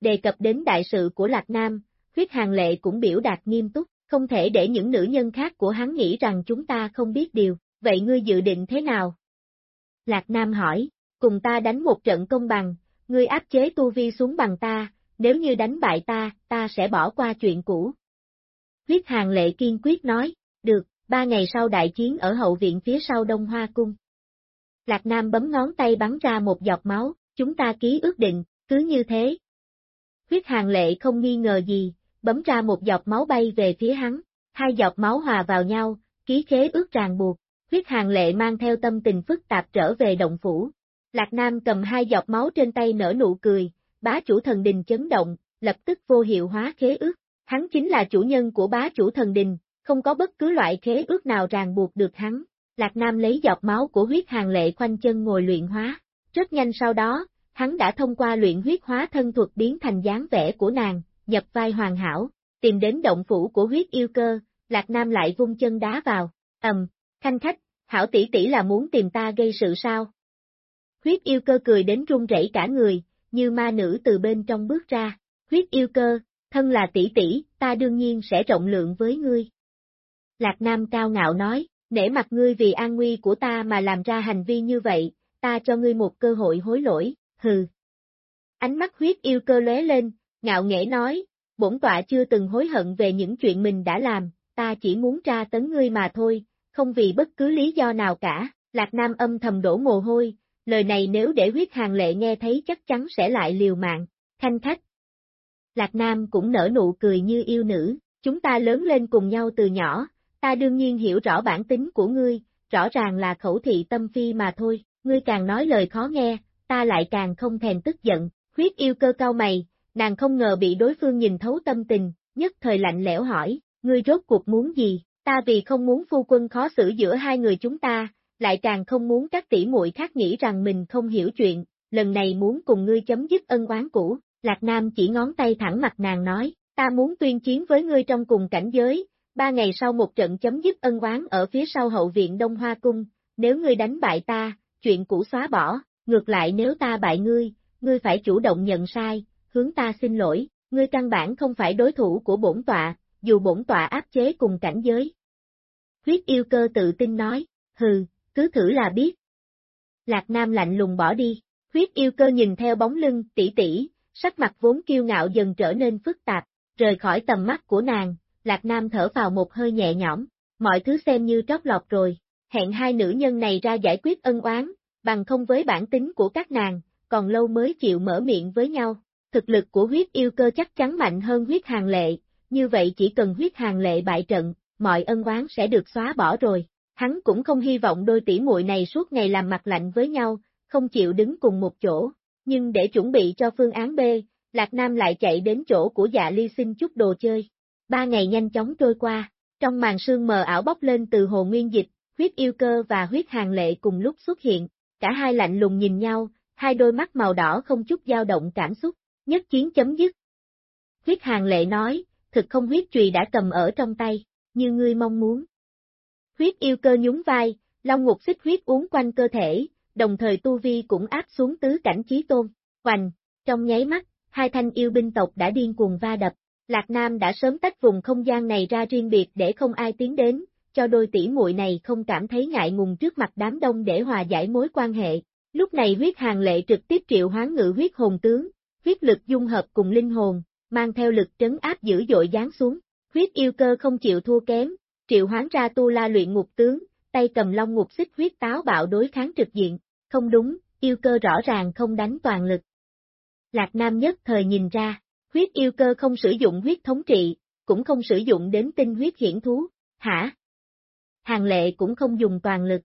Đề cập đến đại sự của Lạc Nam, huyết hàng lệ cũng biểu đạt nghiêm túc, không thể để những nữ nhân khác của hắn nghĩ rằng chúng ta không biết điều, vậy ngươi dự định thế nào? Lạc Nam hỏi, cùng ta đánh một trận công bằng, ngươi áp chế tu vi xuống bằng ta, nếu như đánh bại ta, ta sẽ bỏ qua chuyện cũ. Huyết hàng lệ kiên quyết nói, Được, ba ngày sau đại chiến ở hậu viện phía sau Đông Hoa Cung. Lạc Nam bấm ngón tay bắn ra một giọt máu, chúng ta ký ước định, cứ như thế. Huyết hàng lệ không nghi ngờ gì, bấm ra một giọt máu bay về phía hắn, hai giọt máu hòa vào nhau, ký khế ước ràng buộc, huyết hàng lệ mang theo tâm tình phức tạp trở về động phủ. Lạc Nam cầm hai giọt máu trên tay nở nụ cười, bá chủ thần đình chấn động, lập tức vô hiệu hóa khế ước. Hắn chính là chủ nhân của bá chủ thần đình, không có bất cứ loại khế ước nào ràng buộc được hắn. Lạc Nam lấy giọt máu của huyết hàng lệ khoanh chân ngồi luyện hóa. Rất nhanh sau đó, hắn đã thông qua luyện huyết hóa thân thuật biến thành dáng vẻ của nàng, nhập vai hoàn hảo, tìm đến động phủ của huyết yêu cơ, Lạc Nam lại vung chân đá vào, ầm, khanh khách, hảo tỷ tỷ là muốn tìm ta gây sự sao? Huyết yêu cơ cười đến run rẩy cả người, như ma nữ từ bên trong bước ra, huyết yêu cơ, thân là tỷ tỷ, ta đương nhiên sẽ rộng lượng với ngươi. Lạc Nam cao ngạo nói, nể mặt ngươi vì an nguy của ta mà làm ra hành vi như vậy, ta cho ngươi một cơ hội hối lỗi, hừ. Ánh mắt huyết yêu cơ lóe lên, ngạo nghễ nói, bổn tọa chưa từng hối hận về những chuyện mình đã làm, ta chỉ muốn tra tấn ngươi mà thôi, không vì bất cứ lý do nào cả, Lạc Nam âm thầm đổ mồ hôi, lời này nếu để huyết hàng lệ nghe thấy chắc chắn sẽ lại liều mạng, thanh khách. Lạc Nam cũng nở nụ cười như yêu nữ, chúng ta lớn lên cùng nhau từ nhỏ, ta đương nhiên hiểu rõ bản tính của ngươi, rõ ràng là khẩu thị tâm phi mà thôi, ngươi càng nói lời khó nghe, ta lại càng không thèm tức giận, huyết yêu cơ cao mày, nàng không ngờ bị đối phương nhìn thấu tâm tình, nhất thời lạnh lẽo hỏi, ngươi rốt cuộc muốn gì, ta vì không muốn phu quân khó xử giữa hai người chúng ta, lại càng không muốn các tỷ muội khác nghĩ rằng mình không hiểu chuyện, lần này muốn cùng ngươi chấm dứt ân oán cũ, Lạc Nam chỉ ngón tay thẳng mặt nàng nói, ta muốn tuyên chiến với ngươi trong cùng cảnh giới, ba ngày sau một trận chấm dứt ân oán ở phía sau hậu viện Đông Hoa Cung, nếu ngươi đánh bại ta, chuyện cũ xóa bỏ, ngược lại nếu ta bại ngươi, ngươi phải chủ động nhận sai, hướng ta xin lỗi, ngươi căn bản không phải đối thủ của bổn tọa, dù bổn tọa áp chế cùng cảnh giới. Huyết yêu cơ tự tin nói, hừ, cứ thử là biết. Lạc Nam lạnh lùng bỏ đi, huyết yêu cơ nhìn theo bóng lưng tỷ tỷ, sắc mặt vốn kiêu ngạo dần trở nên phức tạp, rời khỏi tầm mắt của nàng, Lạc Nam thở vào một hơi nhẹ nhõm, mọi thứ xem như trót lọt rồi, hẹn hai nữ nhân này ra giải quyết ân oán, bằng không với bản tính của các nàng, còn lâu mới chịu mở miệng với nhau. Thực lực của huyết yêu cơ chắc chắn mạnh hơn huyết hàng lệ, như vậy chỉ cần huyết hàng lệ bại trận, mọi ân oán sẽ được xóa bỏ rồi. Hắn cũng không hy vọng đôi tỷ muội này suốt ngày làm mặt lạnh với nhau, không chịu đứng cùng một chỗ, nhưng để chuẩn bị cho phương án B, Lạc Nam lại chạy đến chỗ của dạ ly xin chút đồ chơi. Ba ngày nhanh chóng trôi qua, trong màn sương mờ ảo bốc lên từ hồ nguyên dịch, huyết yêu cơ và huyết hàng lệ cùng lúc xuất hiện, cả hai lạnh lùng nhìn nhau, hai đôi mắt màu đỏ không chút dao động cảm xúc, nhất chiến chấm dứt. Huyết hàng lệ nói, thực không huyết trùy đã cầm ở trong tay, như ngươi mong muốn. Huyết yêu cơ nhún vai, long ngục xích huyết uống quanh cơ thể, đồng thời tu vi cũng áp xuống tứ cảnh trí tôn, hoành, trong nháy mắt, hai thanh yêu binh tộc đã điên cuồng va đập, Lạc Nam đã sớm tách vùng không gian này ra riêng biệt để không ai tiến đến, cho đôi tỷ muội này không cảm thấy ngại ngùng trước mặt đám đông để hòa giải mối quan hệ. Lúc này huyết hàng lệ trực tiếp triệu hoán ngự huyết hồn tướng, huyết lực dung hợp cùng linh hồn, mang theo lực trấn áp dữ dội giáng xuống. Huyết yêu cơ không chịu thua kém, triệu hoán ra tu la luyện ngục tướng, tay cầm long ngục xích huyết táo bạo đối kháng trực diện. Không đúng, yêu cơ rõ ràng không đánh toàn lực. Lạc Nam nhất thời nhìn ra, huyết yêu cơ không sử dụng huyết thống trị, cũng không sử dụng đến tinh huyết hiển thú, hả? Hàng lệ cũng không dùng toàn lực.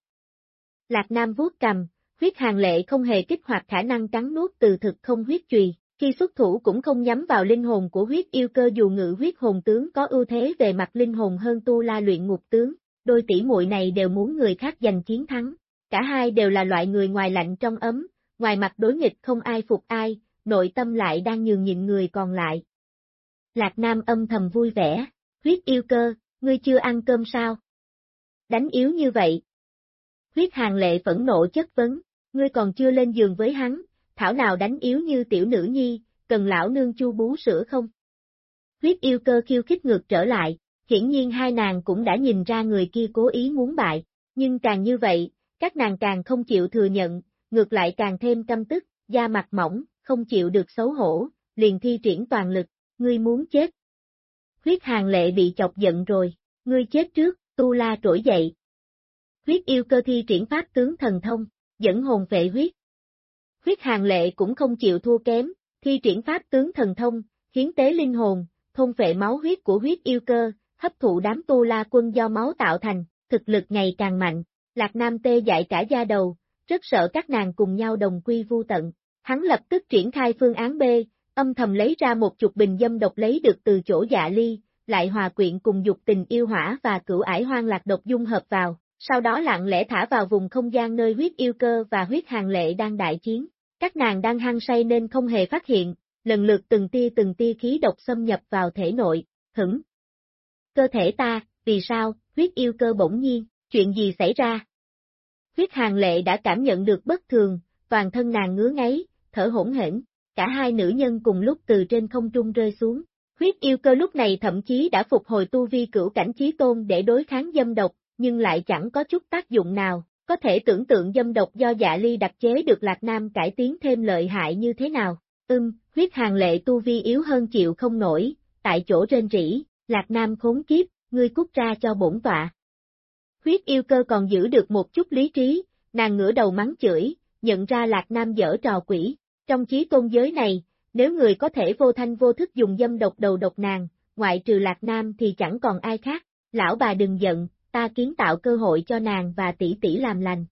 Lạc Nam vuốt cầm, huyết hàng lệ không hề kích hoạt khả năng cắn nuốt từ thực không huyết trùy, khi xuất thủ cũng không nhắm vào linh hồn của huyết yêu cơ dù ngự huyết hồn tướng có ưu thế về mặt linh hồn hơn tu la luyện ngục tướng, đôi tỷ muội này đều muốn người khác giành chiến thắng, cả hai đều là loại người ngoài lạnh trong ấm, ngoài mặt đối nghịch không ai phục ai, nội tâm lại đang nhường nhịn người còn lại. Lạc Nam âm thầm vui vẻ, huyết yêu cơ, ngươi chưa ăn cơm sao? Đánh yếu như vậy. Huyết hàng lệ phẫn nộ chất vấn, ngươi còn chưa lên giường với hắn, thảo nào đánh yếu như tiểu nữ nhi, cần lão nương chu bú sữa không? Huyết yêu cơ khiêu khích ngược trở lại, hiển nhiên hai nàng cũng đã nhìn ra người kia cố ý muốn bại, nhưng càng như vậy, các nàng càng không chịu thừa nhận, ngược lại càng thêm căm tức, da mặt mỏng, không chịu được xấu hổ, liền thi triển toàn lực, ngươi muốn chết. Huyết hàng lệ bị chọc giận rồi, ngươi chết trước, tu la trỗi dậy. Huyết yêu cơ thi triển pháp tướng thần thông, dẫn hồn vệ huyết. Huyết hàng lệ cũng không chịu thua kém, thi triển pháp tướng thần thông, hiến tế linh hồn, thôn vệ máu huyết của huyết yêu cơ, hấp thụ đám tu la quân do máu tạo thành, thực lực ngày càng mạnh. Lạc Nam tê dại cả da đầu, rất sợ các nàng cùng nhau đồng quy vu tận. Hắn lập tức triển khai phương án B, âm thầm lấy ra một chục bình dâm độc lấy được từ chỗ dạ ly, lại hòa quyện cùng dục tình yêu hỏa và cửu ải hoang lạc độc dung hợp vào, sau đó lặng lẽ thả vào vùng không gian nơi huyết yêu cơ và huyết hàng lệ đang đại chiến. Các nàng đang hăng say nên không hề phát hiện, lần lượt từng tia từng tia khí độc xâm nhập vào thể nội, hửng. Cơ thể ta, vì sao, huyết yêu cơ bỗng nhiên, chuyện gì xảy ra? Huyết hàng lệ đã cảm nhận được bất thường, toàn thân nàng ngứa ngáy, thở hỗn hển, cả hai nữ nhân cùng lúc từ trên không trung rơi xuống. Huyết yêu cơ lúc này thậm chí đã phục hồi tu vi cửu cảnh trí tôn để đối kháng dâm độc, nhưng lại chẳng có chút tác dụng nào, có thể tưởng tượng dâm độc do dạ ly đặc chế được Lạc Nam cải tiến thêm lợi hại như thế nào. Ưm, huyết hàng lệ tu vi yếu hơn chịu không nổi, tại chỗ trên rỉ, Lạc Nam khốn kiếp, ngươi cút ra cho bổn tọa. Huyết yêu cơ còn giữ được một chút lý trí, nàng ngửa đầu mắng chửi, nhận ra Lạc Nam dở trò quỷ. Trong chí tôn giới này, nếu người có thể vô thanh vô thức dùng dâm độc đầu độc nàng, ngoại trừ Lạc Nam thì chẳng còn ai khác. Lão bà đừng giận, ta kiến tạo cơ hội cho nàng và tỷ tỷ làm lành.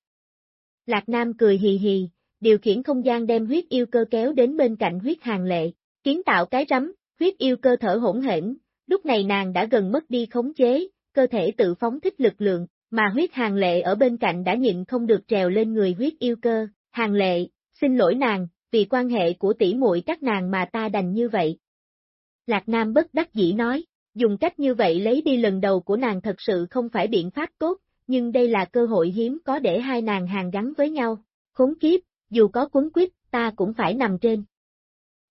Lạc Nam cười hì hì, điều khiển không gian đem huyết yêu cơ kéo đến bên cạnh huyết hàng lệ, kiến tạo cái rắm, huyết yêu cơ thở hỗn hển, lúc này nàng đã gần mất đi khống chế, cơ thể tự phóng thích lực lượng, mà huyết hàng lệ ở bên cạnh đã nhịn không được trèo lên người huyết yêu cơ, hàng lệ, xin lỗi nàng, vì quan hệ của tỷ muội các nàng mà ta đành như vậy. Lạc Nam bất đắc dĩ nói, dùng cách như vậy lấy đi lần đầu của nàng thật sự không phải biện pháp tốt, nhưng đây là cơ hội hiếm có để hai nàng hàng gắn với nhau. Khốn kiếp, dù có quấn quýt, ta cũng phải nằm trên.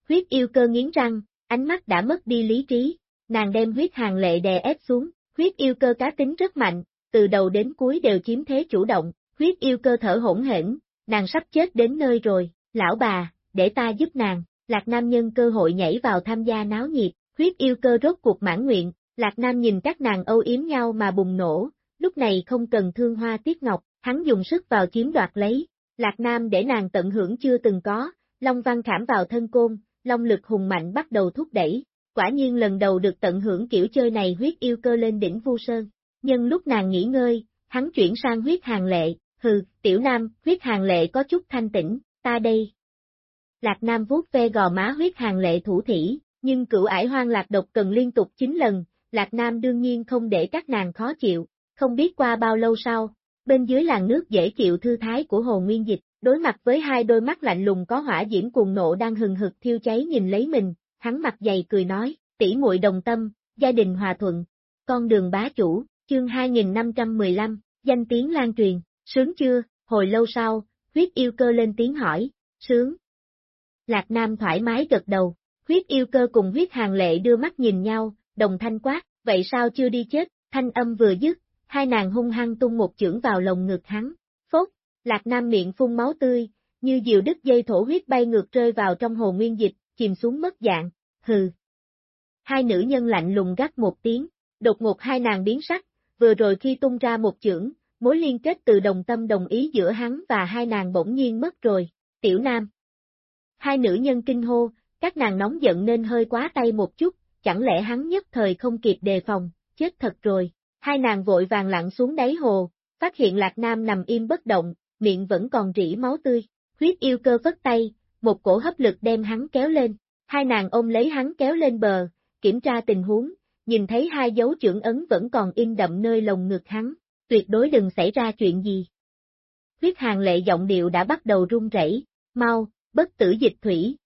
Huyết yêu cơ nghiến răng, ánh mắt đã mất đi lý trí, nàng đem huyết hàng lệ đè ép xuống, huyết yêu cơ cá tính rất mạnh, từ đầu đến cuối đều chiếm thế chủ động, huyết yêu cơ thở hỗn hển, nàng sắp chết đến nơi rồi, lão bà, để ta giúp nàng, Lạc Nam nhân cơ hội nhảy vào tham gia náo nhiệt, huyết yêu cơ rốt cuộc mãn nguyện, Lạc Nam nhìn các nàng âu yếm nhau mà bùng nổ, lúc này không cần thương hoa tiết ngọc, hắn dùng sức vào chiếm đoạt lấy, Lạc Nam để nàng tận hưởng chưa từng có, Long Văn khảm vào thân côn, Long lực hùng mạnh bắt đầu thúc đẩy, quả nhiên lần đầu được tận hưởng kiểu chơi này huyết yêu cơ lên đỉnh vu sơn. Nhưng lúc nàng nghỉ ngơi, hắn chuyển sang huyết hàng lệ, hừ, tiểu nam, huyết hàng lệ có chút thanh tĩnh, ta đây. Lạc Nam vuốt ve gò má huyết hàng lệ thủ thỉ, nhưng cửu ải hoang lạc độc cần liên tục 9 lần, Lạc Nam đương nhiên không để các nàng khó chịu, không biết qua bao lâu sau, bên dưới làn nước dễ chịu thư thái của hồ nguyên dịch, đối mặt với hai đôi mắt lạnh lùng có hỏa diễm cuồng nộ đang hừng hực thiêu cháy nhìn lấy mình, hắn mặt dày cười nói, tỷ muội đồng tâm, gia đình hòa thuận, con đường bá chủ, chương 2515, danh tiếng lan truyền, sướng chưa, hồi lâu sau, huyết yêu cơ lên tiếng hỏi, sướng. Lạc Nam thoải mái gật đầu, huyết yêu cơ cùng huyết hàng lệ đưa mắt nhìn nhau, đồng thanh quát, vậy sao chưa đi chết, thanh âm vừa dứt, hai nàng hung hăng tung một chưởng vào lồng ngực hắn, phốt, Lạc Nam miệng phun máu tươi, như diều đứt dây thổ huyết bay ngược rơi vào trong hồ nguyên dịch, chìm xuống mất dạng, hừ. Hai nữ nhân lạnh lùng gắt một tiếng, đột ngột hai nàng biến sắc, vừa rồi khi tung ra một chưởng, mối liên kết từ đồng tâm đồng ý giữa hắn và hai nàng bỗng nhiên mất rồi, tiểu nam. Hai nữ nhân kinh hô, các nàng nóng giận nên hơi quá tay một chút, chẳng lẽ hắn nhất thời không kịp đề phòng, chết thật rồi. Hai nàng vội vàng lặn xuống đáy hồ, phát hiện Lạc Nam nằm im bất động, miệng vẫn còn rỉ máu tươi. Huyết yêu cơ vất tay, một cổ hấp lực đem hắn kéo lên. Hai nàng ôm lấy hắn kéo lên bờ, kiểm tra tình huống, nhìn thấy hai dấu trưởng ấn vẫn còn in đậm nơi lồng ngực hắn, tuyệt đối đừng xảy ra chuyện gì. Huyết hàng lệ giọng điệu đã bắt đầu run rẩy, mau, bất tử dịch thủy.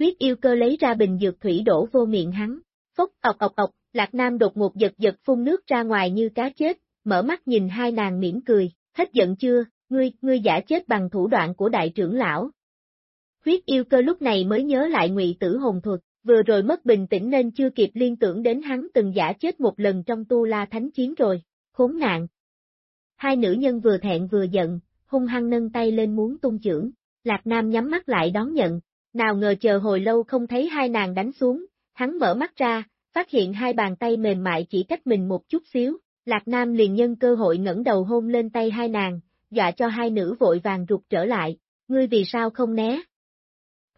Huyết yêu cơ lấy ra bình dược thủy đổ vô miệng hắn, phốc ọc ọc ọc, Lạc Nam đột ngột giật giật phun nước ra ngoài như cá chết, mở mắt nhìn hai nàng mỉm cười, hết giận chưa, ngươi, ngươi giả chết bằng thủ đoạn của đại trưởng lão. Huyết yêu cơ lúc này mới nhớ lại ngụy tử hồn thuật, vừa rồi mất bình tĩnh nên chưa kịp liên tưởng đến hắn từng giả chết một lần trong tu la thánh chiến rồi, khốn nạn. Hai nữ nhân vừa thẹn vừa giận, hung hăng nâng tay lên muốn tung chưởng, Lạc Nam nhắm mắt lại đón nhận, nào ngờ chờ hồi lâu không thấy hai nàng đánh xuống, hắn mở mắt ra, phát hiện hai bàn tay mềm mại chỉ cách mình một chút xíu, Lạc Nam liền nhân cơ hội ngẩng đầu hôn lên tay hai nàng, dọa cho hai nữ vội vàng rụt trở lại, ngươi vì sao không né?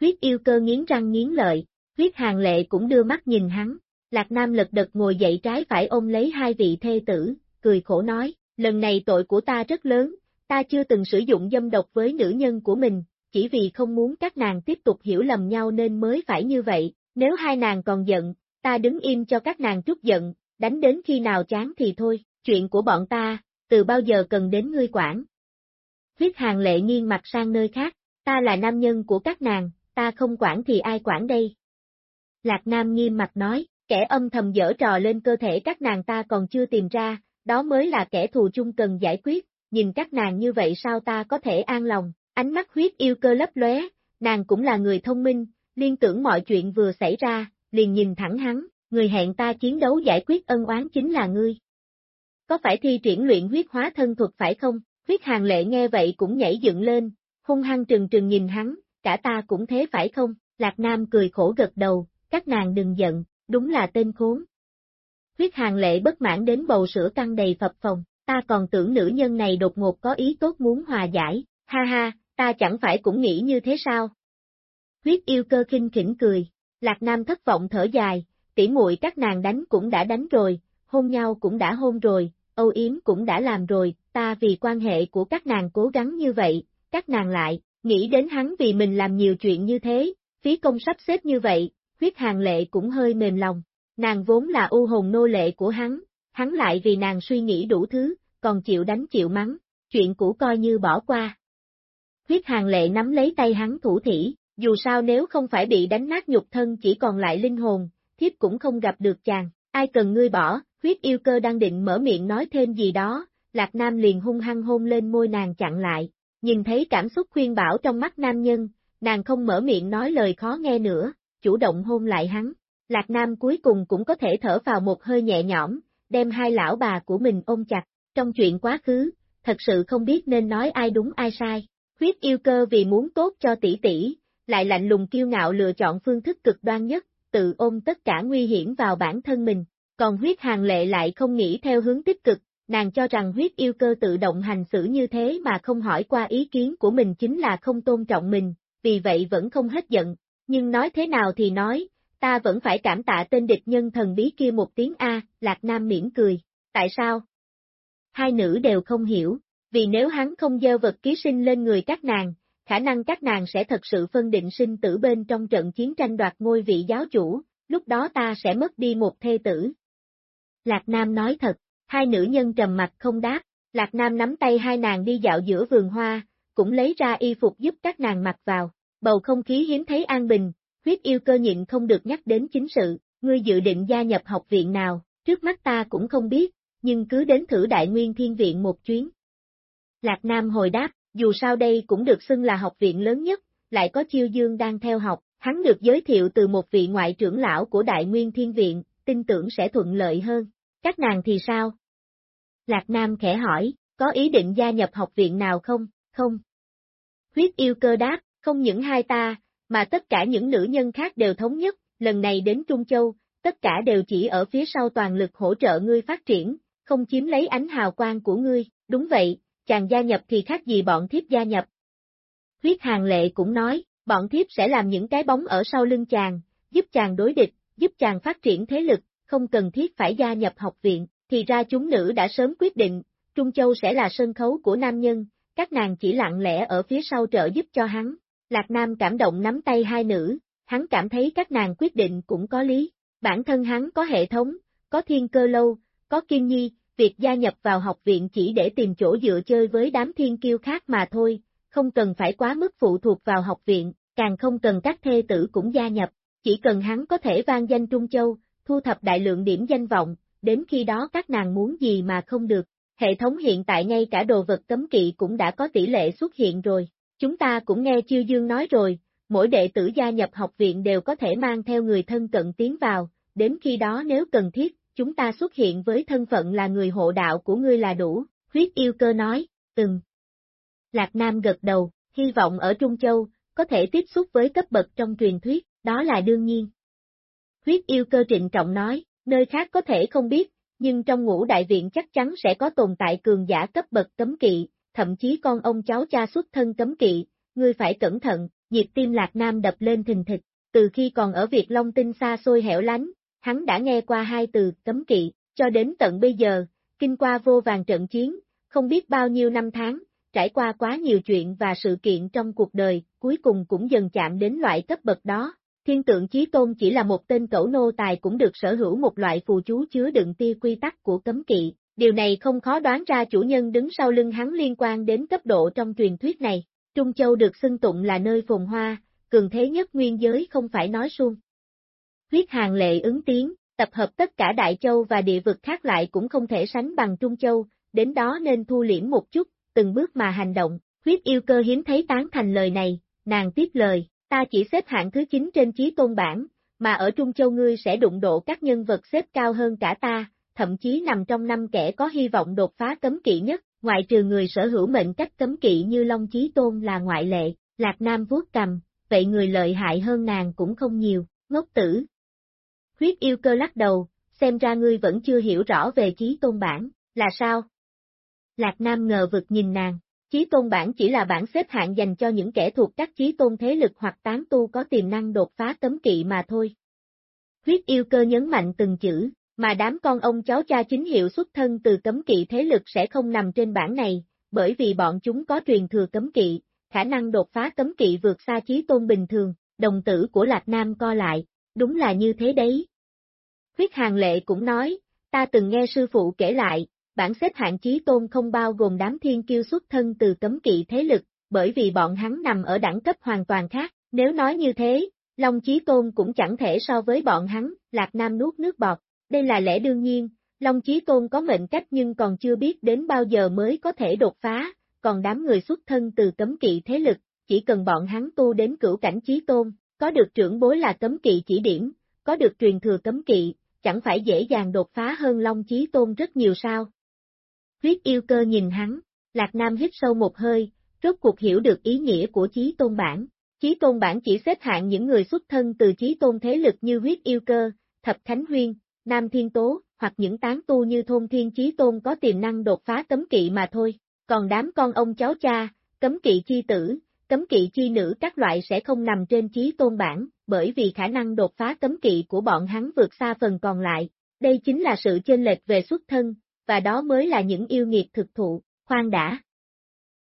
Huyết yêu cơ nghiến răng nghiến lợi, huyết hàng lệ cũng đưa mắt nhìn hắn, Lạc Nam lật đật ngồi dậy trái phải ôm lấy hai vị thê tử, cười khổ nói, lần này tội của ta rất lớn, ta chưa từng sử dụng dâm độc với nữ nhân của mình, chỉ vì không muốn các nàng tiếp tục hiểu lầm nhau nên mới phải như vậy, nếu hai nàng còn giận, ta đứng im cho các nàng trút giận, đánh đến khi nào chán thì thôi, chuyện của bọn ta, từ bao giờ cần đến ngươi quản. Huyết hàng lệ nghiêng mặt sang nơi khác, ta là nam nhân của các nàng, ta không quản thì ai quản đây. Lạc Nam nghiêm mặt nói, kẻ âm thầm dở trò lên cơ thể các nàng ta còn chưa tìm ra, đó mới là kẻ thù chung cần giải quyết, nhìn các nàng như vậy sao ta có thể an lòng, ánh mắt huyết yêu cơ lấp lóe, nàng cũng là người thông minh, liên tưởng mọi chuyện vừa xảy ra, liền nhìn thẳng hắn, người hẹn ta chiến đấu giải quyết ân oán chính là ngươi. Có phải thi triển luyện huyết hóa thân thuật phải không? Huyết hàng lệ nghe vậy cũng nhảy dựng lên, hung hăng trừng trừng nhìn hắn, cả ta cũng thế phải không? Lạc Nam cười khổ gật đầu, các nàng đừng giận, đúng là tên khốn. Huyết hàng lệ bất mãn đến bầu sữa căng đầy phập phòng, ta còn tưởng nữ nhân này đột ngột có ý tốt muốn hòa giải, ha ha, ta chẳng phải cũng nghĩ như thế sao? Huyết yêu cơ khinh khỉnh cười, Lạc Nam thất vọng thở dài, tỉ muội các nàng đánh cũng đã đánh rồi, hôn nhau cũng đã hôn rồi, âu yếm cũng đã làm rồi, ta vì quan hệ của các nàng cố gắng như vậy, các nàng lại, nghĩ đến hắn vì mình làm nhiều chuyện như thế, phí công sắp xếp như vậy, huyết hàng lệ cũng hơi mềm lòng, nàng vốn là u hồn nô lệ của hắn, hắn lại vì nàng suy nghĩ đủ thứ, còn chịu đánh chịu mắng, chuyện cũ coi như bỏ qua. Huyết hàng lệ nắm lấy tay hắn thủ thỉ, dù sao nếu không phải bị đánh nát nhục thân chỉ còn lại linh hồn, thiếp cũng không gặp được chàng, ai cần ngươi bỏ, huyết yêu cơ đang định mở miệng nói thêm gì đó, Lạc Nam liền hung hăng hôn lên môi nàng chặn lại, nhìn thấy cảm xúc khuyên bảo trong mắt nam nhân, nàng không mở miệng nói lời khó nghe nữa, chủ động hôn lại hắn. Lạc Nam cuối cùng cũng có thể thở vào một hơi nhẹ nhõm, đem hai lão bà của mình ôm chặt, trong chuyện quá khứ, thật sự không biết nên nói ai đúng ai sai. Huyết yêu cơ vì muốn tốt cho tỷ tỷ, lại lạnh lùng kiêu ngạo lựa chọn phương thức cực đoan nhất, tự ôm tất cả nguy hiểm vào bản thân mình. Còn huyết hàng lệ lại không nghĩ theo hướng tích cực, nàng cho rằng huyết yêu cơ tự động hành xử như thế mà không hỏi qua ý kiến của mình chính là không tôn trọng mình, vì vậy vẫn không hết giận. Nhưng nói thế nào thì nói, ta vẫn phải cảm tạ tên địch nhân thần bí kia một tiếng A, Lạc Nam mỉm cười. Tại sao? Hai nữ đều không hiểu, vì nếu hắn không dơ vật ký sinh lên người các nàng, khả năng các nàng sẽ thật sự phân định sinh tử bên trong trận chiến tranh đoạt ngôi vị giáo chủ, lúc đó ta sẽ mất đi một thê tử. Lạc Nam nói thật, hai nữ nhân trầm mặt không đáp, Lạc Nam nắm tay hai nàng đi dạo giữa vườn hoa, cũng lấy ra y phục giúp các nàng mặc vào, bầu không khí hiếm thấy an bình, huyết yêu cơ nhịn không được nhắc đến chính sự, ngươi dự định gia nhập học viện nào, trước mắt ta cũng không biết, nhưng cứ đến thử đại nguyên thiên viện một chuyến. Lạc Nam hồi đáp, dù sao đây cũng được xưng là học viện lớn nhất, lại có chiêu dương đang theo học, hắn được giới thiệu từ một vị ngoại trưởng lão của Đại Nguyên Thiên Viện, tin tưởng sẽ thuận lợi hơn. Các nàng thì sao? Lạc Nam khẽ hỏi, có ý định gia nhập học viện nào không? Không. Huyết yêu cơ đáp, không những hai ta, mà tất cả những nữ nhân khác đều thống nhất, lần này đến Trung Châu, tất cả đều chỉ ở phía sau toàn lực hỗ trợ ngươi phát triển, không chiếm lấy ánh hào quang của ngươi, đúng vậy, chàng gia nhập thì khác gì bọn thiếp gia nhập. Huyết hàng lệ cũng nói, bọn thiếp sẽ làm những cái bóng ở sau lưng chàng, giúp chàng đối địch, giúp chàng phát triển thế lực, không cần thiết phải gia nhập học viện, thì ra chúng nữ đã sớm quyết định, Trung Châu sẽ là sân khấu của nam nhân, các nàng chỉ lặng lẽ ở phía sau trợ giúp cho hắn. Lạc Nam cảm động nắm tay hai nữ, hắn cảm thấy các nàng quyết định cũng có lý, bản thân hắn có hệ thống, có thiên cơ lâu, có kim nhi, việc gia nhập vào học viện chỉ để tìm chỗ dựa chơi với đám thiên kiêu khác mà thôi, không cần phải quá mức phụ thuộc vào học viện, càng không cần các thê tử cũng gia nhập, chỉ cần hắn có thể vang danh Trung Châu, thu thập đại lượng điểm danh vọng, đến khi đó các nàng muốn gì mà không được. Hệ thống hiện tại ngay cả đồ vật cấm kỵ cũng đã có tỷ lệ xuất hiện rồi. Chúng ta cũng nghe Chiêu Dương nói rồi, mỗi đệ tử gia nhập học viện đều có thể mang theo người thân cận tiến vào, đến khi đó nếu cần thiết, chúng ta xuất hiện với thân phận là người hộ đạo của ngươi là đủ, huyết yêu cơ nói, từng. Lạc Nam gật đầu, hy vọng ở Trung Châu, có thể tiếp xúc với cấp bậc trong truyền thuyết, đó là đương nhiên. Huyết yêu cơ trịnh trọng nói, nơi khác có thể không biết, nhưng trong ngũ đại viện chắc chắn sẽ có tồn tại cường giả cấp bậc cấm kỵ, thậm chí con ông cháu cha xuất thân cấm kỵ, ngươi phải cẩn thận, nhịp tim Lạc Nam đập lên thình thịch, từ khi còn ở Việt Long Tinh xa xôi hẻo lánh, hắn đã nghe qua hai từ cấm kỵ, cho đến tận bây giờ, kinh qua vô vàng trận chiến, không biết bao nhiêu năm tháng, trải qua quá nhiều chuyện và sự kiện trong cuộc đời, cuối cùng cũng dần chạm đến loại cấp bậc đó. Thiên tượng chí tôn chỉ là một tên cẩu nô tài cũng được sở hữu một loại phù chú chứa đựng tia quy tắc của cấm kỵ, điều này không khó đoán ra chủ nhân đứng sau lưng hắn liên quan đến cấp độ trong truyền thuyết này. Trung Châu được xưng tụng là nơi phồn hoa, cường thế nhất nguyên giới không phải nói suông. Huyết hàng lệ ứng tiếng, tập hợp tất cả Đại Châu và địa vực khác lại cũng không thể sánh bằng Trung Châu, đến đó nên thu liễm một chút, từng bước mà hành động, huyết yêu cơ hiếm thấy tán thành lời này, nàng tiếp lời, ta chỉ xếp hạng thứ 9 trên chí tôn bản, mà ở Trung Châu ngươi sẽ đụng độ các nhân vật xếp cao hơn cả ta, thậm chí nằm trong năm kẻ có hy vọng đột phá cấm kỵ nhất, ngoại trừ người sở hữu mệnh cách cấm kỵ như Long Chí Tôn là ngoại lệ, Lạc Nam vuốt cầm, vậy người lợi hại hơn nàng cũng không nhiều, ngốc tử. Huyết yêu cơ lắc đầu, xem ra ngươi vẫn chưa hiểu rõ về chí tôn bản, là sao? Lạc Nam ngờ vực nhìn nàng, chí tôn bản chỉ là bản xếp hạng dành cho những kẻ thuộc các chí tôn thế lực hoặc tán tu có tiềm năng đột phá cấm kỵ mà thôi. Huyết yêu cơ nhấn mạnh từng chữ, mà đám con ông cháu cha chính hiệu xuất thân từ cấm kỵ thế lực sẽ không nằm trên bản này, bởi vì bọn chúng có truyền thừa cấm kỵ, khả năng đột phá cấm kỵ vượt xa chí tôn bình thường, đồng tử của Lạc Nam co lại, đúng là như thế đấy. Huyết Hàng Lệ cũng nói, ta từng nghe sư phụ kể lại, bản xếp hạng chí tôn không bao gồm đám thiên kiêu xuất thân từ cấm kỵ thế lực, bởi vì bọn hắn nằm ở đẳng cấp hoàn toàn khác, nếu nói như thế, Long Chí Tôn cũng chẳng thể so với bọn hắn, Lạc Nam nuốt nước bọt, đây là lẽ đương nhiên, Long Chí Tôn có mệnh cách nhưng còn chưa biết đến bao giờ mới có thể đột phá, còn đám người xuất thân từ cấm kỵ thế lực, chỉ cần bọn hắn tu đến cửu cảnh Chí Tôn, có được trưởng bối là cấm kỵ chỉ điểm, có được truyền thừa cấm kỵ, chẳng phải dễ dàng đột phá hơn Long Chí Tôn rất nhiều sao. Huyết yêu cơ nhìn hắn, Lạc Nam hít sâu một hơi, rốt cuộc hiểu được ý nghĩa của Chí Tôn bản. Chí Tôn bản chỉ xếp hạng những người xuất thân từ Chí Tôn thế lực như huyết yêu cơ, Thập Khánh Huyên, Nam Thiên Tố, hoặc những tán tu như thôn thiên chí tôn có tiềm năng đột phá cấm kỵ mà thôi, còn đám con ông cháu cha, cấm kỵ chi tử, cấm kỵ chi nữ các loại sẽ không nằm trên trí tôn bản, bởi vì khả năng đột phá cấm kỵ của bọn hắn vượt xa phần còn lại, đây chính là sự chênh lệch về xuất thân, và đó mới là những yêu nghiệt thực thụ, khoan đã.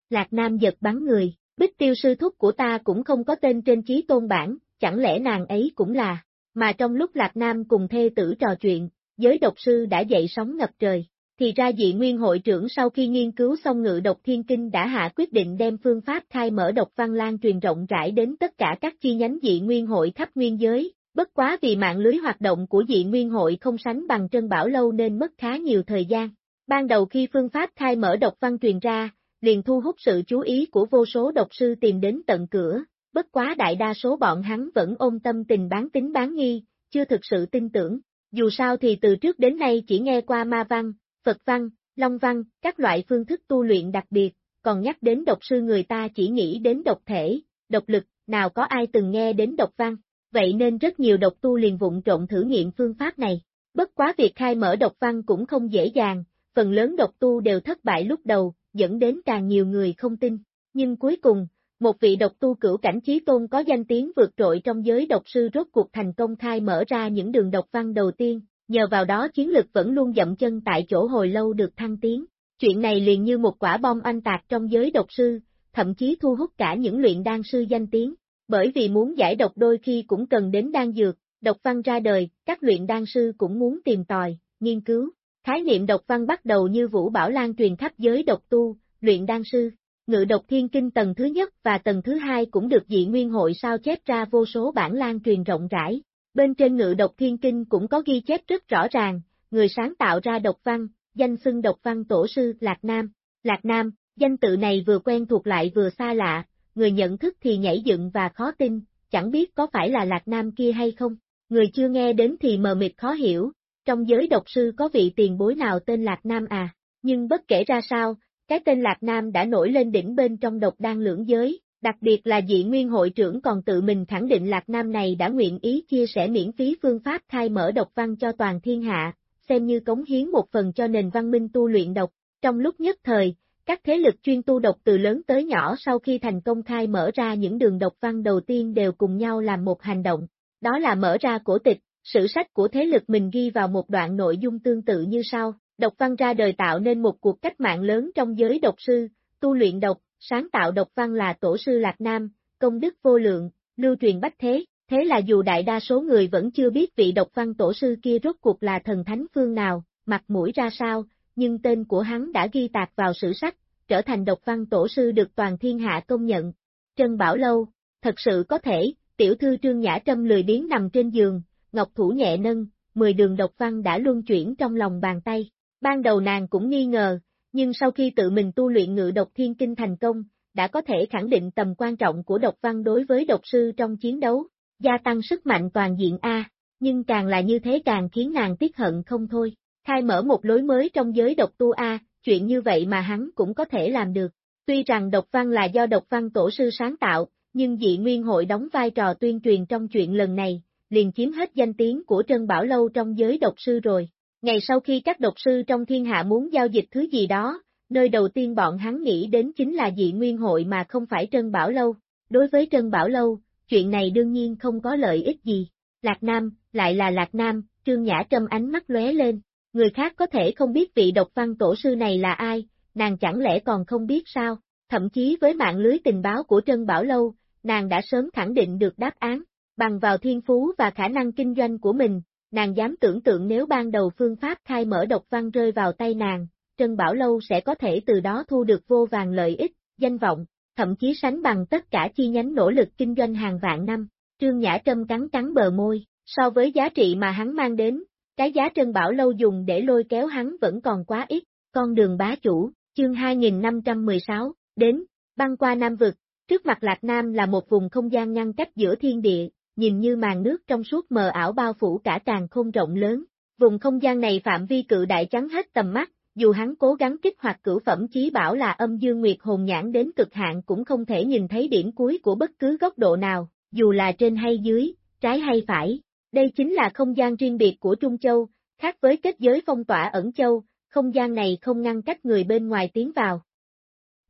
Lạc Nam giật bắn người, bích tiêu sư thúc của ta cũng không có tên trên trí tôn bản, chẳng lẽ nàng ấy cũng là, mà trong lúc Lạc Nam cùng thê tử trò chuyện, giới độc sư đã dậy sóng ngập trời. Thì ra dị nguyên hội trưởng sau khi nghiên cứu xong ngự độc thiên kinh đã hạ quyết định đem phương pháp khai mở độc văn lan truyền rộng rãi đến tất cả các chi nhánh dị nguyên hội khắp nguyên giới, bất quá vì mạng lưới hoạt động của dị nguyên hội không sánh bằng Trân Bảo Lâu nên mất khá nhiều thời gian. Ban đầu khi phương pháp khai mở độc văn truyền ra, liền thu hút sự chú ý của vô số độc sư tìm đến tận cửa, bất quá đại đa số bọn hắn vẫn ôm tâm tình bán tính bán nghi, chưa thực sự tin tưởng. Dù sao thì từ trước đến nay chỉ nghe qua ma văn, Phật văn, Long văn, các loại phương thức tu luyện đặc biệt, còn nhắc đến độc sư người ta chỉ nghĩ đến độc thể, độc lực, nào có ai từng nghe đến độc văn, vậy nên rất nhiều độc tu liền vụng trộn thử nghiệm phương pháp này. Bất quá việc khai mở độc văn cũng không dễ dàng, phần lớn độc tu đều thất bại lúc đầu, dẫn đến càng nhiều người không tin. Nhưng cuối cùng, một vị độc tu cửu cảnh trí tôn có danh tiếng vượt trội trong giới độc sư rốt cuộc thành công khai mở ra những đường độc văn đầu tiên, nhờ vào đó chiến lực vẫn luôn dậm chân tại chỗ hồi lâu được thăng tiến. Chuyện này liền như một quả bom anh tạc trong giới độc sư, thậm chí thu hút cả những luyện đan sư danh tiếng, bởi vì muốn giải độc đôi khi cũng cần đến đan dược, độc văn ra đời, các luyện đan sư cũng muốn tìm tòi, nghiên cứu. Khái niệm độc văn bắt đầu như Vũ Bảo Lan truyền khắp giới độc tu, luyện đan sư, Ngự độc thiên kinh tầng thứ nhất và tầng thứ hai cũng được dị nguyên hội sao chép ra vô số bản lan truyền rộng rãi. Bên trên ngự độc thiên kinh cũng có ghi chép rất rõ ràng, người sáng tạo ra độc văn, danh xưng độc văn tổ sư Lạc Nam. Lạc Nam, danh tự này vừa quen thuộc lại vừa xa lạ, người nhận thức thì nhảy dựng và khó tin, chẳng biết có phải là Lạc Nam kia hay không. Người chưa nghe đến thì mờ mịt khó hiểu, trong giới độc sư có vị tiền bối nào tên Lạc Nam à, nhưng bất kể ra sao, cái tên Lạc Nam đã nổi lên đỉnh bên trong độc đan lưỡng giới, đặc biệt là dị nguyên hội trưởng còn tự mình khẳng định Lạc Nam này đã nguyện ý chia sẻ miễn phí phương pháp khai mở độc văn cho toàn thiên hạ, xem như cống hiến một phần cho nền văn minh tu luyện độc. Trong lúc nhất thời, các thế lực chuyên tu độc từ lớn tới nhỏ sau khi thành công khai mở ra những đường độc văn đầu tiên đều cùng nhau làm một hành động, đó là mở ra cổ tịch, sử sách của thế lực mình ghi vào một đoạn nội dung tương tự như sau, độc văn ra đời tạo nên một cuộc cách mạng lớn trong giới độc sư, tu luyện độc, sáng tạo độc văn là tổ sư Lạc Nam, công đức vô lượng, lưu truyền bách thế, thế là dù đại đa số người vẫn chưa biết vị độc văn tổ sư kia rốt cuộc là thần thánh phương nào, mặt mũi ra sao, nhưng tên của hắn đã ghi tạc vào sử sách, trở thành độc văn tổ sư được toàn thiên hạ công nhận. Trân Bảo Lâu, thật sự có thể, tiểu thư Trương Nhã Trâm lười biếng nằm trên giường, ngọc thủ nhẹ nâng, 10 đường độc văn đã luân chuyển trong lòng bàn tay. Ban đầu nàng cũng nghi ngờ, nhưng sau khi tự mình tu luyện ngự độc thiên kinh thành công, đã có thể khẳng định tầm quan trọng của độc văn đối với độc sư trong chiến đấu, gia tăng sức mạnh toàn diện A, nhưng càng là như thế càng khiến nàng tiếc hận không thôi. Khai mở một lối mới trong giới độc tu A, chuyện như vậy mà hắn cũng có thể làm được. Tuy rằng độc văn là do độc văn tổ sư sáng tạo, nhưng dị nguyên hội đóng vai trò tuyên truyền trong chuyện lần này, liền chiếm hết danh tiếng của Trân Bảo Lâu trong giới độc sư rồi. Ngày sau khi các độc sư trong thiên hạ muốn giao dịch thứ gì đó, nơi đầu tiên bọn hắn nghĩ đến chính là dị nguyên hội mà không phải Trân Bảo Lâu. Đối với Trân Bảo Lâu, chuyện này đương nhiên không có lợi ích gì. Lạc Nam, lại là Lạc Nam, Trương Nhã Trâm ánh mắt lóe lên. Người khác có thể không biết vị độc văn tổ sư này là ai, nàng chẳng lẽ còn không biết sao, thậm chí với mạng lưới tình báo của Trân Bảo Lâu, nàng đã sớm khẳng định được đáp án, bằng vào thiên phú và khả năng kinh doanh của mình, nàng dám tưởng tượng nếu ban đầu phương pháp khai mở độc văn rơi vào tay nàng, Trân Bảo Lâu sẽ có thể từ đó thu được vô vàng lợi ích, danh vọng, thậm chí sánh bằng tất cả chi nhánh nỗ lực kinh doanh hàng vạn năm. Trương Nhã Trâm cắn cắn bờ môi, so với giá trị mà hắn mang đến, cái giá Trân Bảo Lâu dùng để lôi kéo hắn vẫn còn quá ít, con đường bá chủ, chương 2516, đến, băng qua Nam Vực, trước mặt Lạc Nam là một vùng không gian ngăn cách giữa thiên địa, nhìn như màn nước trong suốt mờ ảo bao phủ cả càng không rộng lớn. Vùng không gian này phạm vi cự đại chắn hết tầm mắt, dù hắn cố gắng kích hoạt cửu phẩm chí bảo là âm dương nguyệt hồn nhãn đến cực hạn cũng không thể nhìn thấy điểm cuối của bất cứ góc độ nào, dù là trên hay dưới, trái hay phải. Đây chính là không gian riêng biệt của Trung Châu, khác với kết giới phong tỏa ẩn châu, không gian này không ngăn cách người bên ngoài tiến vào.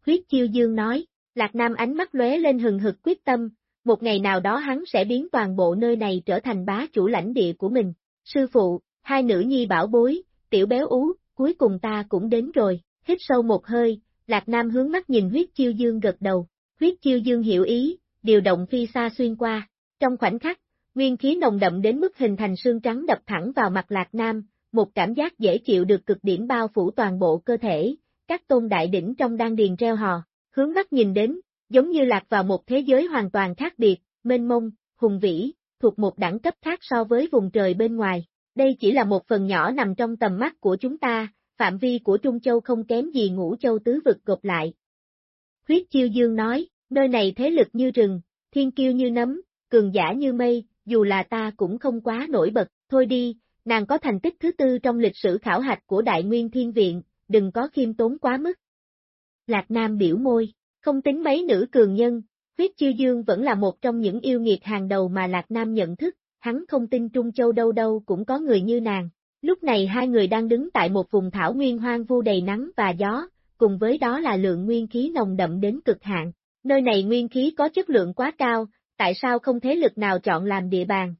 Huyết Chiêu Dương nói, Lạc Nam ánh mắt lóe lên hừng hực quyết tâm, một ngày nào đó hắn sẽ biến toàn bộ nơi này trở thành bá chủ lãnh địa của mình. Sư phụ, hai nữ nhi bảo bối, tiểu béo ú, cuối cùng ta cũng đến rồi, hít sâu một hơi, Lạc Nam hướng mắt nhìn huyết chiêu dương gật đầu, huyết chiêu dương hiểu ý, điều động phi xa xuyên qua, trong khoảnh khắc, nguyên khí nồng đậm đến mức hình thành xương trắng đập thẳng vào mặt Lạc Nam, một cảm giác dễ chịu được cực điểm bao phủ toàn bộ cơ thể, các tôn đại đỉnh trong đang điền treo hò, hướng mắt nhìn đến, giống như lạc vào một thế giới hoàn toàn khác biệt, mênh mông, hùng vĩ, thuộc một đẳng cấp khác so với vùng trời bên ngoài. Đây chỉ là một phần nhỏ nằm trong tầm mắt của chúng ta, phạm vi của Trung Châu không kém gì ngũ châu tứ vực gộp lại. Huyết Chiêu Dương nói, nơi này thế lực như rừng, thiên kiêu như nấm, cường giả như mây, dù là ta cũng không quá nổi bật, thôi đi, nàng có thành tích thứ tư trong lịch sử khảo hạch của Đại Nguyên Thiên Viện, đừng có khiêm tốn quá mức. Lạc Nam biểu môi, không tính mấy nữ cường nhân, huyết chiêu dương vẫn là một trong những yêu nghiệt hàng đầu mà Lạc Nam nhận thức, hắn không tin Trung Châu đâu đâu cũng có người như nàng. Lúc này hai người đang đứng tại một vùng thảo nguyên hoang vu đầy nắng và gió, cùng với đó là lượng nguyên khí nồng đậm đến cực hạn. Nơi này nguyên khí có chất lượng quá cao, tại sao không thế lực nào chọn làm địa bàn?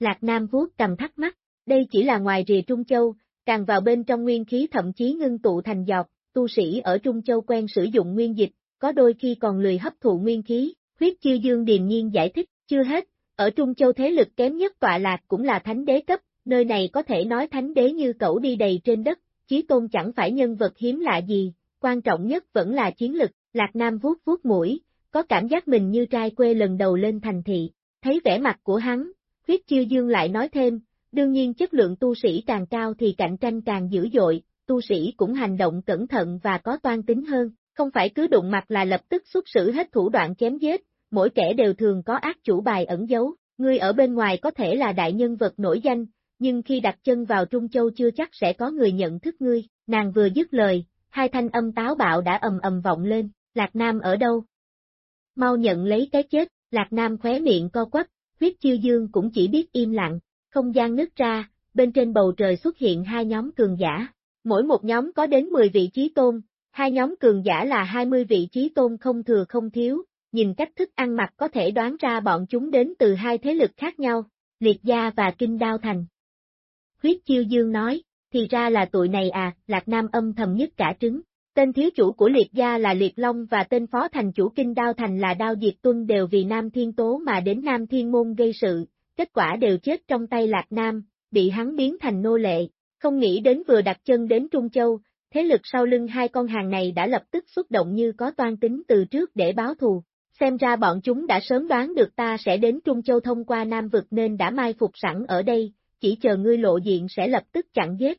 Lạc Nam vuốt cầm thắc mắc, đây chỉ là ngoài rìa Trung Châu, càng vào bên trong nguyên khí thậm chí ngưng tụ thành giọt, tu sĩ ở Trung Châu quen sử dụng nguyên dịch, có đôi khi còn lười hấp thụ nguyên khí, huyết chiêu dương điềm nhiên giải thích, chưa hết, ở Trung Châu thế lực kém nhất tọa lạc cũng là thánh đế cấp, nơi này có thể nói thánh đế như cẩu đi đầy trên đất, chí tôn chẳng phải nhân vật hiếm lạ gì, quan trọng nhất vẫn là chiến lực, Lạc Nam vuốt vuốt mũi, có cảm giác mình như trai quê lần đầu lên thành thị, thấy vẻ mặt của hắn, huyết chiêu dương lại nói thêm, đương nhiên chất lượng tu sĩ càng cao thì cạnh tranh càng dữ dội, tu sĩ cũng hành động cẩn thận và có toan tính hơn, không phải cứ đụng mặt là lập tức xuất xử hết thủ đoạn chém giết, mỗi kẻ đều thường có ác chủ bài ẩn giấu, ngươi ở bên ngoài có thể là đại nhân vật nổi danh, nhưng khi đặt chân vào Trung Châu chưa chắc sẽ có người nhận thức ngươi, nàng vừa dứt lời, hai thanh âm táo bạo đã ầm ầm vọng lên, Lạc Nam ở đâu? Mau nhận lấy cái chết, Lạc Nam khóe miệng co quắp, huyết chiêu dương cũng chỉ biết im lặng, không gian nứt ra, bên trên bầu trời xuất hiện hai nhóm cường giả. Mỗi một nhóm có đến 10 vị trí tôn, hai nhóm cường giả là 20 vị trí tôn không thừa không thiếu, nhìn cách thức ăn mặc có thể đoán ra bọn chúng đến từ hai thế lực khác nhau, liệt gia và kinh đao thành. Huyết chiêu dương nói, thì ra là tụi này à, Lạc Nam âm thầm nhất cả trứng. Tên thiếu chủ của liệt gia là liệt long và tên phó thành chủ kinh đao thành là đao diệt tuân đều vì Nam Thiên Tố mà đến Nam Thiên Môn gây sự, kết quả đều chết trong tay Lạc Nam, bị hắn biến thành nô lệ, không nghĩ đến vừa đặt chân đến Trung Châu, thế lực sau lưng hai con hàng này đã lập tức xuất động như có toan tính từ trước để báo thù. Xem ra bọn chúng đã sớm đoán được ta sẽ đến Trung Châu thông qua Nam Vực nên đã mai phục sẵn ở đây, chỉ chờ ngươi lộ diện sẽ lập tức chặn giết.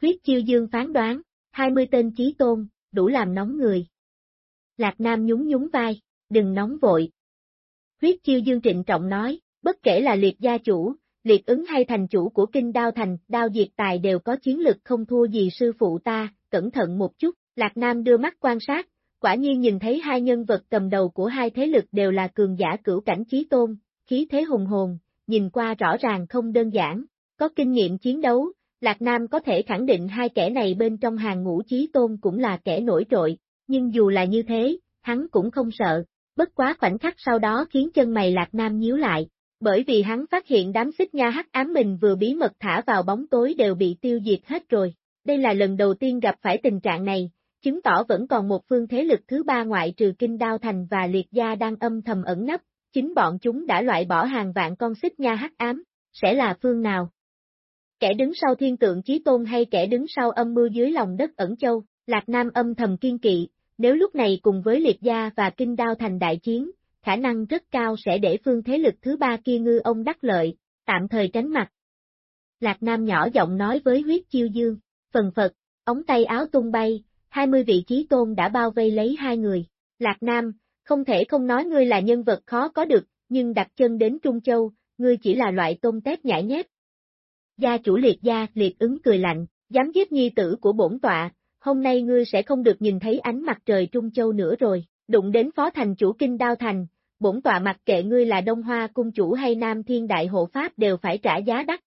Huyết chiêu dương phán đoán, 20 tên chí tôn, đủ làm nóng người. Lạc Nam nhún nhún vai, đừng nóng vội. Huyết chiêu dương trịnh trọng nói, bất kể là liệt gia chủ, liệt ứng hay thành chủ của kinh đao thành, đao diệt tài đều có chiến lực không thua gì sư phụ ta, cẩn thận một chút, Lạc Nam đưa mắt quan sát, quả nhiên nhìn thấy hai nhân vật cầm đầu của hai thế lực đều là cường giả cửu cảnh chí tôn, khí thế hùng hồn, nhìn qua rõ ràng không đơn giản, có kinh nghiệm chiến đấu, Lạc Nam có thể khẳng định hai kẻ này bên trong hàng ngũ trí tôn cũng là kẻ nổi trội, nhưng dù là như thế, hắn cũng không sợ, bất quá khoảnh khắc sau đó khiến chân mày Lạc Nam nhíu lại, bởi vì hắn phát hiện đám xích nha hắc ám mình vừa bí mật thả vào bóng tối đều bị tiêu diệt hết rồi. Đây là lần đầu tiên gặp phải tình trạng này, chứng tỏ vẫn còn một phương thế lực thứ ba ngoại trừ kinh đao thành và liệt gia đang âm thầm ẩn nấp, chính bọn chúng đã loại bỏ hàng vạn con xích nha hắc ám, sẽ là phương nào? Kẻ đứng sau thiên tượng chí tôn hay kẻ đứng sau âm mưu dưới lòng đất ẩn châu, Lạc Nam âm thầm kiên kỵ, nếu lúc này cùng với liệt gia và kinh đao thành đại chiến, khả năng rất cao sẽ để phương thế lực thứ ba kia ngư ông đắc lợi, tạm thời tránh mặt. Lạc Nam nhỏ giọng nói với huyết chiêu dương, phần phật, ống tay áo tung bay, 20 vị trí tôn đã bao vây lấy hai người. Lạc Nam, không thể không nói ngươi là nhân vật khó có được, nhưng đặt chân đến Trung Châu, ngươi chỉ là loại tôm tép nhãi nhép. Gia chủ liệt gia, liệt ứng cười lạnh, dám giết nhi tử của bổn tọa, hôm nay ngươi sẽ không được nhìn thấy ánh mặt trời Trung Châu nữa rồi, đụng đến phó thành chủ kinh đao thành, bổn tọa mặc kệ ngươi là Đông Hoa cung chủ hay Nam Thiên Đại Hộ Pháp đều phải trả giá đắt.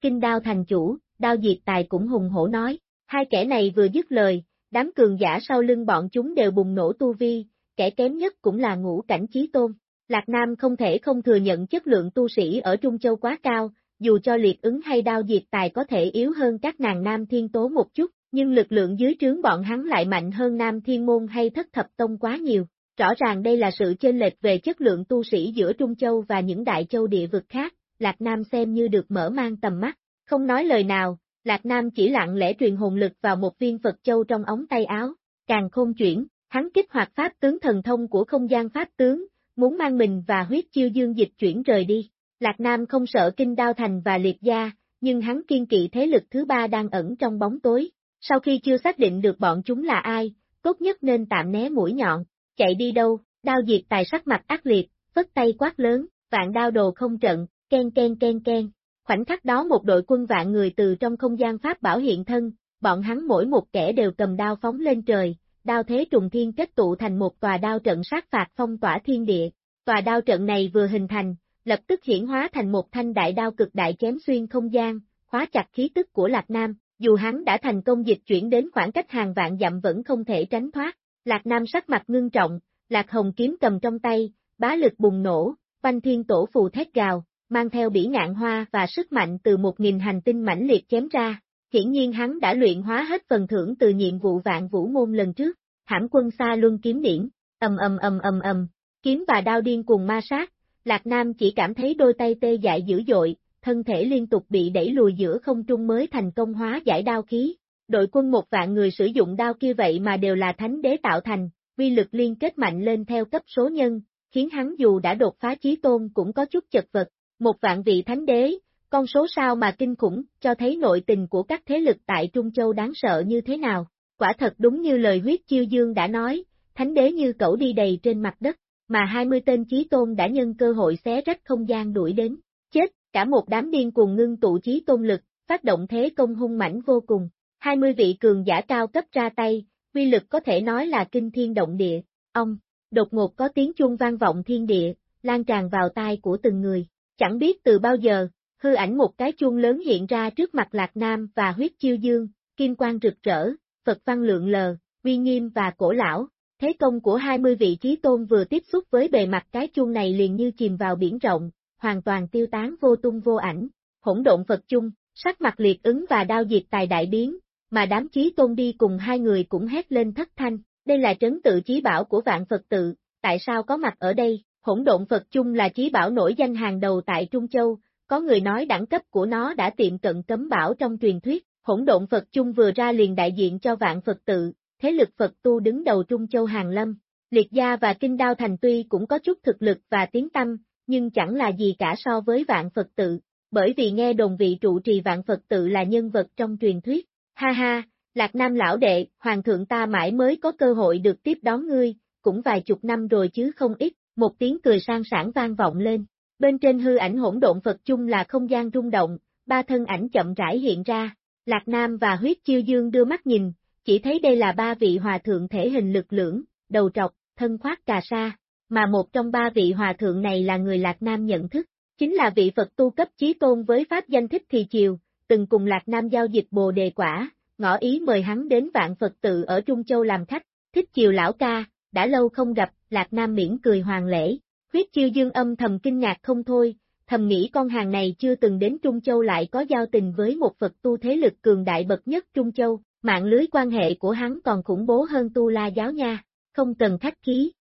Kinh đao thành chủ, đao diệt tài cũng hùng hổ nói, hai kẻ này vừa dứt lời, đám cường giả sau lưng bọn chúng đều bùng nổ tu vi, kẻ kém nhất cũng là ngũ cảnh chí tôn. Lạc Nam không thể không thừa nhận chất lượng tu sĩ ở Trung Châu quá cao, dù cho liệt ứng hay đao diệt tài có thể yếu hơn các nàng Nam Thiên Tố một chút, nhưng lực lượng dưới trướng bọn hắn lại mạnh hơn Nam Thiên Môn hay Thất Thập Tông quá nhiều. Rõ ràng đây là sự chênh lệch về chất lượng tu sĩ giữa Trung Châu và những đại châu địa vực khác, Lạc Nam xem như được mở mang tầm mắt, không nói lời nào, Lạc Nam chỉ lặng lẽ truyền hồn lực vào một viên Phật Châu trong ống tay áo, càng không chuyển, hắn kích hoạt pháp tướng thần thông của không gian pháp tướng, muốn mang mình và huyết chiêu dương dịch chuyển rời đi. Lạc Nam không sợ kinh đao thành và liệt gia, nhưng hắn kiên kỵ thế lực thứ ba đang ẩn trong bóng tối. Sau khi chưa xác định được bọn chúng là ai, tốt nhất nên tạm né mũi nhọn, chạy đi đâu, đao diệt tài sắc mặt ác liệt, phất tay quát lớn, vạn đao đồ không trận, ken ken ken ken. Khoảnh khắc đó một đội quân vạn người từ trong không gian pháp bảo hiện thân, bọn hắn mỗi một kẻ đều cầm đao phóng lên trời, đao thế trùng thiên kết tụ thành một tòa đao trận sát phạt phong tỏa thiên địa. Tòa đao trận này vừa hình thành, lập tức hiển hóa thành một thanh đại đao cực đại chém xuyên không gian, khóa chặt khí tức của Lạc Nam, dù hắn đã thành công dịch chuyển đến khoảng cách hàng vạn dặm vẫn không thể tránh thoát. Lạc Nam sắc mặt ngưng trọng, Lạc Hồng kiếm cầm trong tay, bá lực bùng nổ, quanh thiên tổ phù thét gào, mang theo bỉ ngạn hoa và sức mạnh từ một nghìn hành tinh mãnh liệt chém ra. Hiển nhiên hắn đã luyện hóa hết phần thưởng từ nhiệm vụ vạn vũ môn lần trước, hãm quân xa luân kiếm điển, ầm ầm ầm ầm ầm, kiếm và đao điên cùng ma sát, Lạc Nam chỉ cảm thấy đôi tay tê dại dữ dội, thân thể liên tục bị đẩy lùi giữa không trung mới thành công hóa giải đao khí. Đội quân một vạn người sử dụng đao kia vậy mà đều là thánh đế tạo thành, vi lực liên kết mạnh lên theo cấp số nhân, khiến hắn dù đã đột phá chí tôn cũng có chút chật vật. Một vạn vị thánh đế, con số sao mà kinh khủng, cho thấy nội tình của các thế lực tại Trung Châu đáng sợ như thế nào. Quả thật đúng như lời huyết chiêu dương đã nói, thánh đế như cẩu đi đầy trên mặt đất, mà 20 tên chí tôn đã nhân cơ hội xé rách không gian đuổi đến. Chết, cả một đám điên cuồng ngưng tụ chí tôn lực, phát động thế công hung mãnh vô cùng. 20 vị cường giả cao cấp ra tay, quy lực có thể nói là kinh thiên động địa. Ông, đột ngột có tiếng chuông vang vọng thiên địa, lan tràn vào tai của từng người. Chẳng biết từ bao giờ, hư ảnh một cái chuông lớn hiện ra trước mặt Lạc Nam và huyết chiêu dương, kim quang rực rỡ, Phật văn lượng lờ, uy nghiêm và cổ lão. Thế công của 20 vị trí tôn vừa tiếp xúc với bề mặt cái chuông này liền như chìm vào biển rộng, hoàn toàn tiêu tán vô tung vô ảnh, hỗn độn Phật chung, sắc mặt liệt ứng và đao diệt tài đại biến, mà đám chí tôn đi cùng hai người cũng hét lên thất thanh, đây là trấn tự chí bảo của vạn Phật tự, tại sao có mặt ở đây, hỗn độn Phật chung là chí bảo nổi danh hàng đầu tại Trung Châu, có người nói đẳng cấp của nó đã tiệm cận cấm bảo trong truyền thuyết, hỗn độn Phật chung vừa ra liền đại diện cho vạn Phật tự, thế lực Phật tu đứng đầu Trung Châu Hàng Lâm. Liệt gia và Kinh Đao Thành tuy cũng có chút thực lực và tiếng tâm, nhưng chẳng là gì cả so với vạn Phật tự, bởi vì nghe đồn vị trụ trì vạn Phật tự là nhân vật trong truyền thuyết. Ha ha, Lạc Nam lão đệ, hoàng thượng ta mãi mới có cơ hội được tiếp đón ngươi, cũng vài chục năm rồi chứ không ít, một tiếng cười sang sảng vang vọng lên. Bên trên hư ảnh hỗn độn Phật chung là không gian rung động, ba thân ảnh chậm rãi hiện ra, Lạc Nam và huyết chiêu dương đưa mắt nhìn, chỉ thấy đây là ba vị hòa thượng thể hình lực lưỡng, đầu trọc, thân khoác cà sa, mà một trong ba vị hòa thượng này là người Lạc Nam nhận thức, chính là vị Phật tu cấp chí tôn với pháp danh thích thì chiều, từng cùng Lạc Nam giao dịch bồ đề quả, ngõ ý mời hắn đến vạn Phật tự ở Trung Châu làm khách, thích chiều lão ca, đã lâu không gặp, Lạc Nam miễn cười hoàng lễ, huyết chiêu dương âm thầm kinh ngạc không thôi, thầm nghĩ con hàng này chưa từng đến Trung Châu lại có giao tình với một Phật tu thế lực cường đại bậc nhất Trung Châu, mạng lưới quan hệ của hắn còn khủng bố hơn tu la giáo nha, không cần khách khí.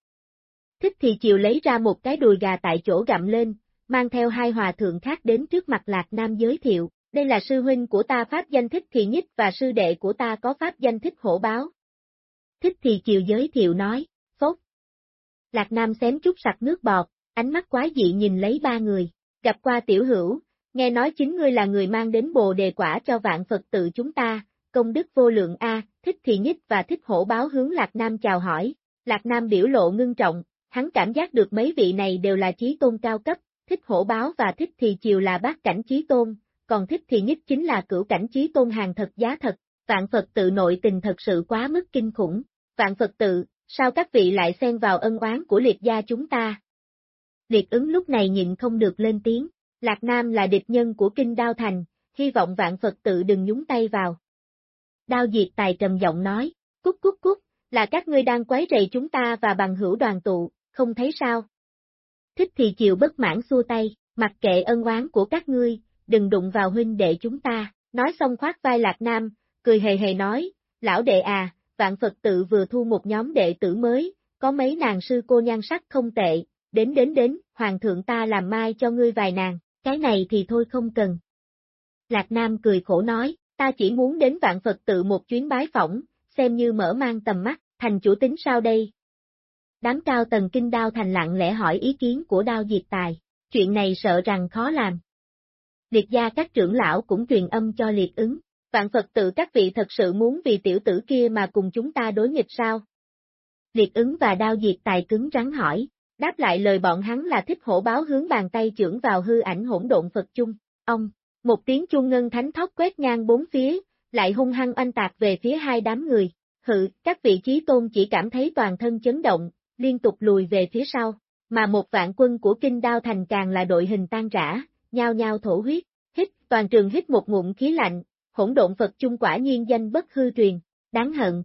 Thích thì chiều lấy ra một cái đùi gà tại chỗ gặm lên, mang theo hai hòa thượng khác đến trước mặt Lạc Nam giới thiệu, đây là sư huynh của ta pháp danh thích thì nhích và sư đệ của ta có pháp danh thích hổ báo. Thích thì chiều giới thiệu nói, phốt. Lạc Nam xém chút sặc nước bọt, ánh mắt quái dị nhìn lấy ba người, gặp qua tiểu hữu, nghe nói chính ngươi là người mang đến bồ đề quả cho vạn Phật tự chúng ta, công đức vô lượng A, thích thì nhích và thích hổ báo hướng Lạc Nam chào hỏi, Lạc Nam biểu lộ ngưng trọng, hắn cảm giác được mấy vị này đều là trí tôn cao cấp, thích hổ báo và thích thì chiều là bát cảnh trí tôn, còn thích thì nhất chính là cửu cảnh trí tôn hàng thật giá thật, vạn Phật tự nội tình thật sự quá mức kinh khủng, vạn Phật tự, sao các vị lại xen vào ân oán của liệt gia chúng ta? Liệt ứng lúc này nhịn không được lên tiếng, Lạc Nam là địch nhân của Kinh Đao Thành, hy vọng vạn Phật tự đừng nhúng tay vào. Đao diệt tài trầm giọng nói, cút cút cút, là các ngươi đang quấy rầy chúng ta và bằng hữu đoàn tụ, không thấy sao? Thích thì chiều bất mãn xua tay, mặc kệ ân oán của các ngươi, đừng đụng vào huynh đệ chúng ta, nói xong khoát vai Lạc Nam, cười hề hề nói, lão đệ à, vạn Phật tự vừa thu một nhóm đệ tử mới, có mấy nàng sư cô nhan sắc không tệ, đến đến đến, hoàng thượng ta làm mai cho ngươi vài nàng, cái này thì thôi không cần. Lạc Nam cười khổ nói, ta chỉ muốn đến vạn Phật tự một chuyến bái phỏng, xem như mở mang tầm mắt, thành chủ tính sao đây? Đám cao tầng kinh đao thành lặng lẽ hỏi ý kiến của đao diệt tài, chuyện này sợ rằng khó làm. Liệt gia các trưởng lão cũng truyền âm cho liệt ứng, vạn Phật tự các vị thật sự muốn vì tiểu tử kia mà cùng chúng ta đối nghịch sao? Liệt ứng và đao diệt tài cứng rắn hỏi, đáp lại lời bọn hắn là thích hổ báo hướng bàn tay trưởng vào hư ảnh hỗn độn Phật chung, ông, một tiếng chuông ngân thánh thóc quét ngang bốn phía, lại hung hăng oanh tạc về phía hai đám người, hự, các vị trí tôn chỉ cảm thấy toàn thân chấn động, liên tục lùi về phía sau, mà một vạn quân của kinh đao thành càng là đội hình tan rã, nhao nhao thổ huyết, hít, toàn trường hít một ngụm khí lạnh, hỗn độn Phật chung quả nhiên danh bất hư truyền, đáng hận.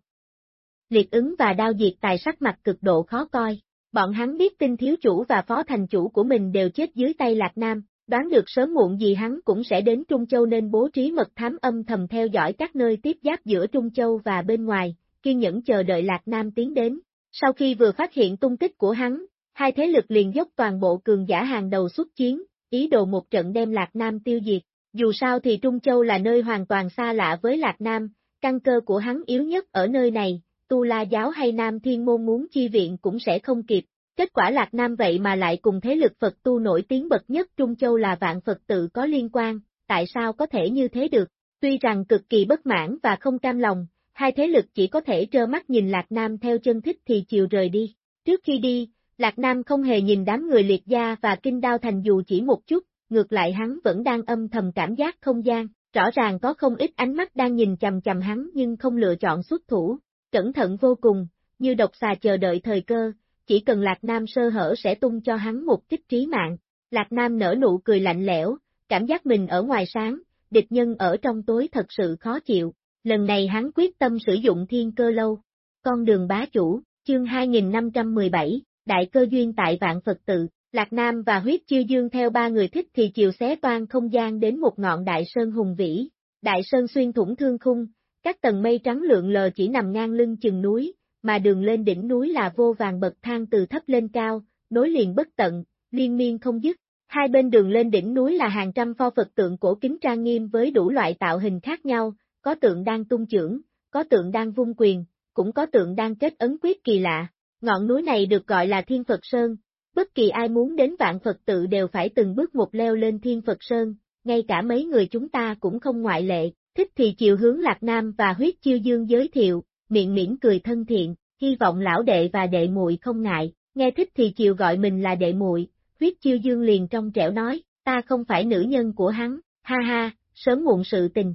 Liệt ứng và đao diệt tài sắc mặt cực độ khó coi, bọn hắn biết tin thiếu chủ và phó thành chủ của mình đều chết dưới tay Lạc Nam, đoán được sớm muộn gì hắn cũng sẽ đến Trung Châu nên bố trí mật thám âm thầm theo dõi các nơi tiếp giáp giữa Trung Châu và bên ngoài, kiên nhẫn chờ đợi Lạc Nam tiến đến. Sau khi vừa phát hiện tung tích của hắn, hai thế lực liền dốc toàn bộ cường giả hàng đầu xuất chiến, ý đồ một trận đem Lạc Nam tiêu diệt. Dù sao thì Trung Châu là nơi hoàn toàn xa lạ với Lạc Nam, căn cơ của hắn yếu nhất ở nơi này, Tu La Giáo hay Nam Thiên Môn muốn chi viện cũng sẽ không kịp. Kết quả Lạc Nam vậy mà lại cùng thế lực Phật tu nổi tiếng bậc nhất Trung Châu là vạn Phật tự có liên quan, tại sao có thể như thế được? Tuy rằng cực kỳ bất mãn và không cam lòng, hai thế lực chỉ có thể trơ mắt nhìn Lạc Nam theo chân thích thì chiều rời đi. Trước khi đi, Lạc Nam không hề nhìn đám người liệt gia và kinh đao thành dù chỉ một chút, ngược lại hắn vẫn đang âm thầm cảm giác không gian, rõ ràng có không ít ánh mắt đang nhìn chầm chầm hắn nhưng không lựa chọn xuất thủ, cẩn thận vô cùng, như độc xà chờ đợi thời cơ, chỉ cần Lạc Nam sơ hở sẽ tung cho hắn một kích trí mạng. Lạc Nam nở nụ cười lạnh lẽo, cảm giác mình ở ngoài sáng, địch nhân ở trong tối thật sự khó chịu. Lần này hắn quyết tâm sử dụng thiên cơ lâu. Con đường bá chủ, chương 2517, Đại cơ duyên tại vạn Phật tự, Lạc Nam và huyết chiêu dương theo ba người thích thì chiều xé toan không gian đến một ngọn đại sơn hùng vĩ. Đại sơn xuyên thủng thương khung, các tầng mây trắng lượn lờ chỉ nằm ngang lưng chừng núi, mà đường lên đỉnh núi là vô vàng bậc thang từ thấp lên cao, nối liền bất tận, liên miên không dứt. Hai bên đường lên đỉnh núi là hàng trăm pho Phật tượng cổ kính trang nghiêm với đủ loại tạo hình khác nhau, có tượng đang tung trưởng, có tượng đang vung quyền, cũng có tượng đang kết ấn quyết kỳ lạ. Ngọn núi này được gọi là Thiên Phật Sơn, bất kỳ ai muốn đến vạn Phật tự đều phải từng bước một leo lên Thiên Phật Sơn, ngay cả mấy người chúng ta cũng không ngoại lệ, thích thì chiều hướng Lạc Nam và huyết chiêu dương giới thiệu, miệng miễn cười thân thiện, hy vọng lão đệ và đệ muội không ngại, nghe thích thì chiều gọi mình là đệ muội, huyết chiêu dương liền trong trẻo nói, ta không phải nữ nhân của hắn, ha ha, sớm muộn sự tình.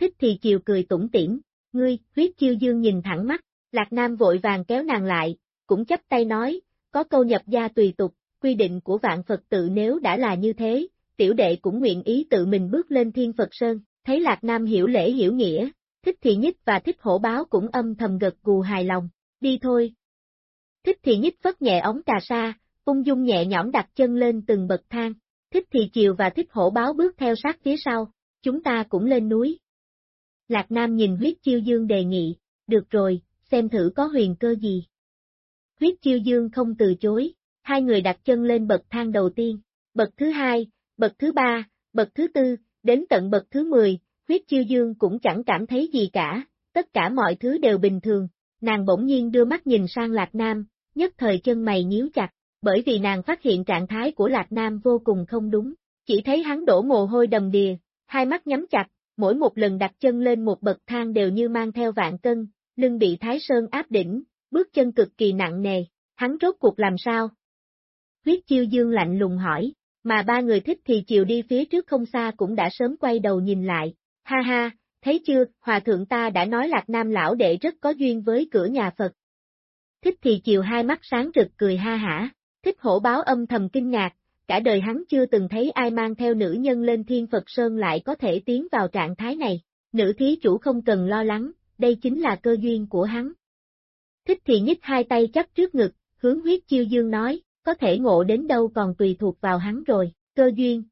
Thích thì chiều cười tủm tỉm, ngươi, huyết chiêu dương nhìn thẳng mắt, Lạc Nam vội vàng kéo nàng lại, cũng chấp tay nói, có câu nhập gia tùy tục, quy định của vạn Phật tự nếu đã là như thế, tiểu đệ cũng nguyện ý tự mình bước lên thiên Phật Sơn, thấy Lạc Nam hiểu lễ hiểu nghĩa, thích thì nhích và thích hổ báo cũng âm thầm gật gù hài lòng, đi thôi. Thích thì nhích phất nhẹ ống cà sa, ung dung nhẹ nhõm đặt chân lên từng bậc thang, thích thì chiều và thích hổ báo bước theo sát phía sau, chúng ta cũng lên núi. Lạc Nam nhìn huyết chiêu dương đề nghị, được rồi, xem thử có huyền cơ gì. Huyết chiêu dương không từ chối, hai người đặt chân lên bậc thang đầu tiên, bậc thứ hai, bậc thứ ba, bậc thứ tư, đến tận bậc thứ mười, huyết chiêu dương cũng chẳng cảm thấy gì cả, tất cả mọi thứ đều bình thường, nàng bỗng nhiên đưa mắt nhìn sang Lạc Nam, nhất thời chân mày nhíu chặt, bởi vì nàng phát hiện trạng thái của Lạc Nam vô cùng không đúng, chỉ thấy hắn đổ mồ hôi đầm đìa, hai mắt nhắm chặt, mỗi một lần đặt chân lên một bậc thang đều như mang theo vạn cân, lưng bị Thái Sơn áp đỉnh, bước chân cực kỳ nặng nề, hắn rốt cuộc làm sao? Huyết chiêu dương lạnh lùng hỏi, mà ba người thích thì chiều đi phía trước không xa cũng đã sớm quay đầu nhìn lại, ha ha, thấy chưa, hòa thượng ta đã nói lạc nam lão đệ rất có duyên với cửa nhà Phật. Thích thì chiều hai mắt sáng rực cười ha hả, thích hổ báo âm thầm kinh ngạc, cả đời hắn chưa từng thấy ai mang theo nữ nhân lên thiên Phật Sơn lại có thể tiến vào trạng thái này, nữ thí chủ không cần lo lắng, đây chính là cơ duyên của hắn. Thích thì nhích hai tay chấp trước ngực, hướng huyết chiêu dương nói, có thể ngộ đến đâu còn tùy thuộc vào hắn rồi, cơ duyên.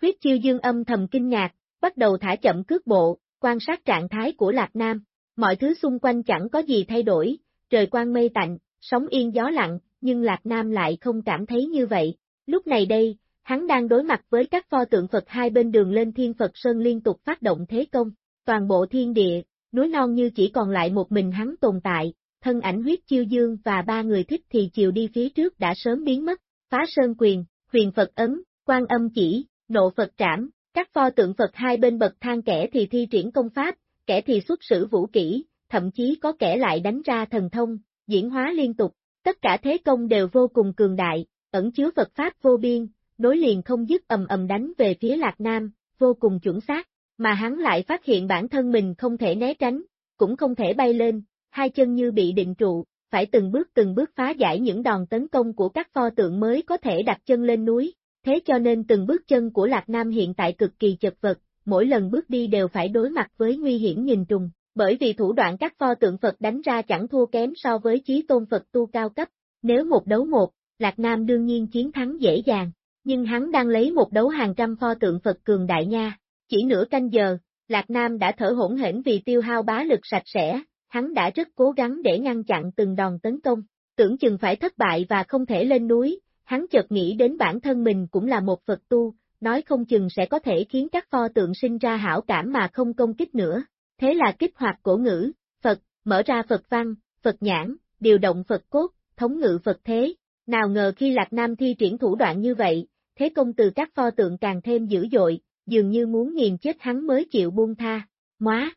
Huyết chiêu dương âm thầm kinh ngạc, bắt đầu thả chậm cước bộ, quan sát trạng thái của Lạc Nam, mọi thứ xung quanh chẳng có gì thay đổi, trời quang mây tạnh, sóng yên gió lặng, nhưng Lạc Nam lại không cảm thấy như vậy. Lúc này đây, hắn đang đối mặt với các pho tượng Phật hai bên đường lên Thiên Phật Sơn liên tục phát động thế công, toàn bộ thiên địa, núi non như chỉ còn lại một mình hắn tồn tại, thân ảnh huyết chiêu dương và ba người thích thì chiều đi phía trước đã sớm biến mất, phá sơn quyền, huyền Phật ấn, quan âm chỉ, nộ Phật trảm, các pho tượng Phật hai bên bậc thang kẻ thì thi triển công pháp, kẻ thì xuất sử vũ kỹ, thậm chí có kẻ lại đánh ra thần thông, diễn hóa liên tục, tất cả thế công đều vô cùng cường đại, ẩn chứa Phật Pháp vô biên, nối liền không dứt ầm ầm đánh về phía Lạc Nam, vô cùng chuẩn xác, mà hắn lại phát hiện bản thân mình không thể né tránh, cũng không thể bay lên, hai chân như bị định trụ, phải từng bước từng bước phá giải những đòn tấn công của các pho tượng mới có thể đặt chân lên núi, thế cho nên từng bước chân của Lạc Nam hiện tại cực kỳ chật vật, mỗi lần bước đi đều phải đối mặt với nguy hiểm nghìn trùng, bởi vì thủ đoạn các pho tượng Phật đánh ra chẳng thua kém so với trí tôn Phật tu cao cấp, nếu một đấu một, Lạc Nam đương nhiên chiến thắng dễ dàng, nhưng hắn đang lấy một đấu hàng trăm pho tượng Phật cường đại nha, chỉ nửa canh giờ, Lạc Nam đã thở hỗn hển vì tiêu hao bá lực sạch sẽ, hắn đã rất cố gắng để ngăn chặn từng đòn tấn công, tưởng chừng phải thất bại và không thể lên núi, hắn chợt nghĩ đến bản thân mình cũng là một Phật tu, nói không chừng sẽ có thể khiến các pho tượng sinh ra hảo cảm mà không công kích nữa. Thế là kích hoạt cổ ngữ, Phật, mở ra Phật văn, Phật nhãn, điều động Phật cốt, thống ngự Phật thế. Nào ngờ khi Lạc Nam thi triển thủ đoạn như vậy, thế công từ các pho tượng càng thêm dữ dội, dường như muốn nghiền chết hắn mới chịu buông tha. Móa!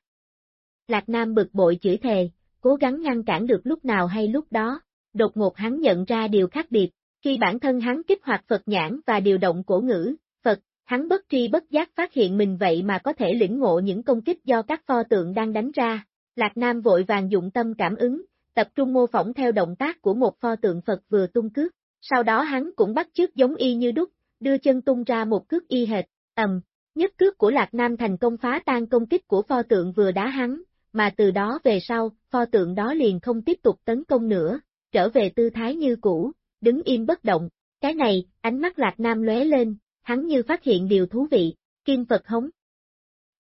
Lạc Nam bực bội chửi thề, cố gắng ngăn cản được lúc nào hay lúc đó. Đột ngột hắn nhận ra điều khác biệt, khi bản thân hắn kích hoạt Phật nhãn và điều động cổ ngữ, Phật, hắn bất tri bất giác phát hiện mình vậy mà có thể lĩnh ngộ những công kích do các pho tượng đang đánh ra. Lạc Nam vội vàng dụng tâm cảm ứng, tập trung mô phỏng theo động tác của một pho tượng Phật vừa tung cước. Sau đó hắn cũng bắt chước giống y như đúc, đưa chân tung ra một cước y hệt, ầm, nhất cước của Lạc Nam thành công phá tan công kích của pho tượng vừa đá hắn, mà từ đó về sau, pho tượng đó liền không tiếp tục tấn công nữa, trở về tư thái như cũ, đứng im bất động. Cái này, ánh mắt Lạc Nam lóe lên, hắn như phát hiện điều thú vị, kim Phật hống.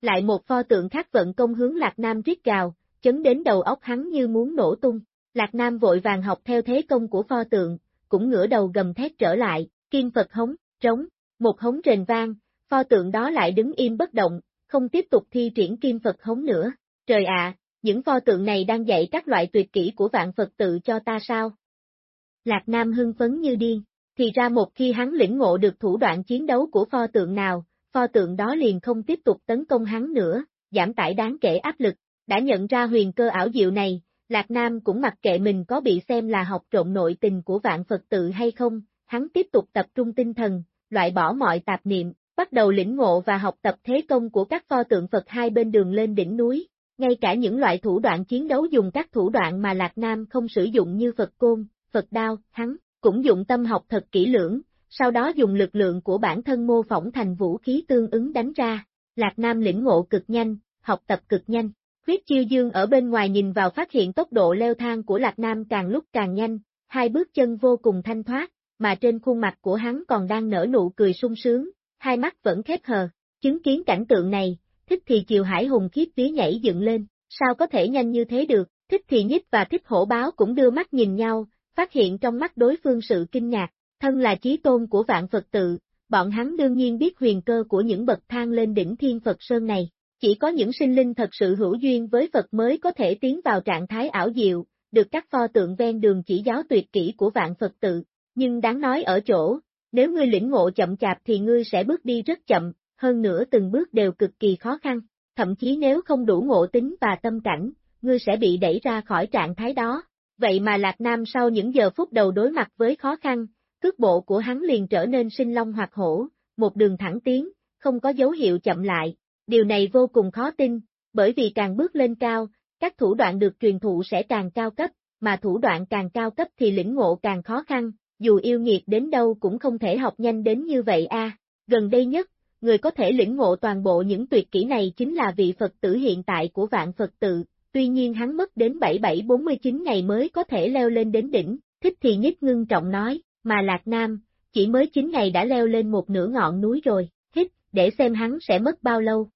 Lại một pho tượng khác vận công hướng Lạc Nam riết gào, chấn đến đầu óc hắn như muốn nổ tung. Lạc Nam vội vàng học theo thế công của pho tượng, cũng ngửa đầu gầm thét trở lại, kim Phật hống, trống, một hống rền vang, pho tượng đó lại đứng im bất động, không tiếp tục thi triển kim Phật hống nữa. Trời ạ, những pho tượng này đang dạy các loại tuyệt kỹ của vạn Phật tự cho ta sao? Lạc Nam hưng phấn như điên, thì ra một khi hắn lĩnh ngộ được thủ đoạn chiến đấu của pho tượng nào, pho tượng đó liền không tiếp tục tấn công hắn nữa, giảm tải đáng kể áp lực, đã nhận ra huyền cơ ảo diệu này, Lạc Nam cũng mặc kệ mình có bị xem là học trộn nội tình của vạn Phật tự hay không, hắn tiếp tục tập trung tinh thần, loại bỏ mọi tạp niệm, bắt đầu lĩnh ngộ và học tập thế công của các pho tượng Phật hai bên đường lên đỉnh núi, ngay cả những loại thủ đoạn chiến đấu dùng các thủ đoạn mà Lạc Nam không sử dụng như Phật Côn, Phật Đao, hắn cũng dụng tâm học thật kỹ lưỡng, sau đó dùng lực lượng của bản thân mô phỏng thành vũ khí tương ứng đánh ra. Lạc Nam lĩnh ngộ cực nhanh, học tập cực nhanh. Huyết chiêu dương ở bên ngoài nhìn vào phát hiện tốc độ leo thang của Lạc Nam càng lúc càng nhanh, hai bước chân vô cùng thanh thoát, mà trên khuôn mặt của hắn còn đang nở nụ cười sung sướng, hai mắt vẫn khép hờ. Chứng kiến cảnh tượng này, thích thì chiều hải hùng khiếp vía nhảy dựng lên, sao có thể nhanh như thế được, thích thì nhích và thích hổ báo cũng đưa mắt nhìn nhau, phát hiện trong mắt đối phương sự kinh ngạc, thân là chí tôn của vạn Phật tự, bọn hắn đương nhiên biết huyền cơ của những bậc thang lên đỉnh thiên Phật Sơn này. Chỉ có những sinh linh thật sự hữu duyên với Phật mới có thể tiến vào trạng thái ảo diệu, được các pho tượng ven đường chỉ giáo tuyệt kỹ của vạn Phật tự. Nhưng đáng nói ở chỗ, nếu ngươi lĩnh ngộ chậm chạp thì ngươi sẽ bước đi rất chậm, hơn nữa từng bước đều cực kỳ khó khăn, thậm chí nếu không đủ ngộ tính và tâm cảnh, ngươi sẽ bị đẩy ra khỏi trạng thái đó. Vậy mà Lạc Nam sau những giờ phút đầu đối mặt với khó khăn, cước bộ của hắn liền trở nên sinh long hoặc hổ, một đường thẳng tiến, không có dấu hiệu chậm lại. Điều này vô cùng khó tin, bởi vì càng bước lên cao, các thủ đoạn được truyền thụ sẽ càng cao cấp, mà thủ đoạn càng cao cấp thì lĩnh ngộ càng khó khăn, dù yêu nghiệt đến đâu cũng không thể học nhanh đến như vậy a. Gần đây nhất, người có thể lĩnh ngộ toàn bộ những tuyệt kỹ này chính là vị Phật tử hiện tại của vạn Phật tự, tuy nhiên hắn mất đến 7749 ngày mới có thể leo lên đến đỉnh, thích thì nhất ngưng trọng nói, mà Lạc Nam, chỉ mới 9 ngày đã leo lên một nửa ngọn núi rồi, hít, để xem hắn sẽ mất bao lâu.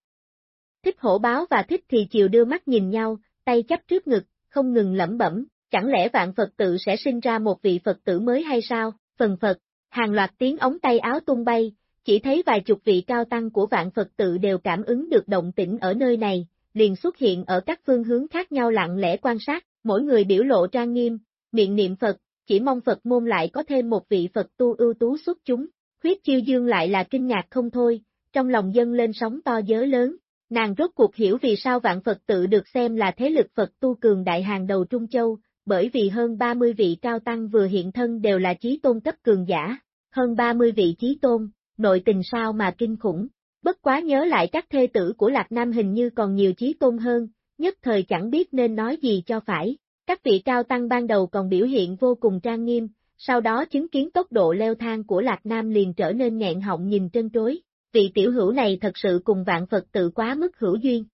Thích hổ báo và thích thì chiều đưa mắt nhìn nhau, tay chấp trước ngực, không ngừng lẩm bẩm, chẳng lẽ vạn Phật tự sẽ sinh ra một vị Phật tử mới hay sao, phần Phật, hàng loạt tiếng ống tay áo tung bay, chỉ thấy vài chục vị cao tăng của vạn Phật tự đều cảm ứng được động tĩnh ở nơi này, liền xuất hiện ở các phương hướng khác nhau lặng lẽ quan sát, mỗi người biểu lộ trang nghiêm, miệng niệm Phật, chỉ mong Phật môn lại có thêm một vị Phật tu ưu tú xuất chúng. Huyết chiêu dương lại là kinh ngạc không thôi, trong lòng dân lên sóng to dớ lớn, nàng rốt cuộc hiểu vì sao vạn Phật tự được xem là thế lực Phật tu cường đại hàng đầu Trung Châu, bởi vì hơn 30 vị cao tăng vừa hiện thân đều là chí tôn cấp cường giả, hơn 30 vị chí tôn, nội tình sao mà kinh khủng. Bất quá nhớ lại các thê tử của Lạc Nam hình như còn nhiều chí tôn hơn, nhất thời chẳng biết nên nói gì cho phải. Các vị cao tăng ban đầu còn biểu hiện vô cùng trang nghiêm, sau đó chứng kiến tốc độ leo thang của Lạc Nam liền trở nên nghẹn họng nhìn trân trối. Vị tiểu hữu này thật sự cùng vạn Phật tự quá mức hữu duyên.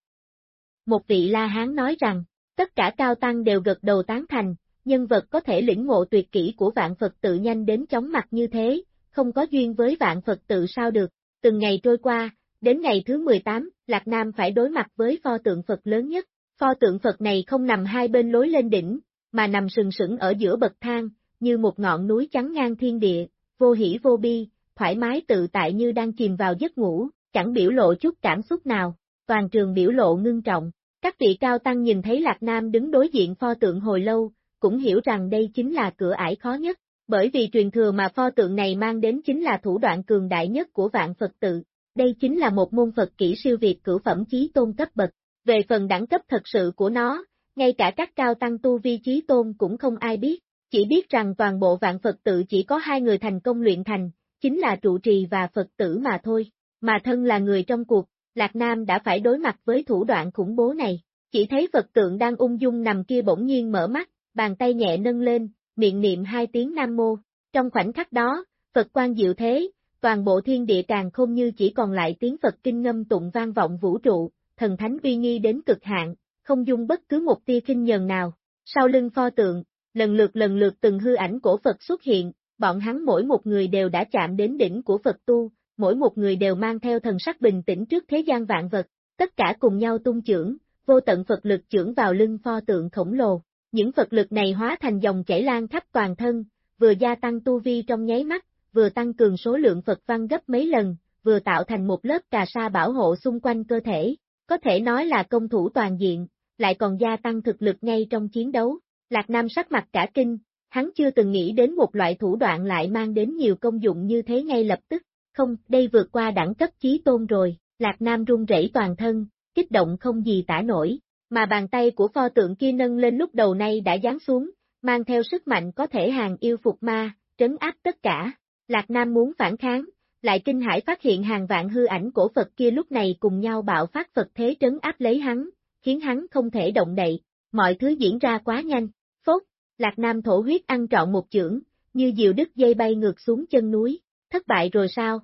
Một vị La Hán nói rằng, tất cả cao tăng đều gật đầu tán thành, nhân vật có thể lĩnh ngộ tuyệt kỹ của vạn Phật tự nhanh đến chóng mặt như thế, không có duyên với vạn Phật tự sao được. Từng ngày trôi qua, đến ngày thứ 18, Lạc Nam phải đối mặt với pho tượng Phật lớn nhất. Pho tượng Phật này không nằm hai bên lối lên đỉnh, mà nằm sừng sững ở giữa bậc thang, như một ngọn núi trắng ngang thiên địa, vô hỷ vô bi, thoải mái tự tại như đang chìm vào giấc ngủ, chẳng biểu lộ chút cảm xúc nào, toàn trường biểu lộ ngưng trọng. Các vị cao tăng nhìn thấy Lạc Nam đứng đối diện pho tượng hồi lâu, cũng hiểu rằng đây chính là cửa ải khó nhất, bởi vì truyền thừa mà pho tượng này mang đến chính là thủ đoạn cường đại nhất của vạn Phật tự. Đây chính là một môn Phật kỹ siêu việt cửu phẩm chí tôn cấp bậc. Về phần đẳng cấp thật sự của nó, ngay cả các cao tăng tu vi chí tôn cũng không ai biết, chỉ biết rằng toàn bộ vạn Phật tự chỉ có hai người thành công luyện thành, chính là trụ trì và Phật tử mà thôi. Mà thân là người trong cuộc, Lạc Nam đã phải đối mặt với thủ đoạn khủng bố này. Chỉ thấy Phật tượng đang ung dung nằm kia bỗng nhiên mở mắt, bàn tay nhẹ nâng lên, miệng niệm hai tiếng Nam Mô. Trong khoảnh khắc đó, Phật quan diệu thế, toàn bộ thiên địa càng không như chỉ còn lại tiếng Phật kinh ngâm tụng vang vọng vũ trụ, thần thánh uy nghi đến cực hạn, không dung bất cứ một tia kinh nhờn nào. Sau lưng pho tượng, lần lượt lần lượt từng hư ảnh của Phật xuất hiện, bọn hắn mỗi một người đều đã chạm đến đỉnh của Phật tu, mỗi một người đều mang theo thần sắc bình tĩnh trước thế gian vạn vật, tất cả cùng nhau tung trưởng, vô tận Phật lực trưởng vào lưng pho tượng khổng lồ. Những Phật lực này hóa thành dòng chảy lan khắp toàn thân, vừa gia tăng tu vi trong nháy mắt, vừa tăng cường số lượng Phật văn gấp mấy lần, vừa tạo thành một lớp cà sa bảo hộ xung quanh cơ thể, có thể nói là công thủ toàn diện, lại còn gia tăng thực lực ngay trong chiến đấu. Lạc Nam sắc mặt cả kinh, hắn chưa từng nghĩ đến một loại thủ đoạn lại mang đến nhiều công dụng như thế ngay lập tức, không, đây vượt qua đẳng cấp chí tôn rồi, Lạc Nam run rẩy toàn thân, kích động không gì tả nổi, mà bàn tay của pho tượng kia nâng lên lúc đầu nay đã giáng xuống, mang theo sức mạnh có thể hàng yêu phục ma, trấn áp tất cả. Lạc Nam muốn phản kháng, lại kinh hải phát hiện hàng vạn hư ảnh cổ Phật kia lúc này cùng nhau bạo phát Phật thế trấn áp lấy hắn, khiến hắn không thể động đậy, mọi thứ diễn ra quá nhanh, phốt, Lạc Nam thổ huyết ăn trọn một chưởng, như diều đứt dây bay ngược xuống chân núi, thất bại rồi sao?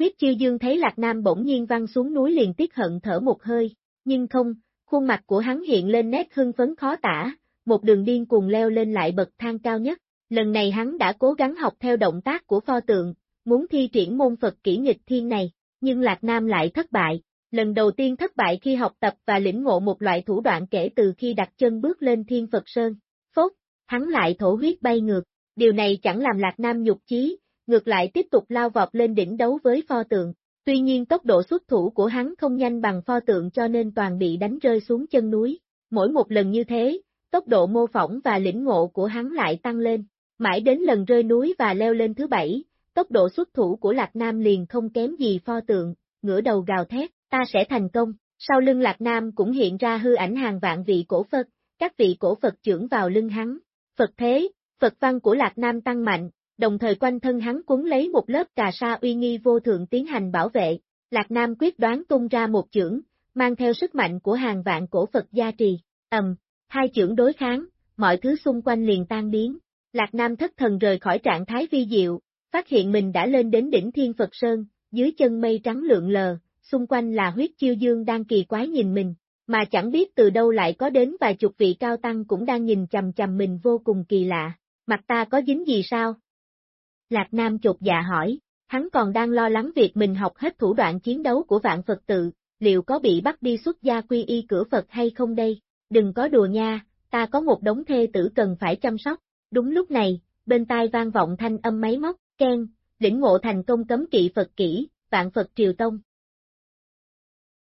Huyết chiêu dương thấy Lạc Nam bỗng nhiên văng xuống núi liền tiếc hận thở một hơi, nhưng không, khuôn mặt của hắn hiện lên nét hưng phấn khó tả, một đường điên cuồng leo lên lại bậc thang cao nhất. Lần này hắn đã cố gắng học theo động tác của pho tượng, muốn thi triển môn Phật kỹ nghịch thiên này, nhưng Lạc Nam lại thất bại. Lần đầu tiên thất bại khi học tập và lĩnh ngộ một loại thủ đoạn kể từ khi đặt chân bước lên thiên Phật Sơn. Phốt, hắn lại thổ huyết bay ngược, điều này chẳng làm Lạc Nam nhục chí, ngược lại tiếp tục lao vọt lên đỉnh đấu với pho tượng. Tuy nhiên tốc độ xuất thủ của hắn không nhanh bằng pho tượng cho nên toàn bị đánh rơi xuống chân núi. Mỗi một lần như thế, tốc độ mô phỏng và lĩnh ngộ của hắn lại tăng lên. Mãi đến lần rơi núi và leo lên thứ bảy, tốc độ xuất thủ của Lạc Nam liền không kém gì pho tượng, ngửa đầu gào thét, ta sẽ thành công. Sau lưng Lạc Nam cũng hiện ra hư ảnh hàng vạn vị cổ Phật, các vị cổ Phật trưởng vào lưng hắn. Phật thế, Phật văn của Lạc Nam tăng mạnh, đồng thời quanh thân hắn cuốn lấy một lớp cà sa uy nghi vô thượng tiến hành bảo vệ. Lạc Nam quyết đoán tung ra một chưởng, mang theo sức mạnh của hàng vạn cổ Phật gia trì. Ầm, hai chưởng đối kháng, mọi thứ xung quanh liền tan biến. Lạc Nam thất thần rời khỏi trạng thái vi diệu, phát hiện mình đã lên đến đỉnh Thiên Phật Sơn, dưới chân mây trắng lượn lờ, xung quanh là huyết chiêu dương đang kỳ quái nhìn mình, mà chẳng biết từ đâu lại có đến vài chục vị cao tăng cũng đang nhìn chầm chầm mình vô cùng kỳ lạ, mặt ta có dính gì sao? Lạc Nam chột dạ hỏi, hắn còn đang lo lắng việc mình học hết thủ đoạn chiến đấu của vạn Phật tự, liệu có bị bắt đi xuất gia quy y cửa Phật hay không đây? Đừng có đùa nha, ta có một đống thê tử cần phải chăm sóc. Đúng lúc này, bên tai vang vọng thanh âm máy móc, khen, lĩnh ngộ thành công cấm kỵ Phật kỹ, vạn Phật triều tông,